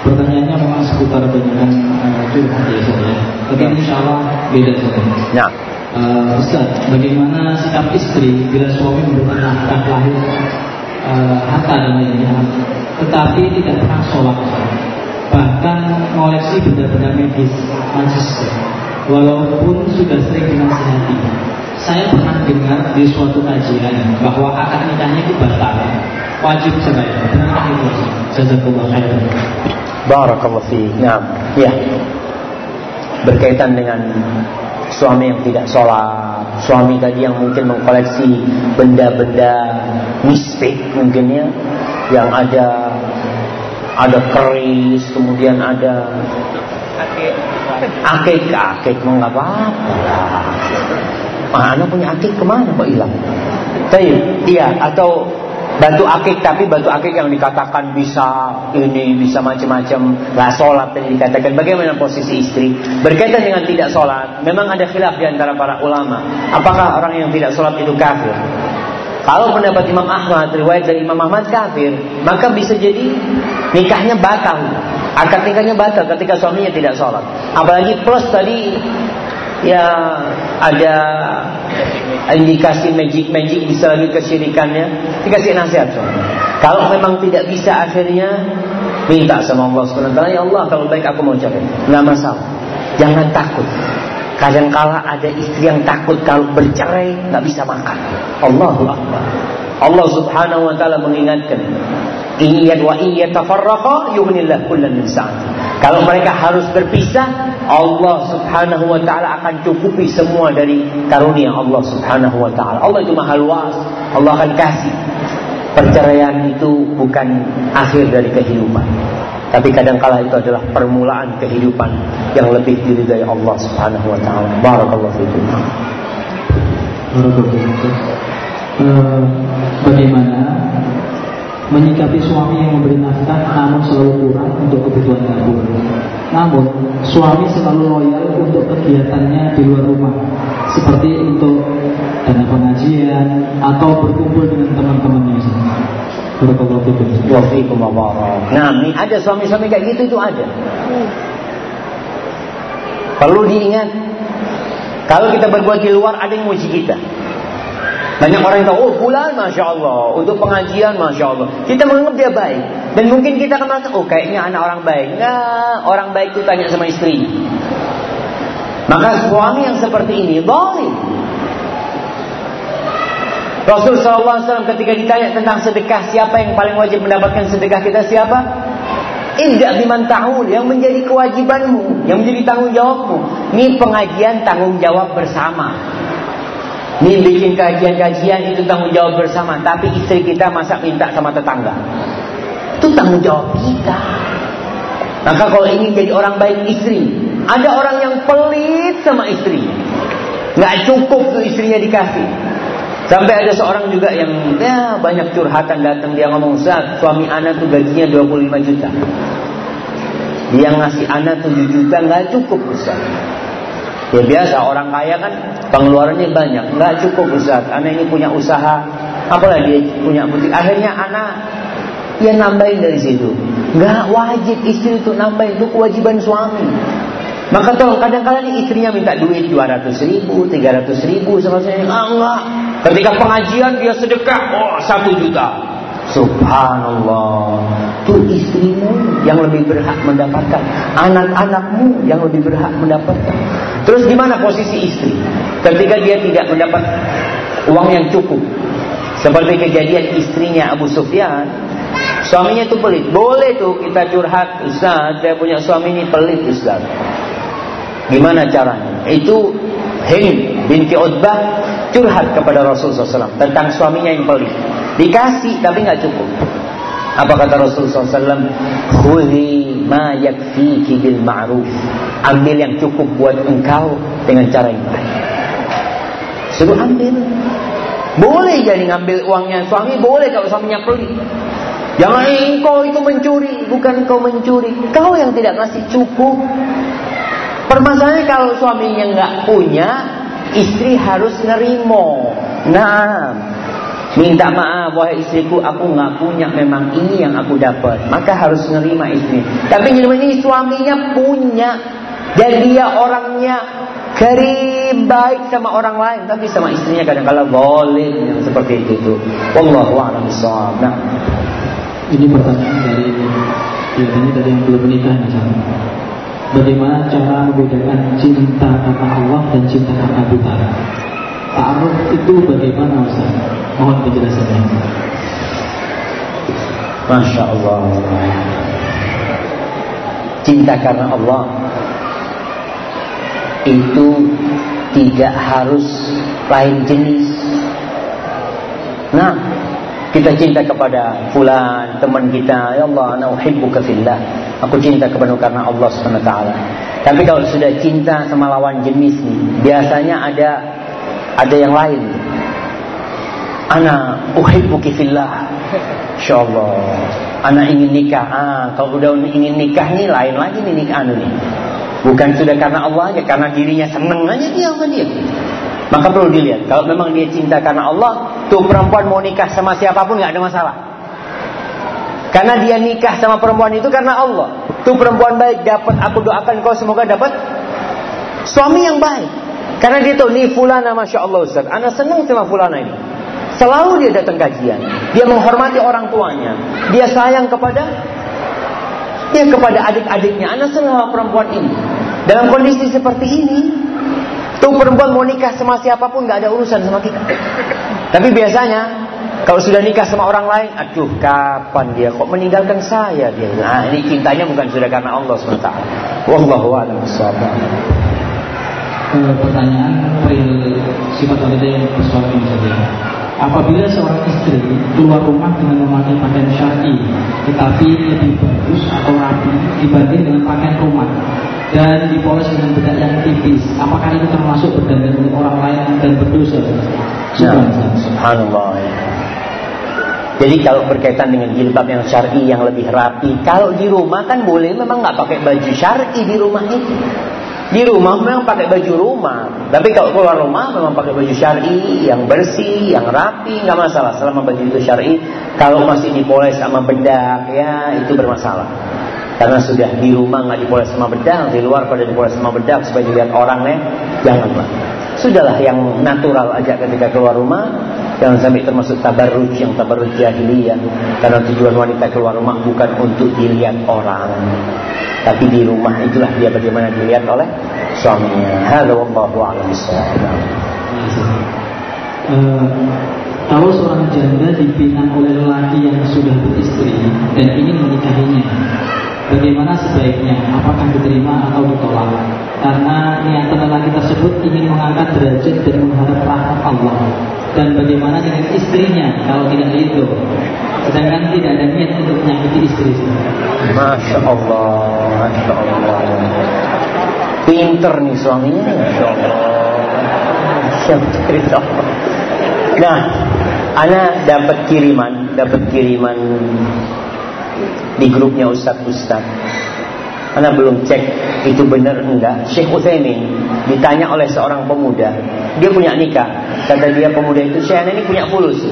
Pertanyaannya memang seputar dengan uh, curhat ya saya. Tapi insya Allah beda saja. Nah. Uh, Ustaz, bagaimana sikap istri bila suami memberikan nafkah lahir uh, harta dan lainnya, tetapi tidak pernah sholat, bahkan mengoleksi benda-benda medis, najis walaupun sudah sering dinasihati. Saya pernah dengar di suatu kajian bahwa akad nikahnya itu batal, wajib cerai. Benar itu? Jazakallah khairan. Barakallahu fi. Nah, ya. Berkaitan dengan suami yang tidak sholat, suami tadi yang mungkin mengkoleksi benda-benda mistik mungkin ya, yang ada ada keris, kemudian ada akik akik mau nggak apa-apa. Mana punya akik ke mana kok hilang? Tapi iya atau batu akik tapi batu akik yang dikatakan bisa ini bisa macam-macam. Lah sholat tadi dikatakan. Bagaimana posisi istri? Berkaitan dengan tidak sholat memang ada khilaf di antara para ulama. Apakah orang yang tidak sholat itu kafir? Kalau pendapat Imam Ahmad, riwayat dari Imam Ahmad kafir, maka bisa jadi nikahnya batal. Akad nikahnya batal ketika suaminya tidak sholat. Apalagi plus tadi ya ada indikasi magic-magic bisa lagi kesyirikannya, dikasih nasihat suami. Kalau memang tidak bisa akhirnya minta sama Allah SWT, ya Allah kalau baik aku mau cerai. Nggak masalah. Jangan takut. Kadangkala ada istri yang takut kalau bercerai nggak bisa makan. Allahu Akbar. Allah Subhanahu wa taala mengingatkan, Iyat wa iyat tafarraqa yughnillah kullan min Kalau mereka harus berpisah, Allah Subhanahu wa taala akan cukupi semua dari karunia Allah Subhanahu wa taala. Allah itu Maha luas. Allah akan kasih. Perceraian itu bukan akhir dari kehidupan. Tapi kadangkala itu adalah permulaan kehidupan yang lebih diridai Allah Subhanahu wa taala. Barakallahu fiikum. Uh, bagaimana menyikapi suami yang memberi nafkah namun selalu kurang untuk kebutuhan dapur. Namun suami selalu loyal untuk kegiatannya di luar rumah, seperti untuk dana pengajian atau berkumpul dengan teman-temannya. Nah, ada suami-suami kayak gitu itu ada. Perlu diingat, kalau kita berbuat di luar ada yang muji kita. Banyak orang yang tahu, oh bulan Masya Allah. Untuk pengajian Masya Allah. Kita menganggap dia baik. Dan mungkin kita akan merasa, oh kayaknya anak orang baik. Nah, orang baik itu tanya sama istri. Maka suami yang seperti ini, boleh. Rasul SAW ketika ditanya tentang sedekah, siapa yang paling wajib mendapatkan sedekah kita siapa? Indah biman tahun yang menjadi kewajibanmu, yang menjadi tanggung jawabmu. Ini pengajian tanggung jawab bersama. Ini bikin kajian-kajian itu tanggung jawab bersama. Tapi istri kita masa minta sama tetangga. Itu tanggung jawab kita. Maka kalau ingin jadi orang baik istri. Ada orang yang pelit sama istri. Nggak cukup tuh istrinya dikasih. Sampai ada seorang juga yang ya banyak curhatan datang dia ngomong Ustaz, suami anak tuh gajinya 25 juta. Dia ngasih anak 7 juta nggak cukup Ustaz. Ya biasa orang kaya kan pengeluarannya banyak, nggak cukup Ustaz. Anak ini punya usaha, apalagi dia punya butik. Akhirnya anak ya nambahin dari situ. Nggak wajib istri itu nambahin itu kewajiban suami. Maka tolong kadang-kadang istrinya minta duit 200 ribu, 300 ribu sama saya. Ah, enggak. Ketika pengajian dia sedekah, oh 1 juta. Subhanallah. Itu istrimu yang lebih berhak mendapatkan. Anak-anakmu yang lebih berhak mendapatkan. Terus gimana posisi istri? Ketika dia tidak mendapat uang yang cukup. Seperti kejadian istrinya Abu Sufyan. Suaminya itu pelit. Boleh tuh kita curhat Ustaz saya punya suami ini pelit Ustaz. Gimana caranya? Itu Hind binti Utbah curhat kepada Rasulullah SAW tentang suaminya yang pelit. Dikasih tapi nggak cukup. Apa kata Rasulullah SAW? Khuli ma yakfiki bil ma'ruf. Ambil yang cukup buat engkau dengan cara yang baik. Suruh ambil. Boleh jadi ngambil uangnya suami, boleh kalau suaminya pelit. Jangan engkau itu mencuri, bukan kau mencuri. Kau yang tidak ngasih cukup. Permasalahannya kalau suaminya nggak punya, istri harus nerimo. Nah, minta maaf wahai istriku, aku nggak punya. Memang ini yang aku dapat. Maka harus nerima istri. Tapi ini suaminya punya dan dia orangnya karim baik sama orang lain tapi sama istrinya kadang-kala boleh yang seperti itu tuh. Wallahu a'lam Nah. Ini pertanyaan dari ini dari yang belum menikah misalnya. Bagaimana cara membedakan cinta karena Allah dan cinta karena buta? Ta'aruf itu bagaimana Ustaz? Mohon penjelasannya. Masya Allah. Cinta karena Allah itu tidak harus lain jenis. Nah, kita cinta kepada fulan, teman kita, ya Allah, ana uhibbuka fillah. Aku cinta kepada karena Allah Subhanahu taala. Tapi kalau sudah cinta sama lawan jenis nih, biasanya ada ada yang lain. Ana uhibbuki fillah. Insyaallah. Ana ingin nikah. Ah, kalau udah ingin nikah nih lain lagi nih nikah anu nih. Bukan sudah karena Allah aja, karena dirinya seneng aja dia sama dia. Maka perlu dilihat. Kalau memang dia cinta karena Allah, tuh perempuan mau nikah sama siapa pun nggak ada masalah. Karena dia nikah sama perempuan itu karena Allah. Tuh perempuan baik dapat aku doakan kau semoga dapat suami yang baik. Karena dia tahu nih fulana masya Allah Ustaz. Anak senang sama fulana ini. Selalu dia datang kajian. Dia menghormati orang tuanya. Dia sayang kepada dia kepada adik-adiknya. Anak senang sama perempuan ini. Dalam kondisi seperti ini, Tuh perempuan mau nikah sama siapa pun nggak ada urusan sama kita. Tapi biasanya Kalau sudah nikah sama orang lain, aduh kapan dia kok meninggalkan saya dia? Nah, ini cintanya bukan sudah karena Allah SWT. Wallahu a'lam uh, pertanyaan real sifat wanita yang bersuami saja. Apabila seorang istri keluar rumah dengan memakai pakaian syar'i, tetapi lebih bagus atau rapi dibanding dengan pakaian rumah dan dipoles dengan bedak yang tipis, apakah itu termasuk berdandan dengan orang lain dan berdosa? Ya, subhanallah. Jadi kalau berkaitan dengan jilbab yang syar'i yang lebih rapi, kalau di rumah kan boleh memang nggak pakai baju syar'i di rumah itu. Di rumah memang pakai baju rumah. Tapi kalau keluar rumah memang pakai baju syari yang bersih, yang rapi, nggak masalah. Selama baju itu syari, kalau masih dipoles sama bedak, ya itu bermasalah. Karena sudah di rumah nggak dipoles sama bedak, di luar pada dipoles sama bedak supaya dilihat orangnya, janganlah. Sudahlah yang natural aja ketika keluar rumah, Jangan sampai termasuk tabarruj yang tabarruj jahiliyah. Karena tujuan wanita keluar rumah bukan untuk dilihat orang. Tapi di rumah itulah dia bagaimana dilihat oleh suaminya. Halo wallahu a'lam Uh, kalau seorang janda dipinang oleh lelaki yang sudah beristri dan ingin menikahinya, bagaimana sebaiknya? Apakah diterima atau ditolak? Karena niatan lelaki tersebut ingin mengangkat derajat dan mengharap rahmat Allah. Dan bagaimana dengan istrinya kalau tidak itu? Sedangkan tidak ada niat untuk menyakiti istri. Masya Allah, Masya Allah. Pinter nih suaminya, Masya Allah. Nah, Ana dapat kiriman, dapat kiriman di grupnya Ustadz Ustadz. Ana belum cek itu benar enggak. Syekh Utsaimin ditanya oleh seorang pemuda, dia punya nikah. Kata dia pemuda itu, "Syekh, ini punya fulus.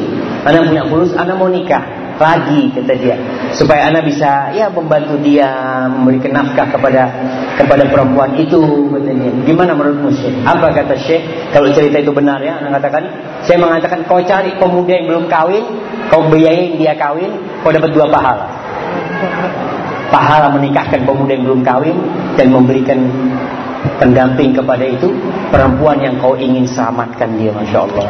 Ana punya fulus, ana mau nikah." lagi kata dia supaya anak bisa ya membantu dia memberikan nafkah kepada kepada perempuan itu katanya gimana menurutmu Syekh apa kata Syekh kalau cerita itu benar ya anak katakan saya mengatakan kau cari pemuda yang belum kawin kau biayain dia kawin kau dapat dua pahala pahala menikahkan pemuda yang belum kawin dan memberikan pendamping kepada itu perempuan yang kau ingin selamatkan dia masya Allah.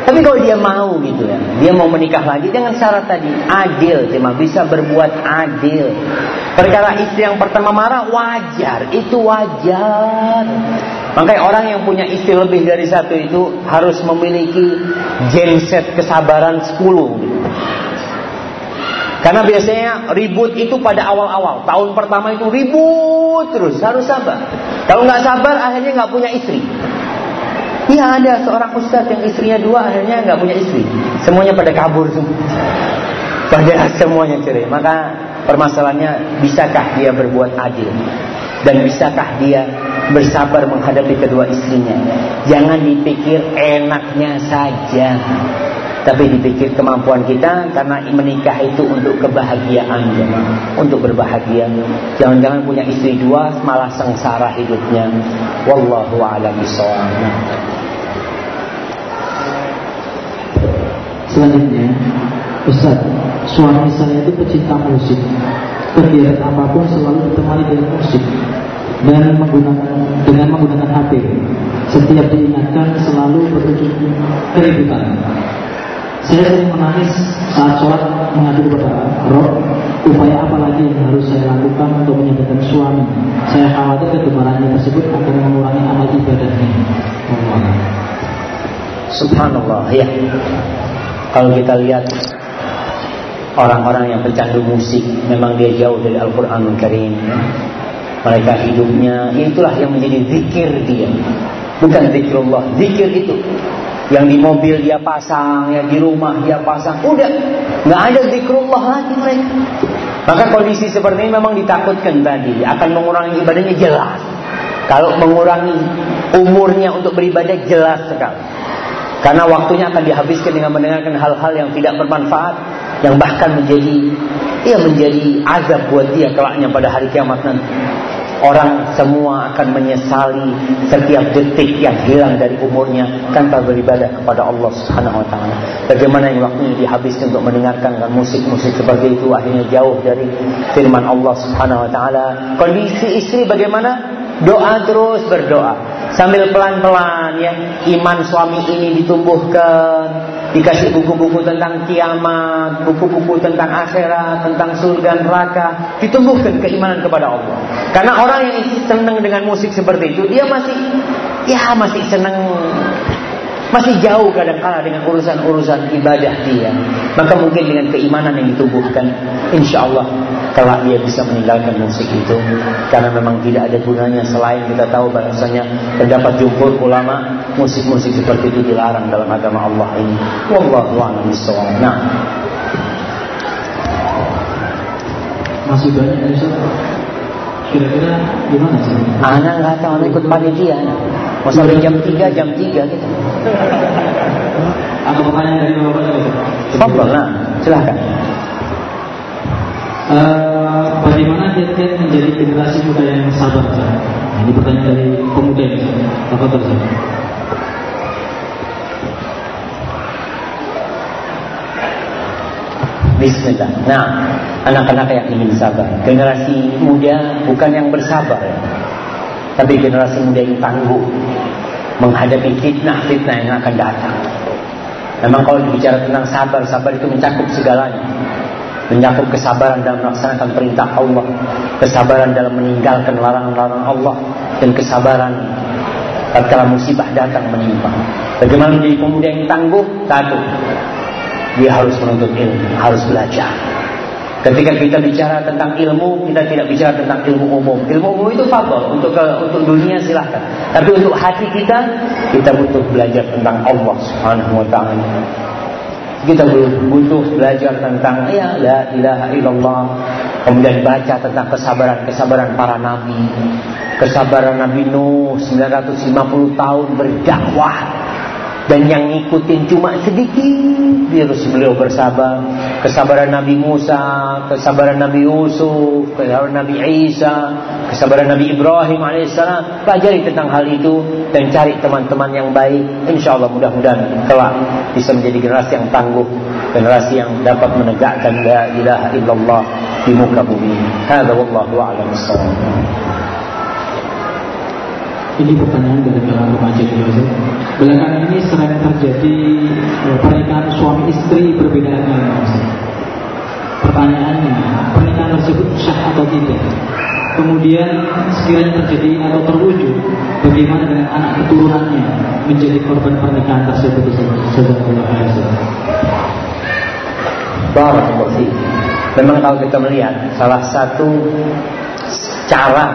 Tapi kalau dia mau gitu ya dia mau menikah lagi dengan syarat tadi adil cuma bisa berbuat adil. Perkara istri yang pertama marah wajar itu wajar. Makanya orang yang punya istri lebih dari satu itu harus memiliki genset kesabaran 10 gitu. Karena biasanya ribut itu pada awal-awal. Tahun pertama itu ribut terus, harus sabar. Kalau nggak sabar, akhirnya nggak punya istri. Iya ada seorang ustadz yang istrinya dua, akhirnya nggak punya istri. Semuanya pada kabur semua. Pada semuanya cerai. Maka permasalahannya, bisakah dia berbuat adil? Dan bisakah dia bersabar menghadapi kedua istrinya? Jangan dipikir enaknya saja. Tapi dipikir kemampuan kita karena menikah itu untuk kebahagiaan jemaah, untuk berbahagia. Jangan-jangan punya istri dua malah sengsara hidupnya. Wallahu a'lam bishawab. Selanjutnya, Ustaz, suami saya itu pecinta musik. Kegiatan apa pun selalu ditemani dengan musik dan menggunakan dengan menggunakan HP. Setiap diingatkan selalu berujung keributan. Saya sering menangis saat sholat mengadu kepada Rob. Upaya apa lagi yang harus saya lakukan untuk menyadarkan suami? Saya khawatir kegemarannya tersebut akan mengurangi amal ibadahnya. Allah. Subhanallah ya. Kalau kita lihat orang-orang yang pecandu musik, memang dia jauh dari Al-Quranul Karim. Ya. Mereka hidupnya, itulah yang menjadi zikir dia. Bukan zikrullah, zikir itu yang di mobil dia pasang, yang di rumah dia pasang. Udah, nggak ada zikrullah lagi mereka. Maka kondisi seperti ini memang ditakutkan tadi akan mengurangi ibadahnya jelas. Kalau mengurangi umurnya untuk beribadah jelas sekali. Karena waktunya akan dihabiskan dengan mendengarkan hal-hal yang tidak bermanfaat, yang bahkan menjadi ya menjadi azab buat dia kelaknya pada hari kiamat nanti. Orang semua akan menyesali setiap detik yang hilang dari umurnya tanpa beribadah kepada Allah Subhanahu wa taala. Bagaimana yang waktunya dihabiskan untuk mendengarkan musik-musik seperti itu akhirnya jauh dari firman Allah Subhanahu wa taala. Kondisi istri bagaimana? Doa terus berdoa. Sambil pelan-pelan ya iman suami ini ditumbuhkan, dikasih buku-buku tentang kiamat, buku-buku tentang akhirat, tentang surga neraka, ditumbuhkan keimanan kepada Allah. Karena orang yang senang dengan musik seperti itu, dia masih ya masih senang masih jauh kadang-kala dengan urusan-urusan ibadah dia. Maka mungkin dengan keimanan yang ditumbuhkan, insya Allah kelak dia bisa meninggalkan musik itu. Karena memang tidak ada gunanya selain kita tahu bahasanya terdapat jumhur ulama musik-musik seperti itu dilarang dalam agama Allah ini. Wallahu a'lam bishawab. Nah. Masih banyak Ustaz. Kira-kira gimana sih? Anak nggak tahu, ikut panitia. Mau sampai jam 3, jam 3 gitu. Ada pertanyaan dari Bapak? Fadol, nah, silahkan. Uh, bagaimana kiat-kiat menjadi generasi muda yang sabar? Nah, ini pertanyaan dari pemuda ini. Apa terjadi? Bismillah. Nah, anak-anak yang ingin sabar. Generasi muda bukan yang bersabar. Tapi generasi muda yang tangguh. Menghadapi fitnah-fitnah yang akan datang. Memang kalau bicara tentang sabar, sabar itu mencakup segalanya. Mencakup kesabaran dalam melaksanakan perintah Allah. Kesabaran dalam meninggalkan larangan-larangan Allah. Dan kesabaran tatkala musibah datang menimpa. Bagaimana menjadi pemuda yang tangguh? Satu, dia harus menuntut ilmu, harus belajar. Ketika kita bicara tentang ilmu, kita tidak bicara tentang ilmu umum. Ilmu umum itu fabel untuk ke, untuk dunia silahkan. Tapi untuk hati kita, kita butuh belajar tentang Allah Subhanahu wa taala. Kita butuh belajar tentang ya la ilaha illallah. Kemudian baca tentang kesabaran-kesabaran para nabi. Kesabaran Nabi Nuh 950 tahun berdakwah dan yang ngikutin cuma sedikit. Terus beliau bersabar. Kesabaran Nabi Musa kesabaran Nabi Yusuf kesabaran Nabi Isa kesabaran Nabi Ibrahim alaihissalam. Pelajari tentang hal itu dan cari teman-teman yang baik. Insya Allah mudah-mudahan kelak bisa menjadi generasi yang tangguh generasi yang dapat menegakkan la ilaha illallah di muka bumi. Hadza wallahu a'lam ini pertanyaan dari kalangan remaja di Belakangan ini sering terjadi eh, pernikahan suami istri berbeda agama. Pertanyaannya, pernikahan tersebut sah atau tidak? Kemudian sekiranya terjadi atau terwujud, bagaimana dengan anak keturunannya menjadi korban pernikahan tersebut? Barakallahu Memang kalau kita melihat salah satu cara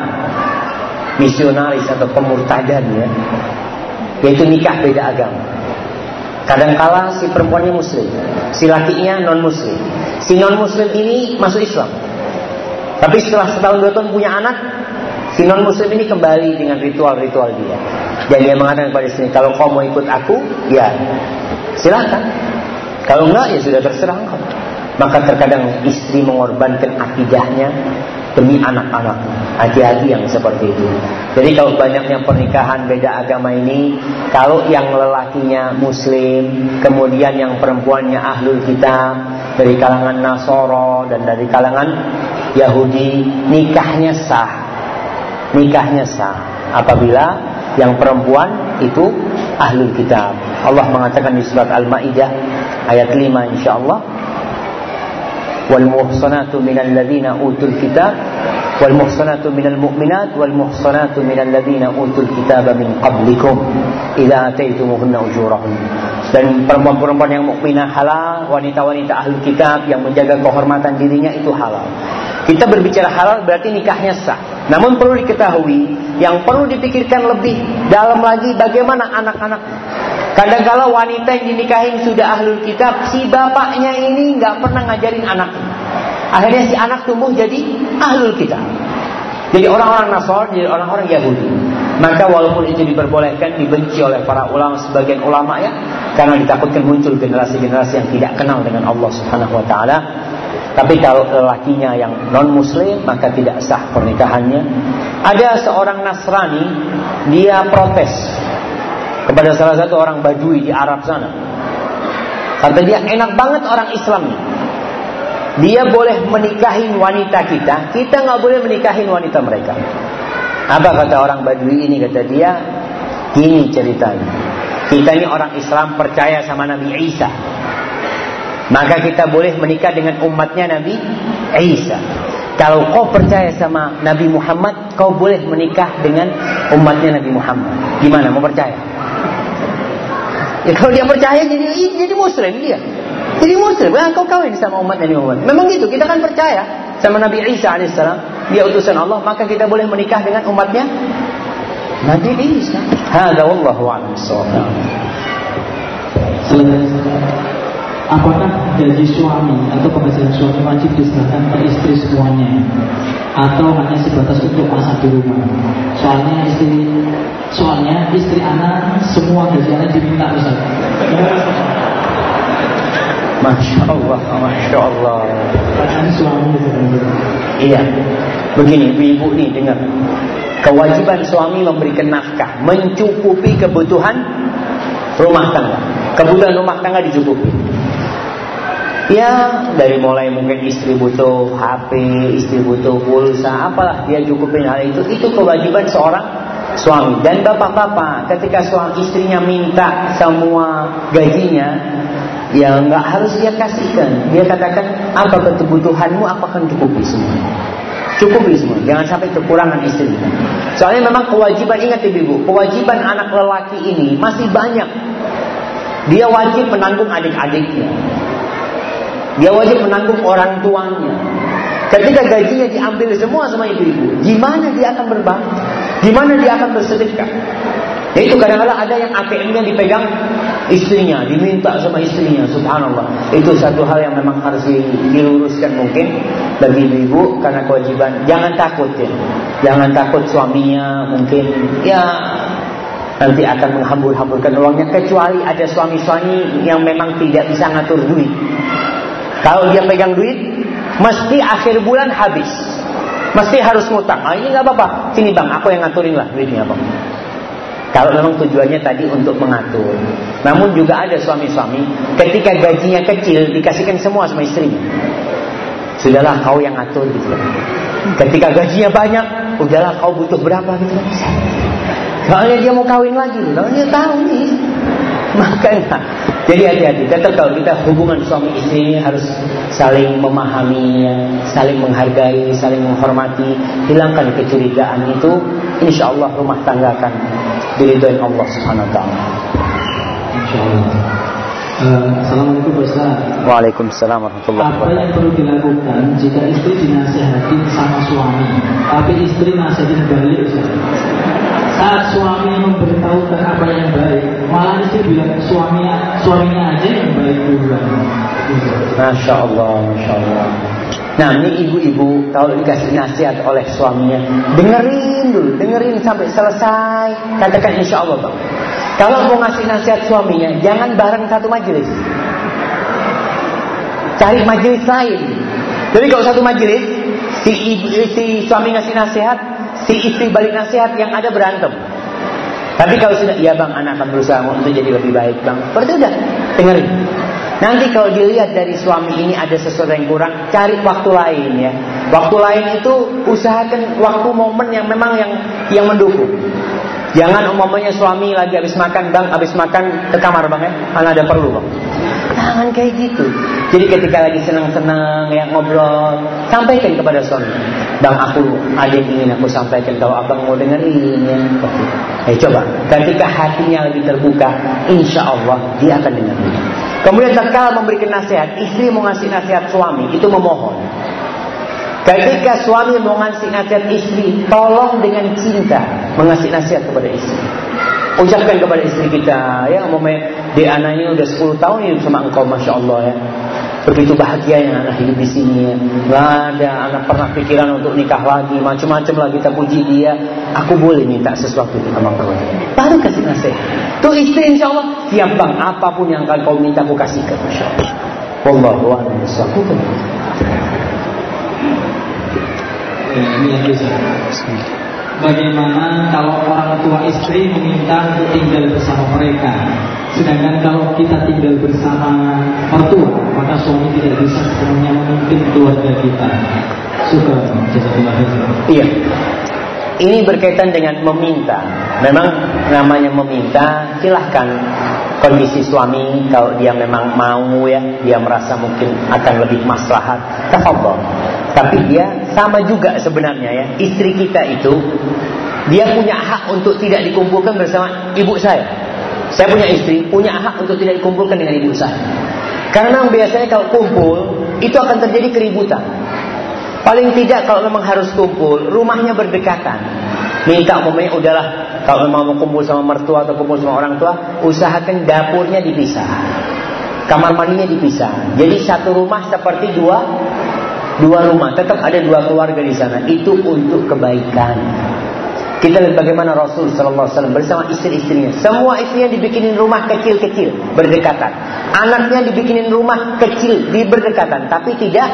misionaris atau pemurtadan ya. Yaitu nikah beda agama. Kadangkala si perempuannya muslim si lakinya non muslim si non muslim ini masuk Islam. Tapi setelah setahun dua tahun punya anak si non muslim ini kembali dengan ritual-ritual dia. Dan dia mengatakan kepada sini kalau kau mau ikut aku ya silakan. Kalau enggak ya sudah terserah engkau maka terkadang istri mengorbankan akidahnya demi anak-anak. Hati-hati yang seperti itu. Jadi kalau banyaknya pernikahan beda agama ini, kalau yang lelakinya muslim, kemudian yang perempuannya ahlul kitab, dari kalangan Nasoro dan dari kalangan Yahudi, nikahnya sah. Nikahnya sah. Apabila yang perempuan itu ahlul kitab. Allah mengatakan di surat Al-Maidah ayat 5 insyaallah والمحصنات من الذين أوتوا الكتاب والمحصنات من المؤمنات والمحصنات من الذين أوتوا الكتاب من قبلكم إذا آتيتموهن أجورهن dan perempuan-perempuan yang mukminah halal, wanita-wanita ahli kitab yang menjaga kehormatan dirinya itu halal. Kita berbicara halal berarti nikahnya sah. Namun perlu diketahui, yang perlu dipikirkan lebih dalam lagi bagaimana anak-anak Kadang-kala wanita yang dinikahin sudah ahlul kitab, si bapaknya ini nggak pernah ngajarin anaknya. Akhirnya si anak tumbuh jadi ahlul kitab. Jadi orang-orang Nasr, jadi orang-orang Yahudi. Maka walaupun itu diperbolehkan, dibenci oleh para ulama, sebagian ulama ya, karena ditakutkan muncul generasi-generasi yang tidak kenal dengan Allah Subhanahu Wa Taala. Tapi kalau lelakinya yang non Muslim maka tidak sah pernikahannya. Ada seorang Nasrani, dia protes kepada salah satu orang Badui di Arab sana. Kata dia enak banget orang Islam Dia boleh menikahin wanita kita, kita nggak boleh menikahin wanita mereka. Apa kata orang Badui ini? Kata dia, Gini ceritanya. Kita ini orang Islam percaya sama Nabi Isa. Maka kita boleh menikah dengan umatnya Nabi Isa. Kalau kau percaya sama Nabi Muhammad, kau boleh menikah dengan umatnya Nabi Muhammad. Gimana? Mau percaya? Ya kalau dia percaya jadi jadi muslim dia. Jadi muslim, nah, kau kawin sama umat Nabi Muhammad. Memang gitu, kita kan percaya sama Nabi Isa alaihissalam, dia utusan Allah, maka kita boleh menikah dengan umatnya Nabi Isa. Hada wallahu a'lam Apakah gaji suami atau penghasilan suami wajib diserahkan ke istri semuanya atau hanya sebatas untuk masa di rumah? Soalnya istri soalnya istri anak semua gaji anak diminta Ustaz. Masya Allah, Masya Allah. suami Iya, begini ibu-ibu nih dengar. Kewajiban suami memberikan nafkah, mencukupi kebutuhan rumah tangga. Kebutuhan rumah tangga dicukupi. Ya dari mulai mungkin istri butuh HP, istri butuh pulsa, apalah dia cukupin hal itu. Itu kewajiban seorang suami. Dan bapak-bapak ketika suami istrinya minta semua gajinya, ya nggak harus dia kasihkan. Dia katakan apa kebutuhanmu, apa akan cukupi semua. Cukupi semua, jangan sampai kekurangan istri. Soalnya memang kewajiban ingat ibu, kewajiban anak lelaki ini masih banyak. Dia wajib menanggung adik-adiknya. Dia wajib menanggung orang tuanya. Ketika gajinya diambil semua sama ibu-ibu, gimana dia akan berbagi? Gimana dia akan bersedekah? Itu kadang-kadang ada yang ATM-nya dipegang istrinya, diminta sama istrinya, subhanallah. Itu satu hal yang memang harus diluruskan mungkin bagi ibu-ibu karena kewajiban. Jangan takut ya. Jangan takut suaminya mungkin ya nanti akan menghambur-hamburkan uangnya kecuali ada suami-suami yang memang tidak bisa ngatur duit. Kalau dia pegang duit, mesti akhir bulan habis. Mesti harus ngutang. Ah, ini nggak apa-apa. Sini bang, aku yang ngaturin lah duitnya bang. Kalau memang tujuannya tadi untuk mengatur. Namun juga ada suami-suami ketika gajinya kecil dikasihkan semua sama istrinya. Sudahlah kau yang ngatur gitu Ketika gajinya banyak, udahlah kau butuh berapa gitu Soalnya dia mau kawin lagi, loh. dia tahu nih. Makanya jadi hati-hati. Tetap kalau kita hubungan suami istri ini harus saling memahami, saling menghargai, saling menghormati, hilangkan kecurigaan itu, insya Allah rumah tangga akan diridhoin Allah Subhanahu Wa Taala. Insya Allah. Uh, Assalamualaikum Ustaz Waalaikumsalam warahmatullahi wabarakatuh Apa yang perlu dilakukan jika istri dinasihatin sama suami Tapi istri nasihatin balik Ustaz saat suami memberitahukan apa yang baik, malah istri bilang suaminya suaminya aja yang baik duluan. Masya Allah, Masya Allah. Nah ini ibu-ibu kalau dikasih nasihat oleh suaminya Dengerin dulu, dengerin sampai selesai Katakan insya Allah bang Kalau mau ngasih nasihat suaminya Jangan bareng satu majelis Cari majelis lain Jadi kalau satu majelis Si, ibu, si suami ngasih nasihat si istri balik nasihat yang ada berantem. Tapi kalau sudah, ya bang, anak akan berusaha untuk jadi lebih baik bang. Berarti udah, dengerin. Nanti kalau dilihat dari suami ini ada sesuatu yang kurang, cari waktu lain ya. Waktu lain itu usahakan waktu momen yang memang yang yang mendukung. Jangan umumnya suami lagi habis makan, bang, habis makan ke kamar bang ya, karena ada perlu bang. Jangan kayak gitu. Jadi ketika lagi senang-senang ya ngobrol, sampaikan kepada suami. Bang aku ada yang ingin aku sampaikan kalau abang mau dengerin ya. Eh coba, ketika hatinya lebih terbuka, insya Allah dia akan dengerin. Kemudian tatkala memberikan nasihat, istri mau ngasih nasihat suami itu memohon. Ketika suami mau ngasih nasihat istri, tolong dengan cinta mengasih nasihat kepada istri. Ucapkan kepada istri kita, ya di anaknya udah 10 tahun hidup sama engkau, masya Allah ya. Begitu bahagianya anak hidup di sini ya. Gak ada anak pernah pikiran untuk nikah lagi, macam-macam lagi kita puji dia. Aku boleh minta sesuatu sama kau. Baru kasih nasihat. Tuh istri insya Allah siap bang, apa pun yang akan kau minta aku kasihkan, masya Allah. Wallahu a'lam ini yang. Bagaimana kalau orang tua istri meminta untuk tinggal bersama mereka? Sedangkan kalau kita tinggal bersama mertua Maka suami tidak bisa sepenuhnya memimpin keluarga kita. Suka Iya. Ini berkaitan dengan meminta. Memang namanya meminta, silahkan kondisi suami kalau dia memang mau ya, dia merasa mungkin akan lebih maslahat, tafadhol. Tapi dia sama juga sebenarnya ya, istri kita itu dia punya hak untuk tidak dikumpulkan bersama ibu saya. Saya punya istri, punya hak untuk tidak dikumpulkan dengan ibu saya. Karena biasanya kalau kumpul, itu akan terjadi keributan. Paling tidak kalau memang harus kumpul, rumahnya berdekatan. Minta umpamanya udahlah kalau memang mau kumpul sama mertua atau kumpul sama orang tua, usahakan dapurnya dipisah. Kamar mandinya dipisah. Jadi satu rumah seperti dua dua rumah, tetap ada dua keluarga di sana. Itu untuk kebaikan. Kita lihat bagaimana Rasul Sallallahu Alaihi Wasallam bersama istri-istrinya. Semua istrinya dibikinin rumah kecil-kecil berdekatan. Anaknya dibikinin rumah kecil di berdekatan, tapi tidak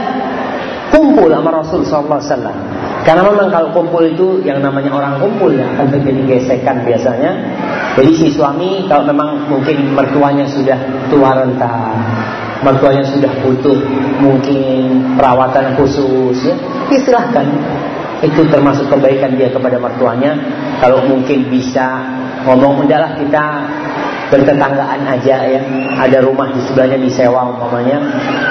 kumpul sama Rasul Sallallahu Alaihi Wasallam. Karena memang kalau kumpul itu yang namanya orang kumpul ya akan terjadi gesekan biasanya. Jadi si suami kalau memang mungkin mertuanya sudah tua renta, mertuanya sudah butuh mungkin perawatan khusus ya, silahkan itu termasuk kebaikan dia kepada mertuanya. Kalau mungkin bisa ngomong udahlah kita bertetanggaan aja ya. Ada rumah di sebelahnya disewa umpamanya.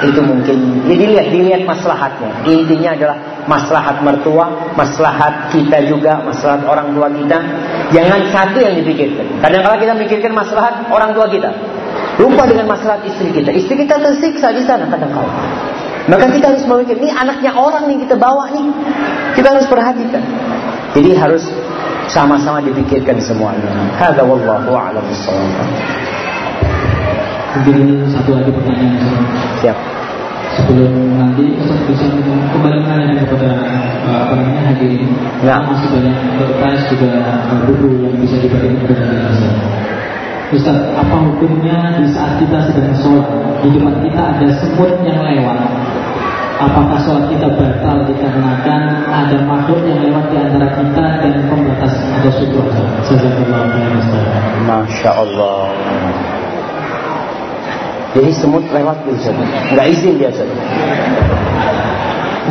Itu mungkin jadi lihat dilihat maslahatnya. Intinya adalah maslahat mertua maslahat kita juga maslahat orang tua kita. Jangan satu yang dipikirkan. Kadang kadang kita mikirkan maslahat orang tua kita lupa dengan maslahat istri kita istri kita tersiksa di sana kadang kadang maka kita harus memikir, ini anaknya orang nih kita bawa nih. Kita harus perhatikan. Jadi harus sama-sama dipikirkan semuanya. Hadza wallahu a'lam bishawab. Mungkin satu lagi pertanyaan. Siap. Sebelum nanti Ustaz bisa kembali menanyakan kepada uh, apa namanya hadirin. Ya. Masih banyak kertas juga uh, buku yang bisa diberikan kepada kita. Ustaz, apa hukumnya di saat kita sedang sholat? Di depan kita ada semut yang lewat. Apakah sholat kita batal dikarenakan ada makhluk yang lewat di antara kita dan pembatas atau syukur? Masya Allah Jadi semut lewat di sana Nggak izin dia sana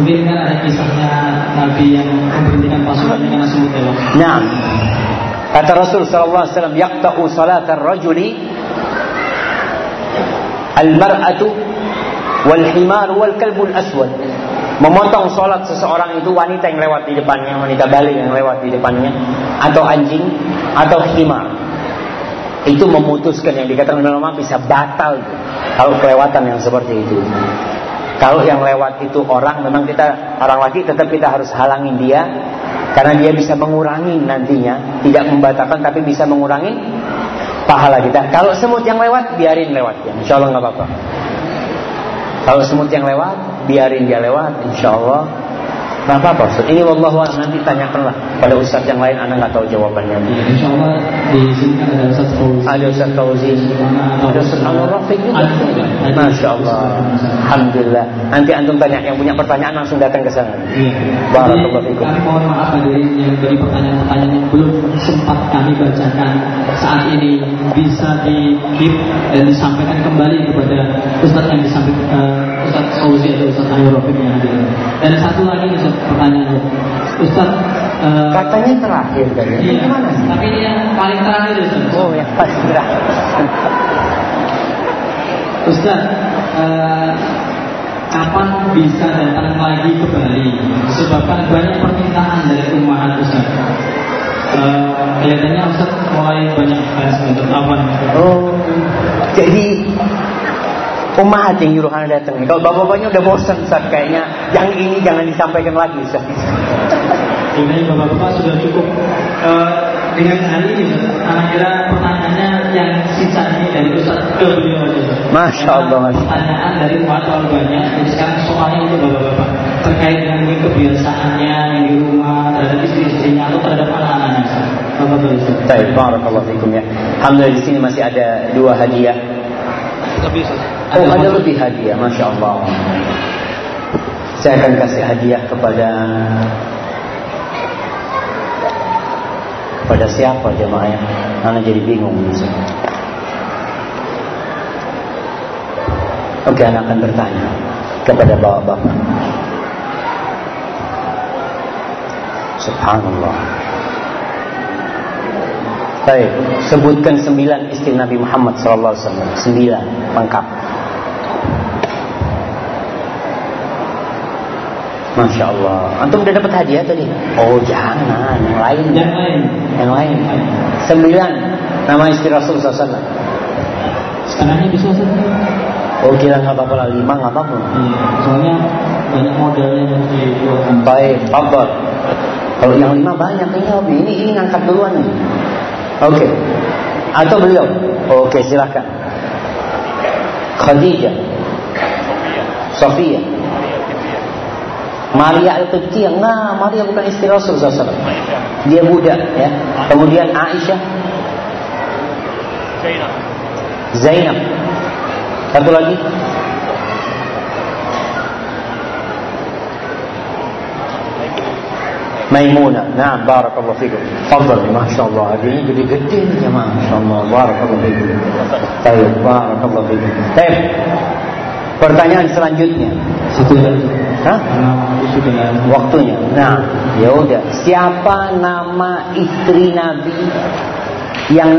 Mungkin kan ada kisahnya Nabi yang memberhentikan pasukannya karena semut lewat. Nah Kata Rasul sallallahu alaihi wasallam, "Yaqta'u salatar rajuli al-mar'atu wal himar wal kalbul aswad." Memotong sholat seseorang itu wanita yang lewat di depannya, wanita balik yang lewat di depannya, atau anjing, atau himar. Itu memutuskan yang dikatakan ulama bisa batal. Kalau kelewatan yang seperti itu. Kalau yang lewat itu orang, memang kita orang lagi tetap kita harus halangin dia karena dia bisa mengurangi nantinya, tidak membatalkan tapi bisa mengurangi pahala kita. Kalau semut yang lewat, biarin lewat ya. Insya Allah nggak apa-apa. Kalau semut yang lewat, biarin dia lewat. Insya Allah Apa-apa Ustaz. Ini wallahu nanti tanyakanlah pada ustaz yang lain Anda nggak tahu jawabannya. Ya, insya Allah di sini kan ada Ustaz Fauzi. Ada Ustaz Fauzi. Ada Ustaz Anwar Rafiq juga. Masya Allah. Alhamdulillah. Nanti antum tanya yang punya pertanyaan langsung datang ke sana. Iya. Barakallahu fikum. Kami mohon maaf hadirin yang dari pertanyaan-pertanyaan yang belum sempat kami bacakan saat ini bisa di keep dan disampaikan kembali kepada Ustaz yang disampaikan uh, Ustaz Fauzi atau Ustaz Anwar Rafiq yang hadir. Dan satu lagi Ustaz pertanyaan Ustaz uh, Katanya terakhir tadi. iya, Gimana? Tapi ini yang paling terakhir Ustaz Oh ya pas terakhir. Ustaz uh, Kapan bisa datang lagi ke Bali Disebabkan banyak permintaan dari umat Ustaz uh, Kelihatannya Ustaz mulai banyak fans untuk apa Oh, jadi Umat yang nyuruh anda datang Kalau bapak-bapaknya udah bosan Ustaz Kayaknya yang ini jangan disampaikan lagi Ustaz Ini bapak-bapak sudah cukup uh, Dengan hal ini Ustaz Anak kira pertanyaannya yang sisa ini dari Ustaz ke beliau aja. Masya Allah. Pertanyaan dari terlalu banyak Jadi sekarang soalnya untuk bapak-bapak Terkait dengan kebiasaannya yang di rumah Terhadap istri-istrinya atau terhadap anak-anaknya Baik, barakallahu fikum ya. Alhamdulillah di sini masih ada dua hadiah. Tapi Oh, ada lebih hadiah, masya Allah. Saya akan kasih hadiah kepada kepada siapa jemaah ya? Anak jadi bingung. Oke, anak akan bertanya kepada bapak-bapak. Subhanallah. Baik, sebutkan sembilan istri Nabi Muhammad wasallam. Sembilan, lengkap. Masya Allah. Antum udah dapat hadiah tadi? Oh jangan, yang lain. Yang lain. Yang lain. Sembilan nama istri Rasul SAW. Setengahnya bisa Ustaz. Oh kira nggak apa-apa lah lima nggak apa-apa. Iya, soalnya banyak modelnya yang dibuatkan. Baik, apa? Kalau yang lima banyak ini hobi. Ini ini ngangkat duluan nih. Oke. Atau beliau? Oke, silakan. Khadijah. Sofia. Maria Al-Qibtiyah. Nah, Maria bukan istri Rasul SAW. Dia budak ya. Kemudian Aisyah. Zainab. Satu lagi. Maimunah. Nah, barakallahu fikum. Fadhal, Masya Allah. Hadiahnya gede-gede nih ya, Masya Allah. Barakallahu fikum. Baik, barakallahu fikum. Baik. Pertanyaan selanjutnya. Satu lagi. Hah? Waktunya. Nah, ya udah. Siapa nama istri Nabi yang